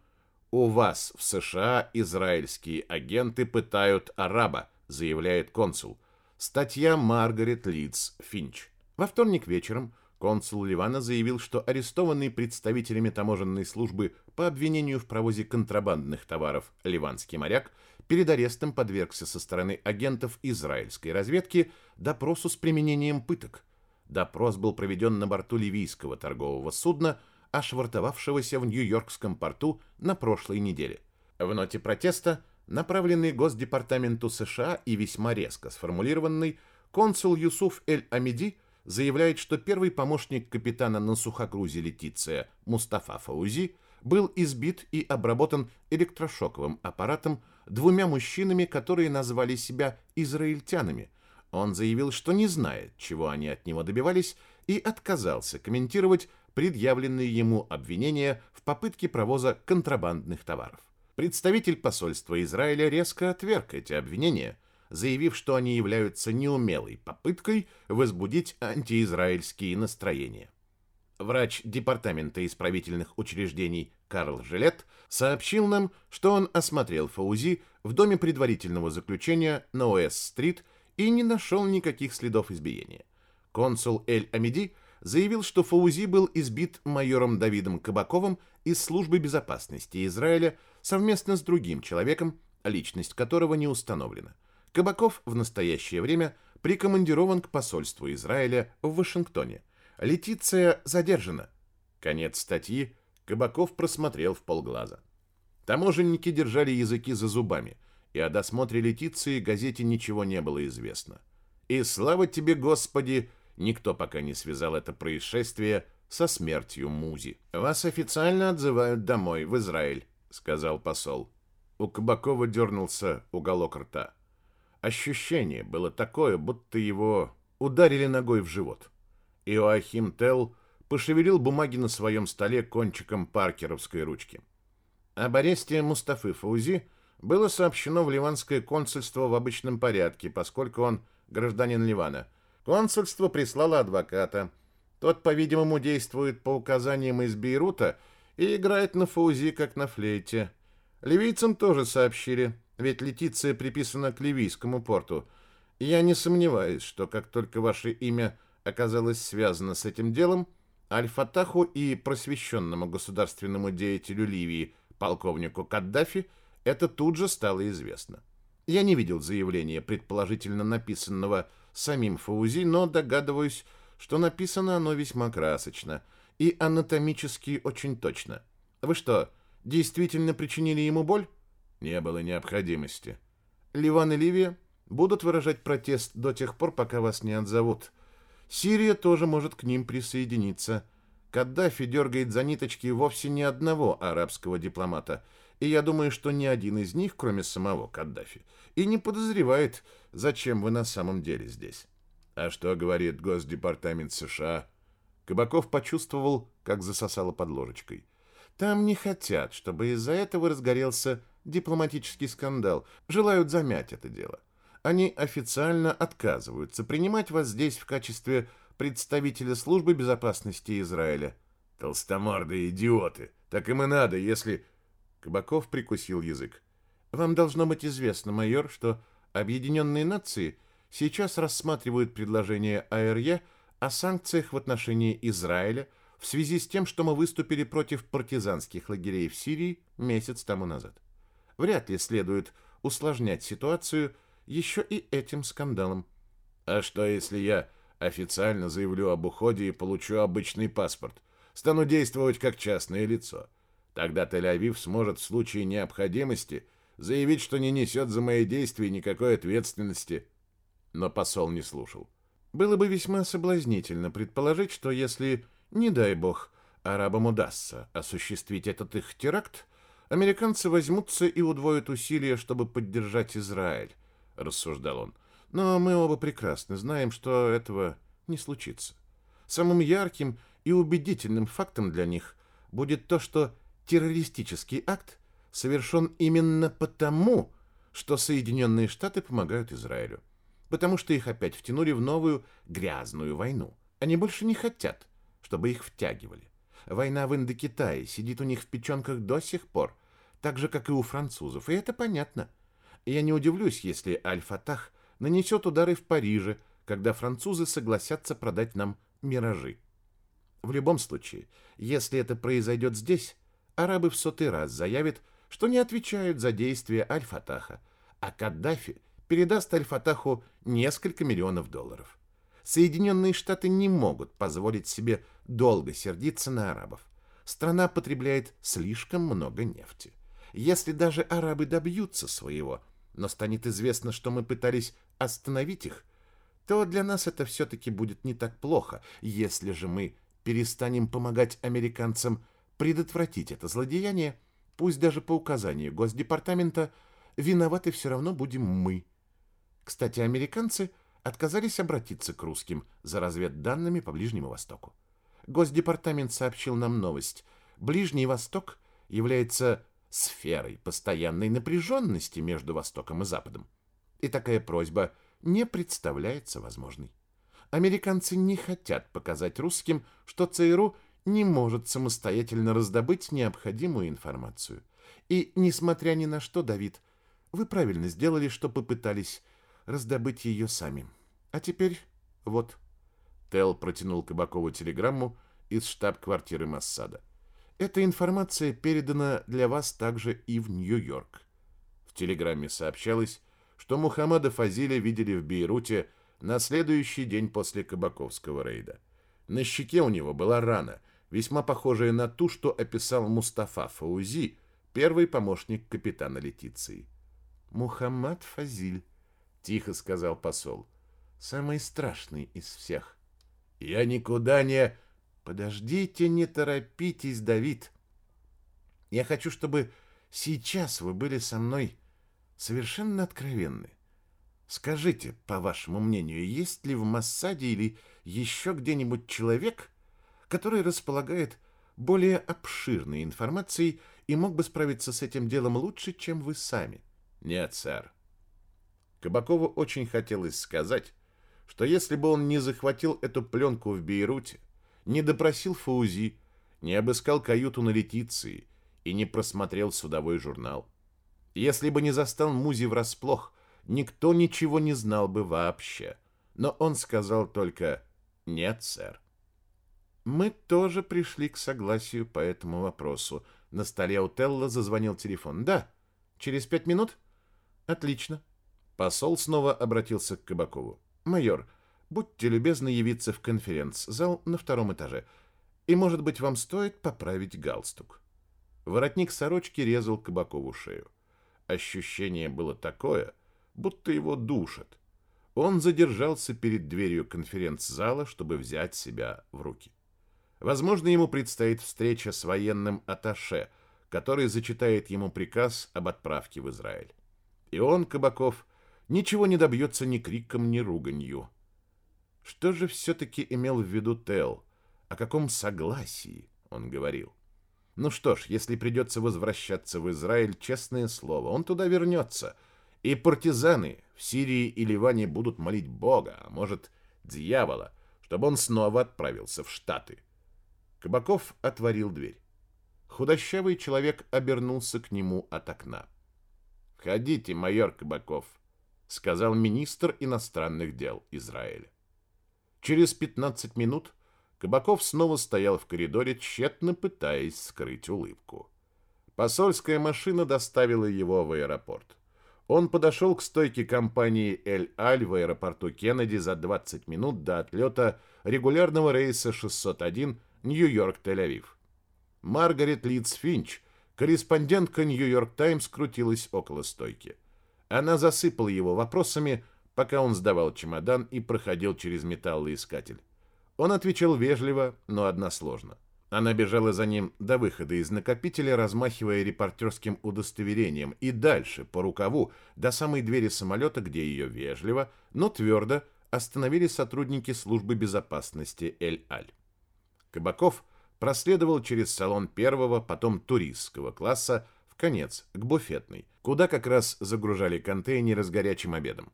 У вас в США израильские агенты пытают араба, заявляет консул. Статья Маргарет Лидс Финч. Во вторник вечером Консул Ливана заявил, что арестованный представителями таможенной службы по обвинению в провозе контрабандных товаров ливанский моряк перед арестом подвергся со стороны агентов израильской разведки допросу с применением пыток. Допрос был проведен на борту ливийского торгового судна, ошвартовавшегося в Нью-Йоркском порту на прошлой неделе. В ноте протеста, направленной Госдепартаменту США и весьма резко сформулированной, консул Юсуф Эль-Амиди заявляет, что первый помощник капитана на сухогрузе Летиция Мустафа Фаузи был избит и обработан электрошоковым аппаратом двумя мужчинами, которые назвали себя израильтянами. Он заявил, что не знает, чего они от него добивались, и отказался комментировать предъявленные ему обвинения в попытке провоза контрабандных товаров. Представитель посольства Израиля резко отверг эти обвинения, заявив, что они являются неумелой попыткой возбудить антиизраильские настроения. Врач Департамента исправительных учреждений Карл Жилет сообщил нам, что он осмотрел Фаузи в доме предварительного заключения на Уэст-стрит и не нашел никаких следов избиения. Консул Эль-Амиди заявил, что Фаузи был избит майором Давидом Кабаковым из службы безопасности Израиля совместно с другим человеком, личность которого не установлена. Кабаков в настоящее время прикомандирован к посольству Израиля в Вашингтоне. Летиция задержана. Конец статьи Кабаков просмотрел в полглаза. Таможенники держали языки за зубами, и о досмотре Летиции газете ничего не было известно. И слава тебе, Господи, никто пока не связал это происшествие со смертью Музи. «Вас официально отзывают домой, в Израиль», — сказал посол. У Кабакова дернулся уголок рта. Ощущение было такое, будто его ударили ногой в живот. Иоахим Тел пошевелил бумаги на своем столе кончиком паркеровской ручки. Об аресте Мустафы Фаузи было сообщено в ливанское консульство в обычном порядке, поскольку он гражданин Ливана. Консульство прислало адвоката. Тот, по-видимому, действует по указаниям из Бейрута и играет на Фаузи, как на флейте. Ливийцам тоже сообщили, ведь Летиция приписана к ливийскому порту. Я не сомневаюсь, что как только ваше имя оказалось связано с этим делом, Аль-Фатаху и просвещенному государственному деятелю Ливии, полковнику Каддафи, это тут же стало известно. Я не видел заявления, предположительно написанного самим Фаузи, но догадываюсь, что написано оно весьма красочно и анатомически очень точно. Вы что, действительно причинили ему боль? Не было необходимости. Ливан и Ливия будут выражать протест до тех пор, пока вас не отзовут. Сирия тоже может к ним присоединиться. Каддафи дергает за ниточки вовсе не одного арабского дипломата, и я думаю, что ни один из них, кроме самого Каддафи, и не подозревает, зачем вы на самом деле здесь. А что говорит Госдепартамент США? Кабаков почувствовал, как засосало под ложечкой. Там не хотят, чтобы из-за этого разгорелся дипломатический скандал, желают замять это дело. Они официально отказываются принимать вас здесь в качестве представителя службы безопасности Израиля. Толстомордые идиоты. Так им и надо, если... Кабаков прикусил язык. Вам должно быть известно, майор, что Объединенные Нации сейчас рассматривают предложение АРЕ о санкциях в отношении Израиля в связи с тем, что мы выступили против партизанских лагерей в Сирии месяц тому назад. Вряд ли следует усложнять ситуацию еще и этим скандалом. А что, если я официально заявлю об уходе и получу обычный паспорт? Стану действовать как частное лицо. Тогда Тель-Авив сможет в случае необходимости заявить, что не несет за мои действия никакой ответственности. Но посол не слушал. Было бы весьма соблазнительно предположить, что если, не дай бог, арабам удастся осуществить этот их теракт, Американцы возьмутся и удвоят усилия, чтобы поддержать Израиль, рассуждал он. Но мы оба прекрасно знаем, что этого не случится. Самым ярким и убедительным фактом для них будет то, что террористический акт совершен именно потому, что Соединенные Штаты помогают Израилю. Потому что их опять втянули в новую грязную войну. Они больше не хотят, чтобы их втягивали. Война в Индокитае сидит у них в печенках до сих пор, так же, как и у французов, и это понятно. Я не удивлюсь, если Аль-Фатах нанесет удары в Париже, когда французы согласятся продать нам миражи. В любом случае, если это произойдет здесь, арабы в сотый раз заявят, что не отвечают за действия Аль-Фатаха, а Каддафи передаст Аль-Фатаху несколько миллионов долларов. Соединенные Штаты не могут позволить себе долго сердиться на арабов. Страна потребляет слишком много нефти. Если даже арабы добьются своего, но станет известно, что мы пытались остановить их, то для нас это все-таки будет не так плохо, если же мы перестанем помогать американцам предотвратить это злодеяние, пусть даже по указанию Госдепартамента, виноваты все равно будем мы. Кстати, американцы отказались обратиться к русским за разведданными по Ближнему Востоку. Госдепартамент сообщил нам новость. Ближний Восток является сферой постоянной напряженности между Востоком и Западом. И такая просьба не представляется возможной американцы не хотят показать русским, что ЦРУ не может самостоятельно раздобыть необходимую информацию. И, несмотря ни на что, Давид, вы правильно сделали, что попытались раздобыть ее сами. А теперь вот. Тел протянул Кабакову телеграмму из штаб-квартиры Массада. Эта информация передана для вас также и в Нью-Йорк. В телеграмме сообщалось, что Мухаммада Фазиля видели в Бейруте на следующий день после Кабаковского рейда. На щеке у него была рана, весьма похожая на ту, что описал Мустафа Фаузи, первый помощник капитана Летиции. «Мухаммад Фазиль», — тихо сказал посол, — «самый страшный из всех». «Я никуда не...» «Подождите, не торопитесь, Давид. Я хочу, чтобы сейчас вы были со мной совершенно откровенны. Скажите, по вашему мнению, есть ли в Массаде или еще где-нибудь человек, который располагает более обширной информацией и мог бы справиться с этим делом лучше, чем вы сами? Нет, сэр. Кабакову очень хотелось сказать, что если бы он не захватил эту пленку в Бейруте, не допросил Фаузи, не обыскал каюту на Летиции и не просмотрел судовой журнал, если бы не застал Музи врасплох, никто ничего не знал бы вообще. Но он сказал только «Нет, сэр». Мы тоже пришли к согласию по этому вопросу. На столе у Телла зазвонил телефон. «Да, через пять минут?» «Отлично». Посол снова обратился к Кабакову. «Майор, будьте любезны явиться в конференц-зал на втором этаже. И, может быть, вам стоит поправить галстук». Воротник сорочки резал Кабакову шею. Ощущение было такое, будто его душат. Он задержался перед дверью конференц-зала, чтобы взять себя в руки. Возможно, ему предстоит встреча с военным аташе, который зачитает ему приказ об отправке в Израиль. И он, Кабаков, ничего не добьется ни криком, ни руганью. Что же все-таки имел в виду Тел? О каком согласии он говорил? Ну что ж, если придется возвращаться в Израиль, честное слово, он туда вернется — и партизаны в Сирии и Ливане будут молить Бога, а может, дьявола, чтобы он снова отправился в Штаты. Кабаков отворил дверь. Худощавый человек обернулся к нему от окна. «Входите, майор Кабаков», — сказал министр иностранных дел Израиля. Через 15 минут Кабаков снова стоял в коридоре, тщетно пытаясь скрыть улыбку. Посольская машина доставила его в аэропорт. Он подошел к стойке компании «Эль-Аль» в аэропорту Кеннеди за 20 минут до отлета регулярного рейса 601 Нью-Йорк-Тель-Авив. Маргарет Лидс Финч, корреспондентка «Нью-Йорк Таймс», крутилась около стойки. Она засыпала его вопросами, пока он сдавал чемодан и проходил через металлоискатель. Он отвечал вежливо, но односложно. Она бежала за ним до выхода из накопителя, размахивая репортерским удостоверением, и дальше, по рукаву, до самой двери самолета, где ее вежливо, но твердо остановили сотрудники службы безопасности Эль-Аль. Кабаков проследовал через салон первого, потом туристского класса в конец, к буфетной, куда как раз загружали контейнеры с горячим обедом.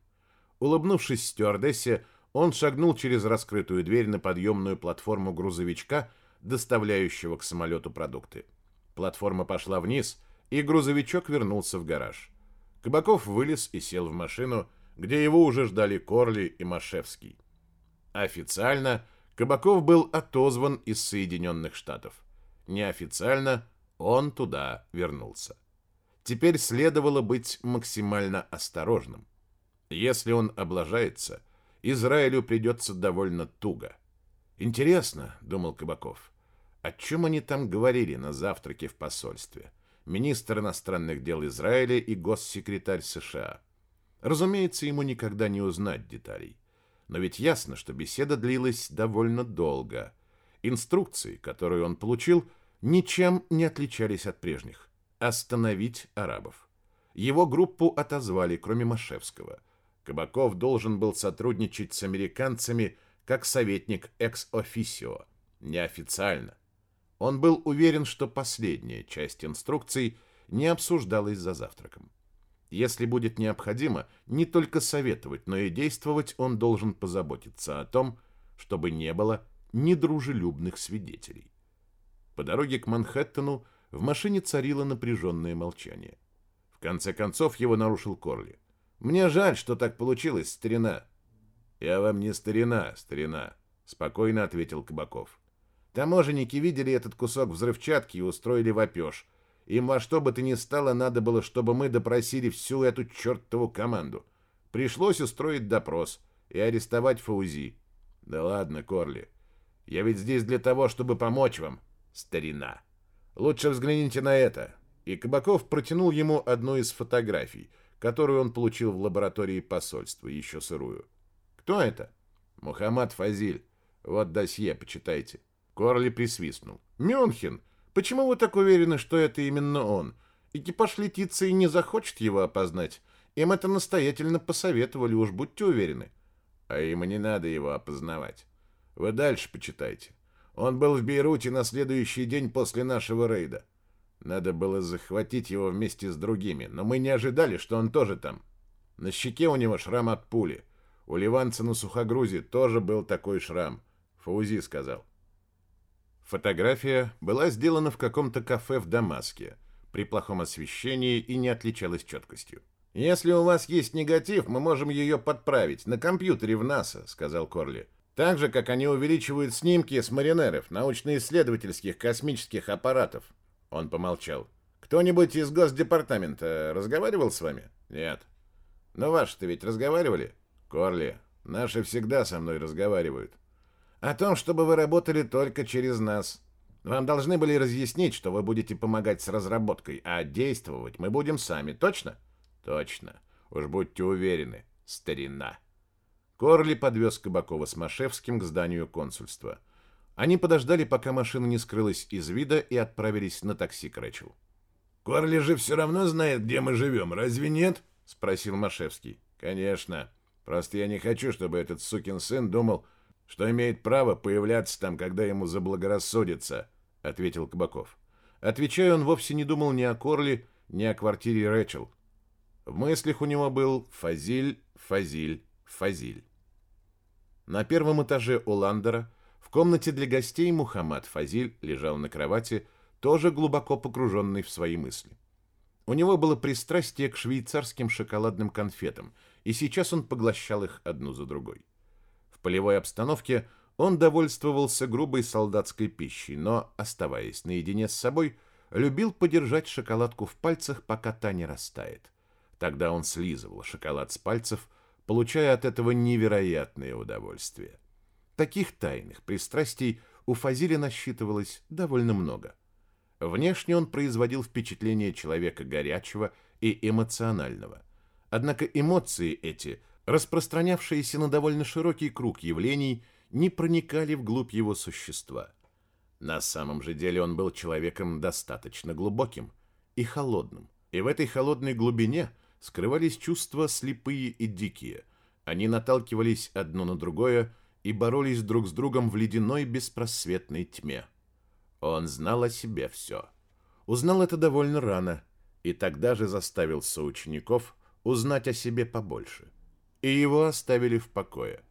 Улыбнувшись стюардессе, он шагнул через раскрытую дверь на подъемную платформу грузовичка, доставляющего к самолету продукты. Платформа пошла вниз, и грузовичок вернулся в гараж. Кабаков вылез и сел в машину, где его уже ждали Корли и Машевский. Официально Кабаков был отозван из Соединенных Штатов. Неофициально он туда вернулся. Теперь следовало быть максимально осторожным. Если он облажается, Израилю придется довольно туго. Интересно, думал Кабаков, о чем они там говорили на завтраке в посольстве? Министр иностранных дел Израиля и госсекретарь США. Разумеется, ему никогда не узнать деталей. Но ведь ясно, что беседа длилась довольно долго. Инструкции, которые он получил, ничем не отличались от прежних. Остановить арабов. Его группу отозвали, кроме Машевского. Кабаков должен был сотрудничать с американцами как советник экс-офисио, неофициально. Он был уверен, что последняя часть инструкций не обсуждалась за завтраком. Если будет необходимо, не только советовать, но и действовать, он должен позаботиться о том, чтобы не было недружелюбных свидетелей. По дороге к Манхэттену в машине царило напряженное молчание. В конце концов его нарушил Корли. «Мне жаль, что так получилось, старина. «Я вам не старина, старина», — спокойно ответил Кабаков. «Таможенники видели этот кусок взрывчатки и устроили вопеж. Им во что бы то ни стало надо было, чтобы мы допросили всю эту чертову команду. Пришлось устроить допрос и арестовать Фаузи. Да ладно, Корли. Я ведь здесь для того, чтобы помочь вам, старина. Лучше взгляните на это». И Кабаков протянул ему одну из фотографий, которую он получил в лаборатории посольства, еще сырую. Кто это? Мухаммад Фазиль. Вот досье, почитайте. Корли присвистнул. Мюнхен. Почему вы так уверены, что это именно он? Экипаж Летиции не захочет его опознать. Им это настоятельно посоветовали, уж будьте уверены. А им не надо его опознавать. Вы дальше почитайте. Он был в Бейруте на следующий день после нашего рейда. Надо было захватить его вместе с другими, но мы не ожидали, что он тоже там. На щеке у него шрам от пули. У ливанца на сухогрузе тоже был такой шрам. Фаузи сказал. Фотография была сделана в каком-то кафе в Дамаске, при плохом освещении и не отличалась четкостью. «Если у вас есть негатив, мы можем ее подправить на компьютере в НАСА», — сказал Корли. «Так же, как они увеличивают снимки с маринеров, научно-исследовательских космических аппаратов». Он помолчал. «Кто-нибудь из Госдепартамента разговаривал с вами?» «Нет». «Но ваши-то ведь разговаривали?» Корли, наши всегда со мной разговаривают. О том, чтобы вы работали только через нас. Вам должны были разъяснить, что вы будете помогать с разработкой, а действовать мы будем сами, точно? Точно. Уж будьте уверены, старина. Корли подвез Кабакова с Машевским к зданию консульства. Они подождали, пока машина не скрылась из вида, и отправились на такси к Рэчел. «Корли же все равно знает, где мы живем, разве нет?» — спросил Машевский. «Конечно. Просто я не хочу, чтобы этот сукин сын думал, что имеет право появляться там, когда ему заблагорассудится, — ответил Кабаков. Отвечая, он вовсе не думал ни о Корли, ни о квартире Рэчел. В мыслях у него был Фазиль, Фазиль, Фазиль. На первом этаже у Ландера в комнате для гостей Мухаммад Фазиль лежал на кровати, тоже глубоко погруженный в свои мысли. У него было пристрастие к швейцарским шоколадным конфетам — и сейчас он поглощал их одну за другой. В полевой обстановке он довольствовался грубой солдатской пищей, но, оставаясь наедине с собой, любил подержать шоколадку в пальцах, пока та не растает. Тогда он слизывал шоколад с пальцев, получая от этого невероятное удовольствие. Таких тайных пристрастий у Фазиля насчитывалось довольно много. Внешне он производил впечатление человека горячего и эмоционального – Однако эмоции эти, распространявшиеся на довольно широкий круг явлений, не проникали вглубь его существа. На самом же деле он был человеком достаточно глубоким и холодным. И в этой холодной глубине скрывались чувства слепые и дикие. Они наталкивались одно на другое и боролись друг с другом в ледяной беспросветной тьме. Он знал о себе все. Узнал это довольно рано, и тогда же заставил соучеников узнать о себе побольше. И его оставили в покое.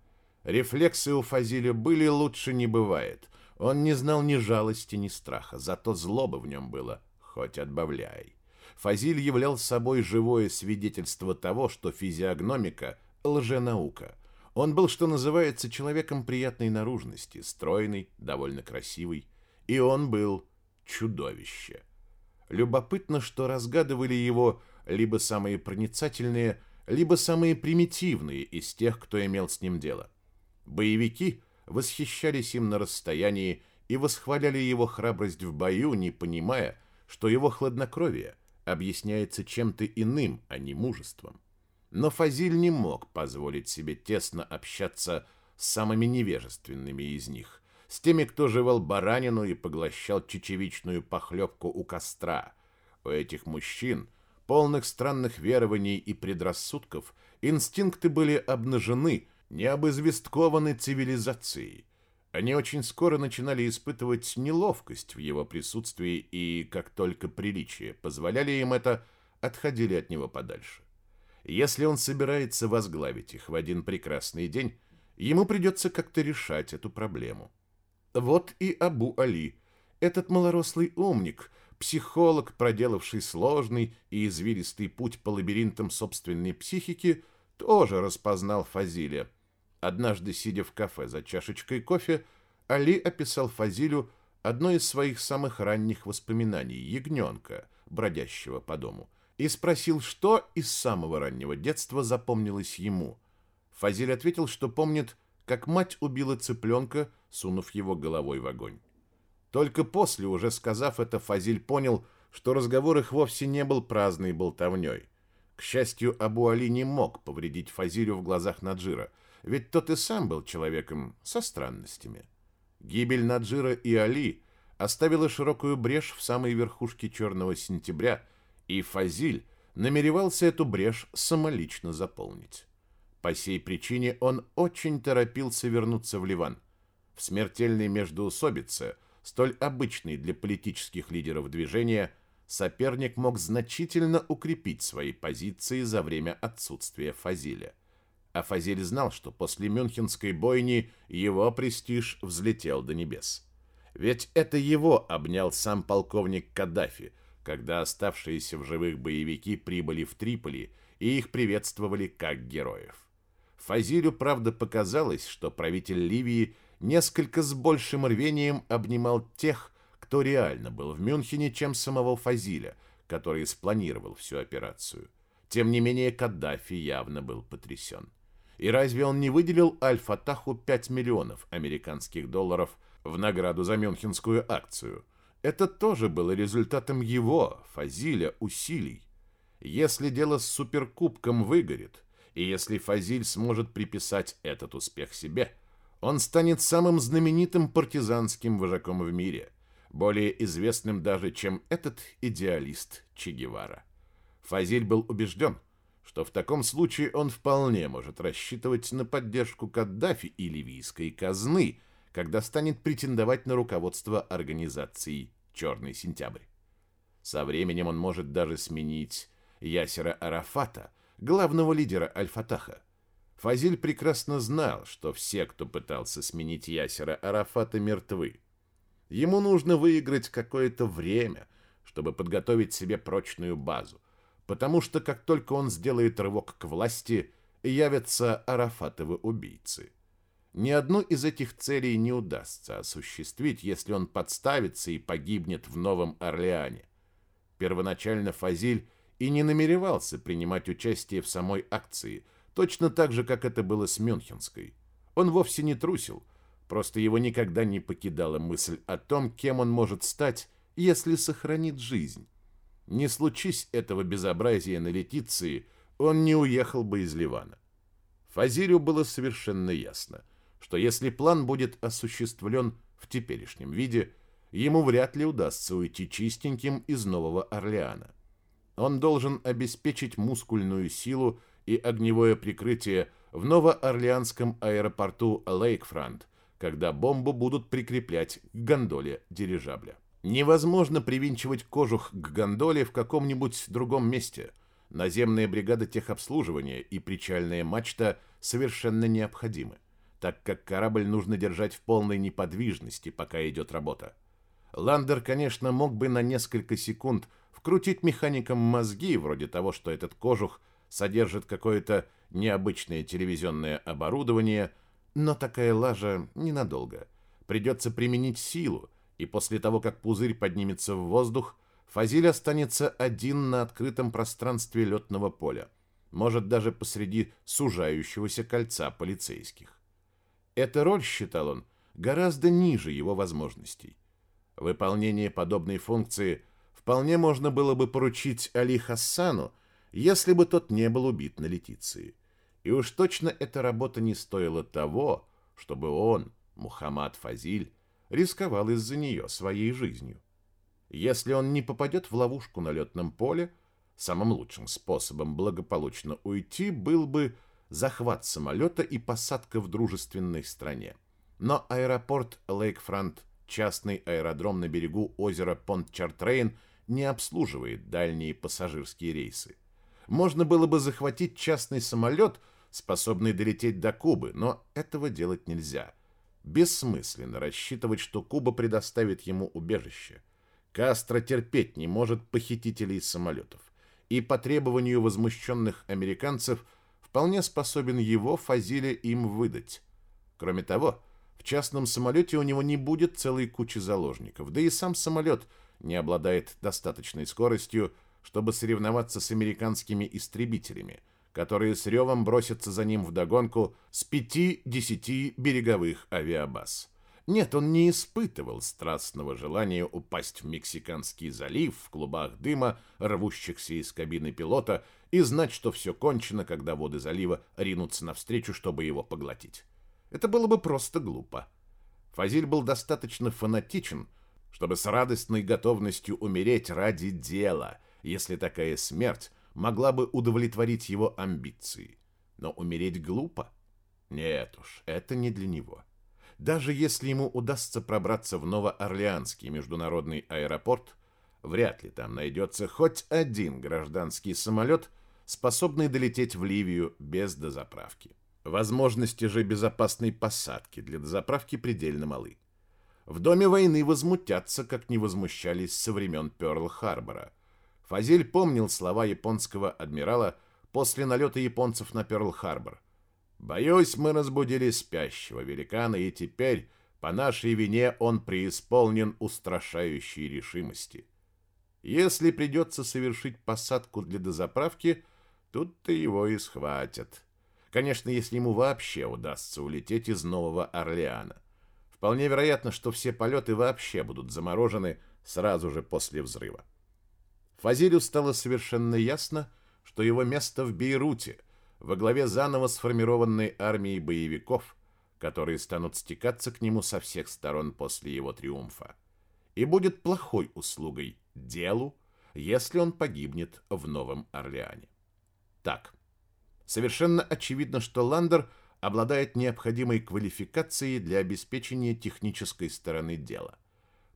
Рефлексы у Фазиля были лучше не бывает. Он не знал ни жалости, ни страха, зато злобы в нем было, хоть отбавляй. Фазиль являл собой живое свидетельство того, что физиогномика – лженаука. Он был, что называется, человеком приятной наружности, стройный, довольно красивый, и он был чудовище. Любопытно, что разгадывали его либо самые проницательные, либо самые примитивные из тех, кто имел с ним дело. Боевики восхищались им на расстоянии и восхваляли его храбрость в бою, не понимая, что его хладнокровие объясняется чем-то иным, а не мужеством. Но Фазиль не мог позволить себе тесно общаться с самыми невежественными из них, с теми, кто жевал баранину и поглощал чечевичную похлебку у костра. У этих мужчин, полных странных верований и предрассудков, инстинкты были обнажены, не обызвесткованы цивилизацией. Они очень скоро начинали испытывать неловкость в его присутствии и, как только приличие позволяли им это, отходили от него подальше. Если он собирается возглавить их в один прекрасный день, ему придется как-то решать эту проблему. Вот и Абу Али, этот малорослый умник, психолог, проделавший сложный и извилистый путь по лабиринтам собственной психики, тоже распознал Фазиля. Однажды, сидя в кафе за чашечкой кофе, Али описал Фазилю одно из своих самых ранних воспоминаний – ягненка, бродящего по дому – и спросил, что из самого раннего детства запомнилось ему. Фазиль ответил, что помнит, как мать убила цыпленка, сунув его головой в огонь. Только после, уже сказав это, Фазиль понял, что разговор их вовсе не был праздной болтовней. К счастью, Абу Али не мог повредить Фазилю в глазах Наджира, ведь тот и сам был человеком со странностями. Гибель Наджира и Али оставила широкую брешь в самой верхушке черного сентября – и Фазиль намеревался эту брешь самолично заполнить. По сей причине он очень торопился вернуться в Ливан. В смертельной междоусобице, столь обычной для политических лидеров движения, соперник мог значительно укрепить свои позиции за время отсутствия Фазиля. А Фазиль знал, что после Мюнхенской бойни его престиж взлетел до небес. Ведь это его обнял сам полковник Каддафи, когда оставшиеся в живых боевики прибыли в Триполи и их приветствовали как героев. Фазилю, правда, показалось, что правитель Ливии несколько с большим рвением обнимал тех, кто реально был в Мюнхене, чем самого Фазиля, который спланировал всю операцию. Тем не менее, Каддафи явно был потрясен. И разве он не выделил Аль-Фатаху 5 миллионов американских долларов в награду за мюнхенскую акцию – это тоже было результатом его, Фазиля, усилий. Если дело с суперкубком выгорит, и если Фазиль сможет приписать этот успех себе, он станет самым знаменитым партизанским вожаком в мире, более известным даже, чем этот идеалист Че Гевара. Фазиль был убежден, что в таком случае он вполне может рассчитывать на поддержку Каддафи и ливийской казны – когда станет претендовать на руководство организацией «Черный сентябрь». Со временем он может даже сменить Ясера Арафата, главного лидера Аль-Фатаха. Фазиль прекрасно знал, что все, кто пытался сменить Ясера Арафата, мертвы. Ему нужно выиграть какое-то время, чтобы подготовить себе прочную базу, потому что как только он сделает рывок к власти, явятся Арафатовы убийцы. Ни одну из этих целей не удастся осуществить, если он подставится и погибнет в Новом Орлеане. Первоначально Фазиль и не намеревался принимать участие в самой акции, точно так же, как это было с Мюнхенской. Он вовсе не трусил, просто его никогда не покидала мысль о том, кем он может стать, если сохранит жизнь. Не случись этого безобразия на Летиции, он не уехал бы из Ливана. Фазилю было совершенно ясно что если план будет осуществлен в теперешнем виде, ему вряд ли удастся уйти чистеньким из Нового Орлеана. Он должен обеспечить мускульную силу и огневое прикрытие в Новоорлеанском аэропорту Лейкфронт, когда бомбу будут прикреплять к гондоле дирижабля. Невозможно привинчивать кожух к гондоле в каком-нибудь другом месте. Наземная бригада техобслуживания и причальная мачта совершенно необходимы так как корабль нужно держать в полной неподвижности, пока идет работа. Ландер, конечно, мог бы на несколько секунд вкрутить механикам мозги, вроде того, что этот кожух содержит какое-то необычное телевизионное оборудование, но такая лажа ненадолго. Придется применить силу, и после того, как пузырь поднимется в воздух, Фазиль останется один на открытом пространстве летного поля, может даже посреди сужающегося кольца полицейских. Эта роль, считал он, гораздо ниже его возможностей. Выполнение подобной функции вполне можно было бы поручить Али Хассану, если бы тот не был убит на Летиции. И уж точно эта работа не стоила того, чтобы он, Мухаммад Фазиль, рисковал из-за нее своей жизнью. Если он не попадет в ловушку на летном поле, самым лучшим способом благополучно уйти был бы захват самолета и посадка в дружественной стране. Но аэропорт Лейкфронт, частный аэродром на берегу озера Понт-Чартрейн, не обслуживает дальние пассажирские рейсы. Можно было бы захватить частный самолет, способный долететь до Кубы, но этого делать нельзя. Бессмысленно рассчитывать, что Куба предоставит ему убежище. Кастро терпеть не может похитителей самолетов. И по требованию возмущенных американцев вполне способен его Фазиля им выдать. Кроме того, в частном самолете у него не будет целой кучи заложников, да и сам самолет не обладает достаточной скоростью, чтобы соревноваться с американскими истребителями, которые с ревом бросятся за ним вдогонку с пяти-десяти береговых авиабаз. Нет, он не испытывал страстного желания упасть в Мексиканский залив в клубах дыма, рвущихся из кабины пилота, и знать, что все кончено, когда воды залива ринутся навстречу, чтобы его поглотить. Это было бы просто глупо. Фазиль был достаточно фанатичен, чтобы с радостной готовностью умереть ради дела, если такая смерть могла бы удовлетворить его амбиции. Но умереть глупо? Нет уж, это не для него. Даже если ему удастся пробраться в Новоорлеанский международный аэропорт, вряд ли там найдется хоть один гражданский самолет, способный долететь в Ливию без дозаправки. Возможности же безопасной посадки для дозаправки предельно малы. В Доме войны возмутятся, как не возмущались со времен Пёрл-Харбора. Фазиль помнил слова японского адмирала после налета японцев на Пёрл-Харбор – Боюсь, мы разбудили спящего великана, и теперь по нашей вине он преисполнен устрашающей решимости. Если придется совершить посадку для дозаправки, тут-то его и схватят. Конечно, если ему вообще удастся улететь из Нового Орлеана. Вполне вероятно, что все полеты вообще будут заморожены сразу же после взрыва. Фазилю стало совершенно ясно, что его место в Бейруте – во главе заново сформированной армии боевиков, которые станут стекаться к нему со всех сторон после его триумфа. И будет плохой услугой делу, если он погибнет в Новом Орлеане. Так, совершенно очевидно, что Ландер обладает необходимой квалификацией для обеспечения технической стороны дела.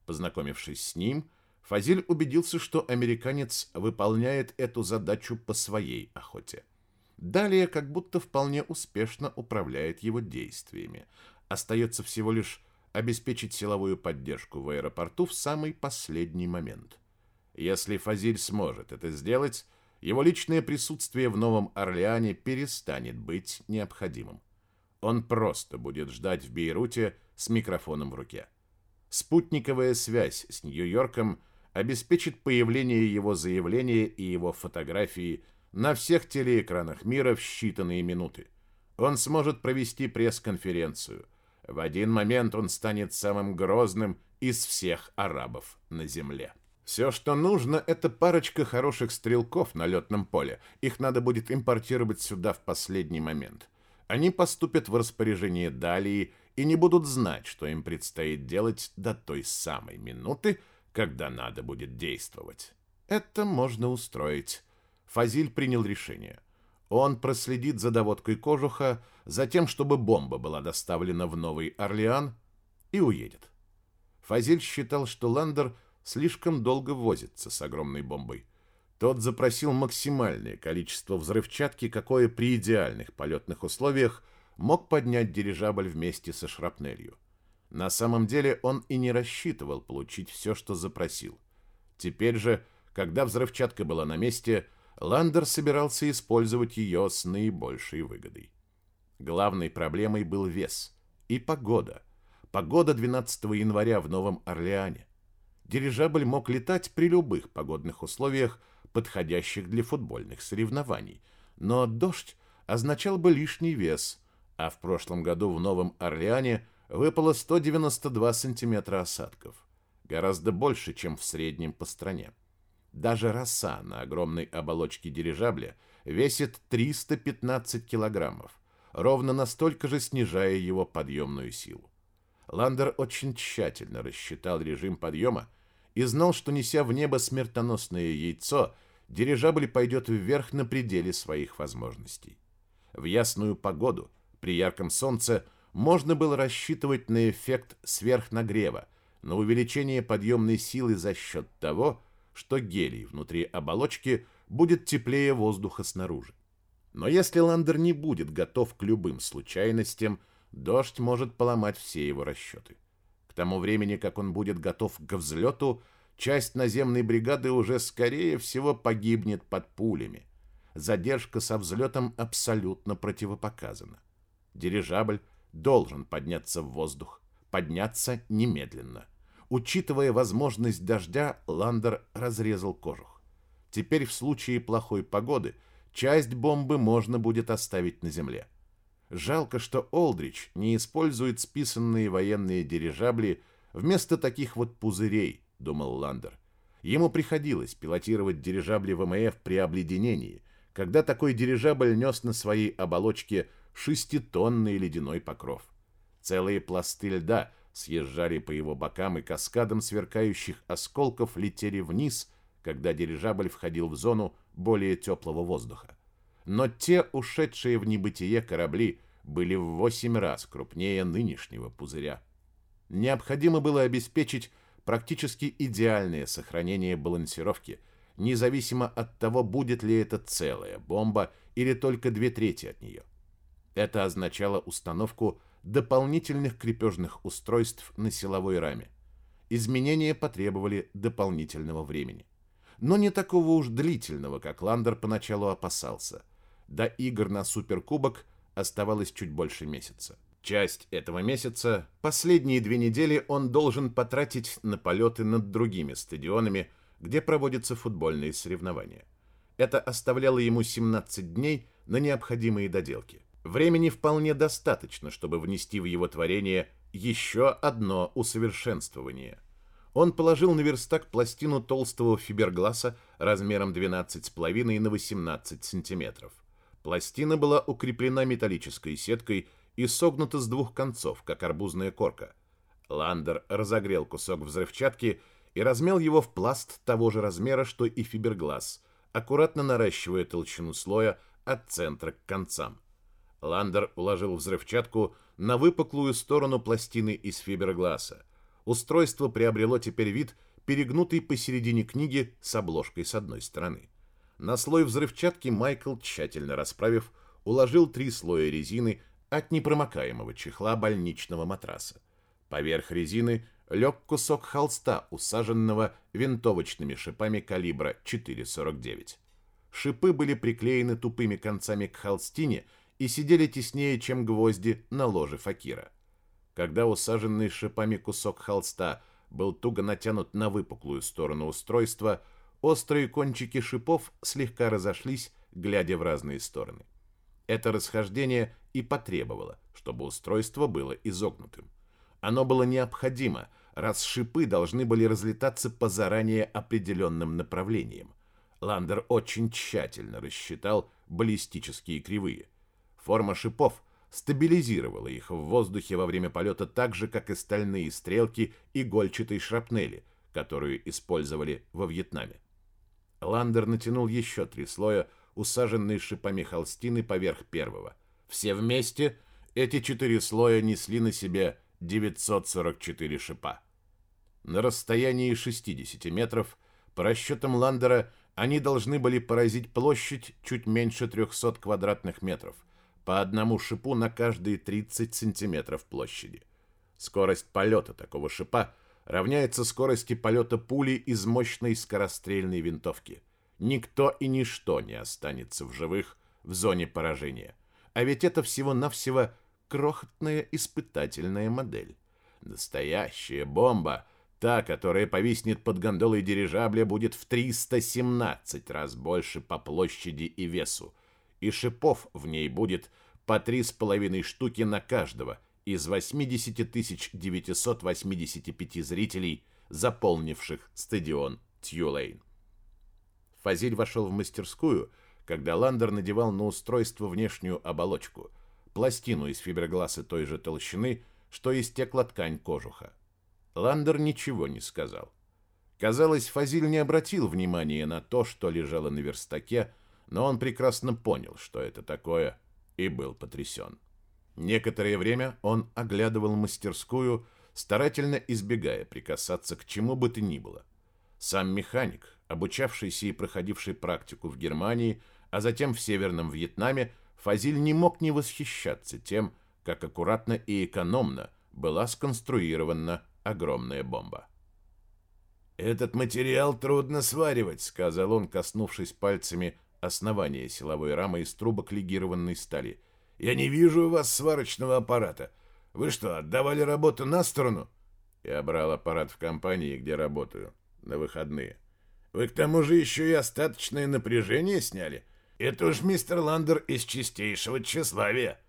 Познакомившись с ним, Фазиль убедился, что американец выполняет эту задачу по своей охоте. Далее как будто вполне успешно управляет его действиями. Остается всего лишь обеспечить силовую поддержку в аэропорту в самый последний момент. Если Фазиль сможет это сделать, его личное присутствие в Новом Орлеане перестанет быть необходимым. Он просто будет ждать в Бейруте с микрофоном в руке. Спутниковая связь с Нью-Йорком обеспечит появление его заявления и его фотографии на всех телеэкранах мира в считанные минуты. Он сможет провести пресс-конференцию. В один момент он станет самым грозным из всех арабов на земле. Все, что нужно, это парочка хороших стрелков на летном поле. Их надо будет импортировать сюда в последний момент. Они поступят в распоряжение Далии и не будут знать, что им предстоит делать до той самой минуты, когда надо будет действовать. Это можно устроить. Фазиль принял решение. Он проследит за доводкой кожуха, за тем, чтобы бомба была доставлена в Новый Орлеан и уедет. Фазиль считал, что Ландер слишком долго возится с огромной бомбой. Тот запросил максимальное количество взрывчатки, какое при идеальных полетных условиях мог поднять дирижабль вместе со шрапнелью. На самом деле он и не рассчитывал получить все, что запросил. Теперь же, когда взрывчатка была на месте, Ландер собирался использовать ее с наибольшей выгодой. Главной проблемой был вес и погода. Погода 12 января в Новом Орлеане. Дирижабль мог летать при любых погодных условиях, подходящих для футбольных соревнований, но дождь означал бы лишний вес, а в прошлом году в Новом Орлеане выпало 192 сантиметра осадков, гораздо больше, чем в среднем по стране. Даже роса на огромной оболочке дирижабля весит 315 килограммов, ровно настолько же снижая его подъемную силу. Ландер очень тщательно рассчитал режим подъема и знал, что неся в небо смертоносное яйцо, дирижабль пойдет вверх на пределе своих возможностей. В ясную погоду, при ярком солнце, можно было рассчитывать на эффект сверхнагрева, на увеличение подъемной силы за счет того, что гелий внутри оболочки будет теплее воздуха снаружи. Но если Ландер не будет готов к любым случайностям, дождь может поломать все его расчеты. К тому времени, как он будет готов к взлету, часть наземной бригады уже, скорее всего, погибнет под пулями. Задержка со взлетом абсолютно противопоказана. Дирижабль должен подняться в воздух, подняться немедленно. Учитывая возможность дождя, Ландер разрезал кожух. Теперь в случае плохой погоды часть бомбы можно будет оставить на земле. Жалко, что Олдрич не использует списанные военные дирижабли вместо таких вот пузырей, думал Ландер. Ему приходилось пилотировать дирижабли ВМФ при обледенении, когда такой дирижабль нес на своей оболочке шеститонный ледяной покров. Целые пласты льда – съезжали по его бокам и каскадом сверкающих осколков летели вниз, когда дирижабль входил в зону более теплого воздуха. Но те ушедшие в небытие корабли были в восемь раз крупнее нынешнего пузыря. Необходимо было обеспечить практически идеальное сохранение балансировки, независимо от того, будет ли это целая бомба или только две трети от нее. Это означало установку дополнительных крепежных устройств на силовой раме. Изменения потребовали дополнительного времени. Но не такого уж длительного, как Ландер поначалу опасался. До игр на Суперкубок оставалось чуть больше месяца. Часть этого месяца, последние две недели, он должен потратить на полеты над другими стадионами, где проводятся футбольные соревнования. Это оставляло ему 17 дней на необходимые доделки. Времени вполне достаточно, чтобы внести в его творение еще одно усовершенствование. Он положил на верстак пластину толстого фибергласа размером 12,5 на 18 сантиметров. Пластина была укреплена металлической сеткой и согнута с двух концов, как арбузная корка. Ландер разогрел кусок взрывчатки и размял его в пласт того же размера, что и фиберглаз, аккуратно наращивая толщину слоя от центра к концам. Ландер уложил взрывчатку на выпуклую сторону пластины из фибергласа. Устройство приобрело теперь вид, перегнутый посередине книги с обложкой с одной стороны. На слой взрывчатки Майкл, тщательно расправив, уложил три слоя резины от непромокаемого чехла больничного матраса. Поверх резины лег кусок холста, усаженного винтовочными шипами калибра 4,49. Шипы были приклеены тупыми концами к холстине и сидели теснее, чем гвозди на ложе факира. Когда усаженный шипами кусок холста был туго натянут на выпуклую сторону устройства, острые кончики шипов слегка разошлись, глядя в разные стороны. Это расхождение и потребовало, чтобы устройство было изогнутым. Оно было необходимо, раз шипы должны были разлетаться по заранее определенным направлениям. Ландер очень тщательно рассчитал баллистические кривые. Форма шипов стабилизировала их в воздухе во время полета так же, как и стальные стрелки игольчатой шрапнели, которую использовали во Вьетнаме. Ландер натянул еще три слоя, усаженные шипами холстины поверх первого. Все вместе эти четыре слоя несли на себе 944 шипа. На расстоянии 60 метров, по расчетам Ландера, они должны были поразить площадь чуть меньше 300 квадратных метров – по одному шипу на каждые 30 сантиметров площади. Скорость полета такого шипа равняется скорости полета пули из мощной скорострельной винтовки. никто и ничто не останется в живых в зоне поражения. А ведь это всего-навсего крохотная испытательная модель. Настоящая бомба, та, которая повиснет под гондолой дирижабля, будет в 317 раз больше по площади и весу, и шипов в ней будет по три с половиной штуки на каждого из 80 985 зрителей, заполнивших стадион Тьюлейн. Фазиль вошел в мастерскую, когда Ландер надевал на устройство внешнюю оболочку, пластину из фиброгласа той же толщины, что и стеклоткань кожуха. Ландер ничего не сказал. Казалось, Фазиль не обратил внимания на то, что лежало на верстаке, но он прекрасно понял, что это такое, и был потрясен. Некоторое время он оглядывал мастерскую, старательно избегая прикасаться к чему бы то ни было. Сам механик, обучавшийся и проходивший практику в Германии, а затем в Северном Вьетнаме, Фазиль не мог не восхищаться тем, как аккуратно и экономно была сконструирована огромная бомба. «Этот материал трудно сваривать», — сказал он, коснувшись пальцами основания силовой рамы из трубок легированной стали. «Я не вижу у вас сварочного аппарата. Вы что, отдавали работу на сторону?» Я брал аппарат в компании, где работаю, на выходные. «Вы к тому же еще и остаточное напряжение сняли? Это уж мистер Ландер из чистейшего тщеславия».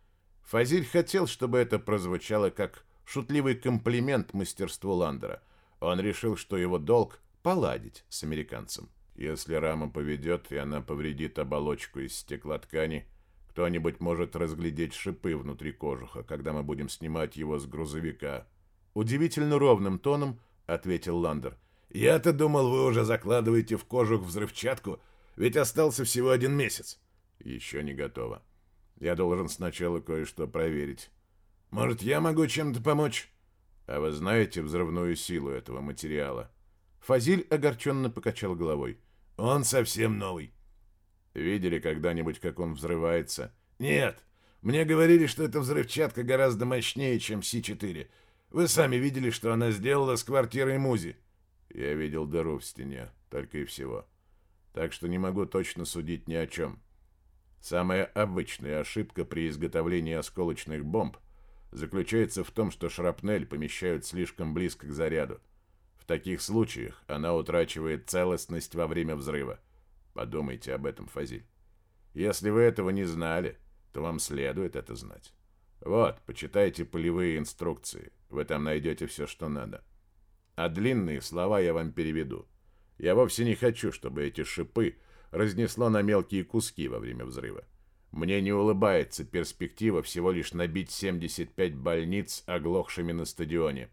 Фазиль хотел, чтобы это прозвучало как шутливый комплимент мастерству Ландера. Он решил, что его долг — поладить с американцем. Если рама поведет, и она повредит оболочку из стеклоткани, кто-нибудь может разглядеть шипы внутри кожуха, когда мы будем снимать его с грузовика. Удивительно ровным тоном ответил Ландер. «Я-то думал, вы уже закладываете в кожух взрывчатку, ведь остался всего один месяц». «Еще не готово. Я должен сначала кое-что проверить. Может, я могу чем-то помочь? А вы знаете взрывную силу этого материала? Фазиль огорченно покачал головой. Он совсем новый. Видели когда-нибудь, как он взрывается? Нет. Мне говорили, что эта взрывчатка гораздо мощнее, чем Си-4. Вы сами видели, что она сделала с квартирой Музи. Я видел дыру в стене, только и всего. Так что не могу точно судить ни о чем. Самая обычная ошибка при изготовлении осколочных бомб заключается в том, что шрапнель помещают слишком близко к заряду. В таких случаях она утрачивает целостность во время взрыва. Подумайте об этом, Фазиль. Если вы этого не знали, то вам следует это знать. Вот, почитайте полевые инструкции. Вы там найдете все, что надо. А длинные слова я вам переведу. Я вовсе не хочу, чтобы эти шипы разнесло на мелкие куски во время взрыва. Мне не улыбается перспектива всего лишь набить 75 больниц оглохшими на стадионе.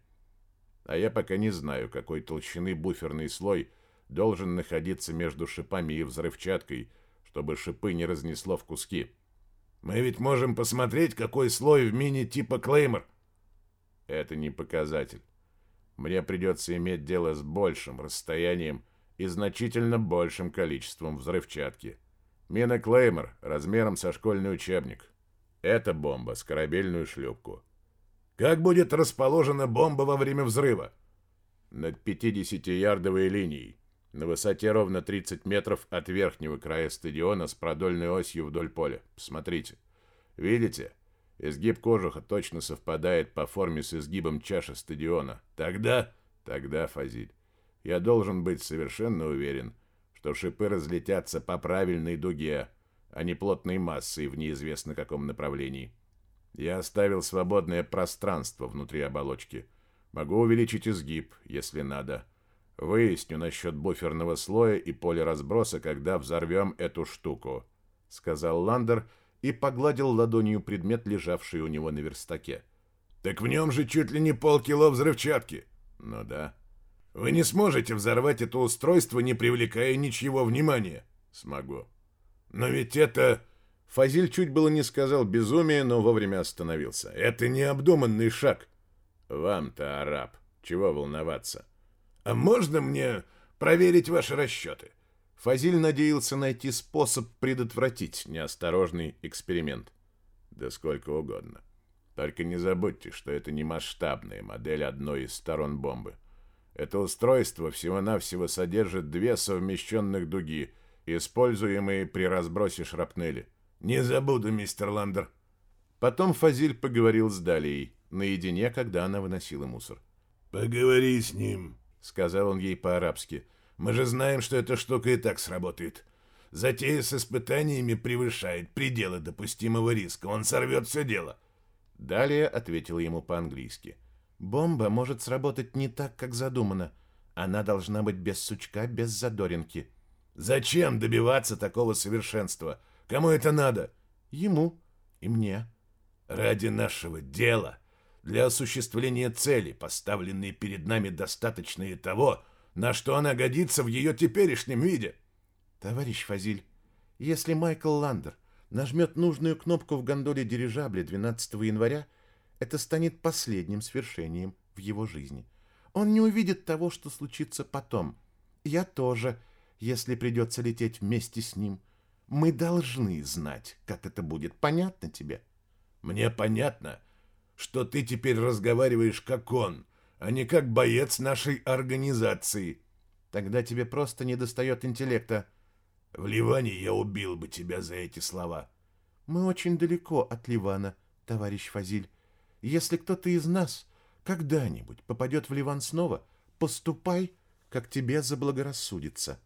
А я пока не знаю, какой толщины буферный слой должен находиться между шипами и взрывчаткой, чтобы шипы не разнесло в куски. Мы ведь можем посмотреть, какой слой в мини типа Клеймор. Это не показатель. Мне придется иметь дело с большим расстоянием и значительно большим количеством взрывчатки. Мина Клеймор размером со школьный учебник. Это бомба с корабельную шлюпку. Как будет расположена бомба во время взрыва? Над 50-ярдовой линией, на высоте ровно 30 метров от верхнего края стадиона с продольной осью вдоль поля. Посмотрите. Видите? Изгиб кожуха точно совпадает по форме с изгибом чаши стадиона. Тогда, тогда, Фазиль, я должен быть совершенно уверен, что шипы разлетятся по правильной дуге, а не плотной массой в неизвестно каком направлении. Я оставил свободное пространство внутри оболочки. Могу увеличить изгиб, если надо. Выясню насчет буферного слоя и поля разброса, когда взорвем эту штуку», — сказал Ландер и погладил ладонью предмет, лежавший у него на верстаке. «Так в нем же чуть ли не полкило взрывчатки». «Ну да». Вы не сможете взорвать это устройство, не привлекая ничьего внимания. Смогу. Но ведь это... Фазиль чуть было не сказал безумие, но вовремя остановился. Это необдуманный шаг. Вам-то, араб, чего волноваться? А можно мне проверить ваши расчеты? Фазиль надеялся найти способ предотвратить неосторожный эксперимент. Да сколько угодно. Только не забудьте, что это не масштабная модель одной из сторон бомбы. Это устройство всего-навсего содержит две совмещенных дуги используемые при разбросе шрапнели. Не забуду, мистер Ландер. Потом Фазиль поговорил с Далией, наедине, когда она выносила мусор. «Поговори с ним», — сказал он ей по-арабски. «Мы же знаем, что эта штука и так сработает. Затея с испытаниями превышает пределы допустимого риска. Он сорвет все дело». Далее ответила ему по-английски. «Бомба может сработать не так, как задумано. Она должна быть без сучка, без задоринки». «Зачем добиваться такого совершенства? Кому это надо?» «Ему и мне». «Ради нашего дела, для осуществления цели, поставленной перед нами, достаточно и того, на что она годится в ее теперешнем виде». «Товарищ Фазиль, если Майкл Ландер нажмет нужную кнопку в гондоле дирижабля 12 января, это станет последним свершением в его жизни. Он не увидит того, что случится потом. Я тоже, если придется лететь вместе с ним. Мы должны знать, как это будет. Понятно тебе? Мне понятно, что ты теперь разговариваешь как он, а не как боец нашей организации. Тогда тебе просто не достает интеллекта. В Ливане я убил бы тебя за эти слова. Мы очень далеко от Ливана, товарищ Фазиль. Если кто-то из нас когда-нибудь попадет в Ливан снова, поступай, как тебе заблагорассудится.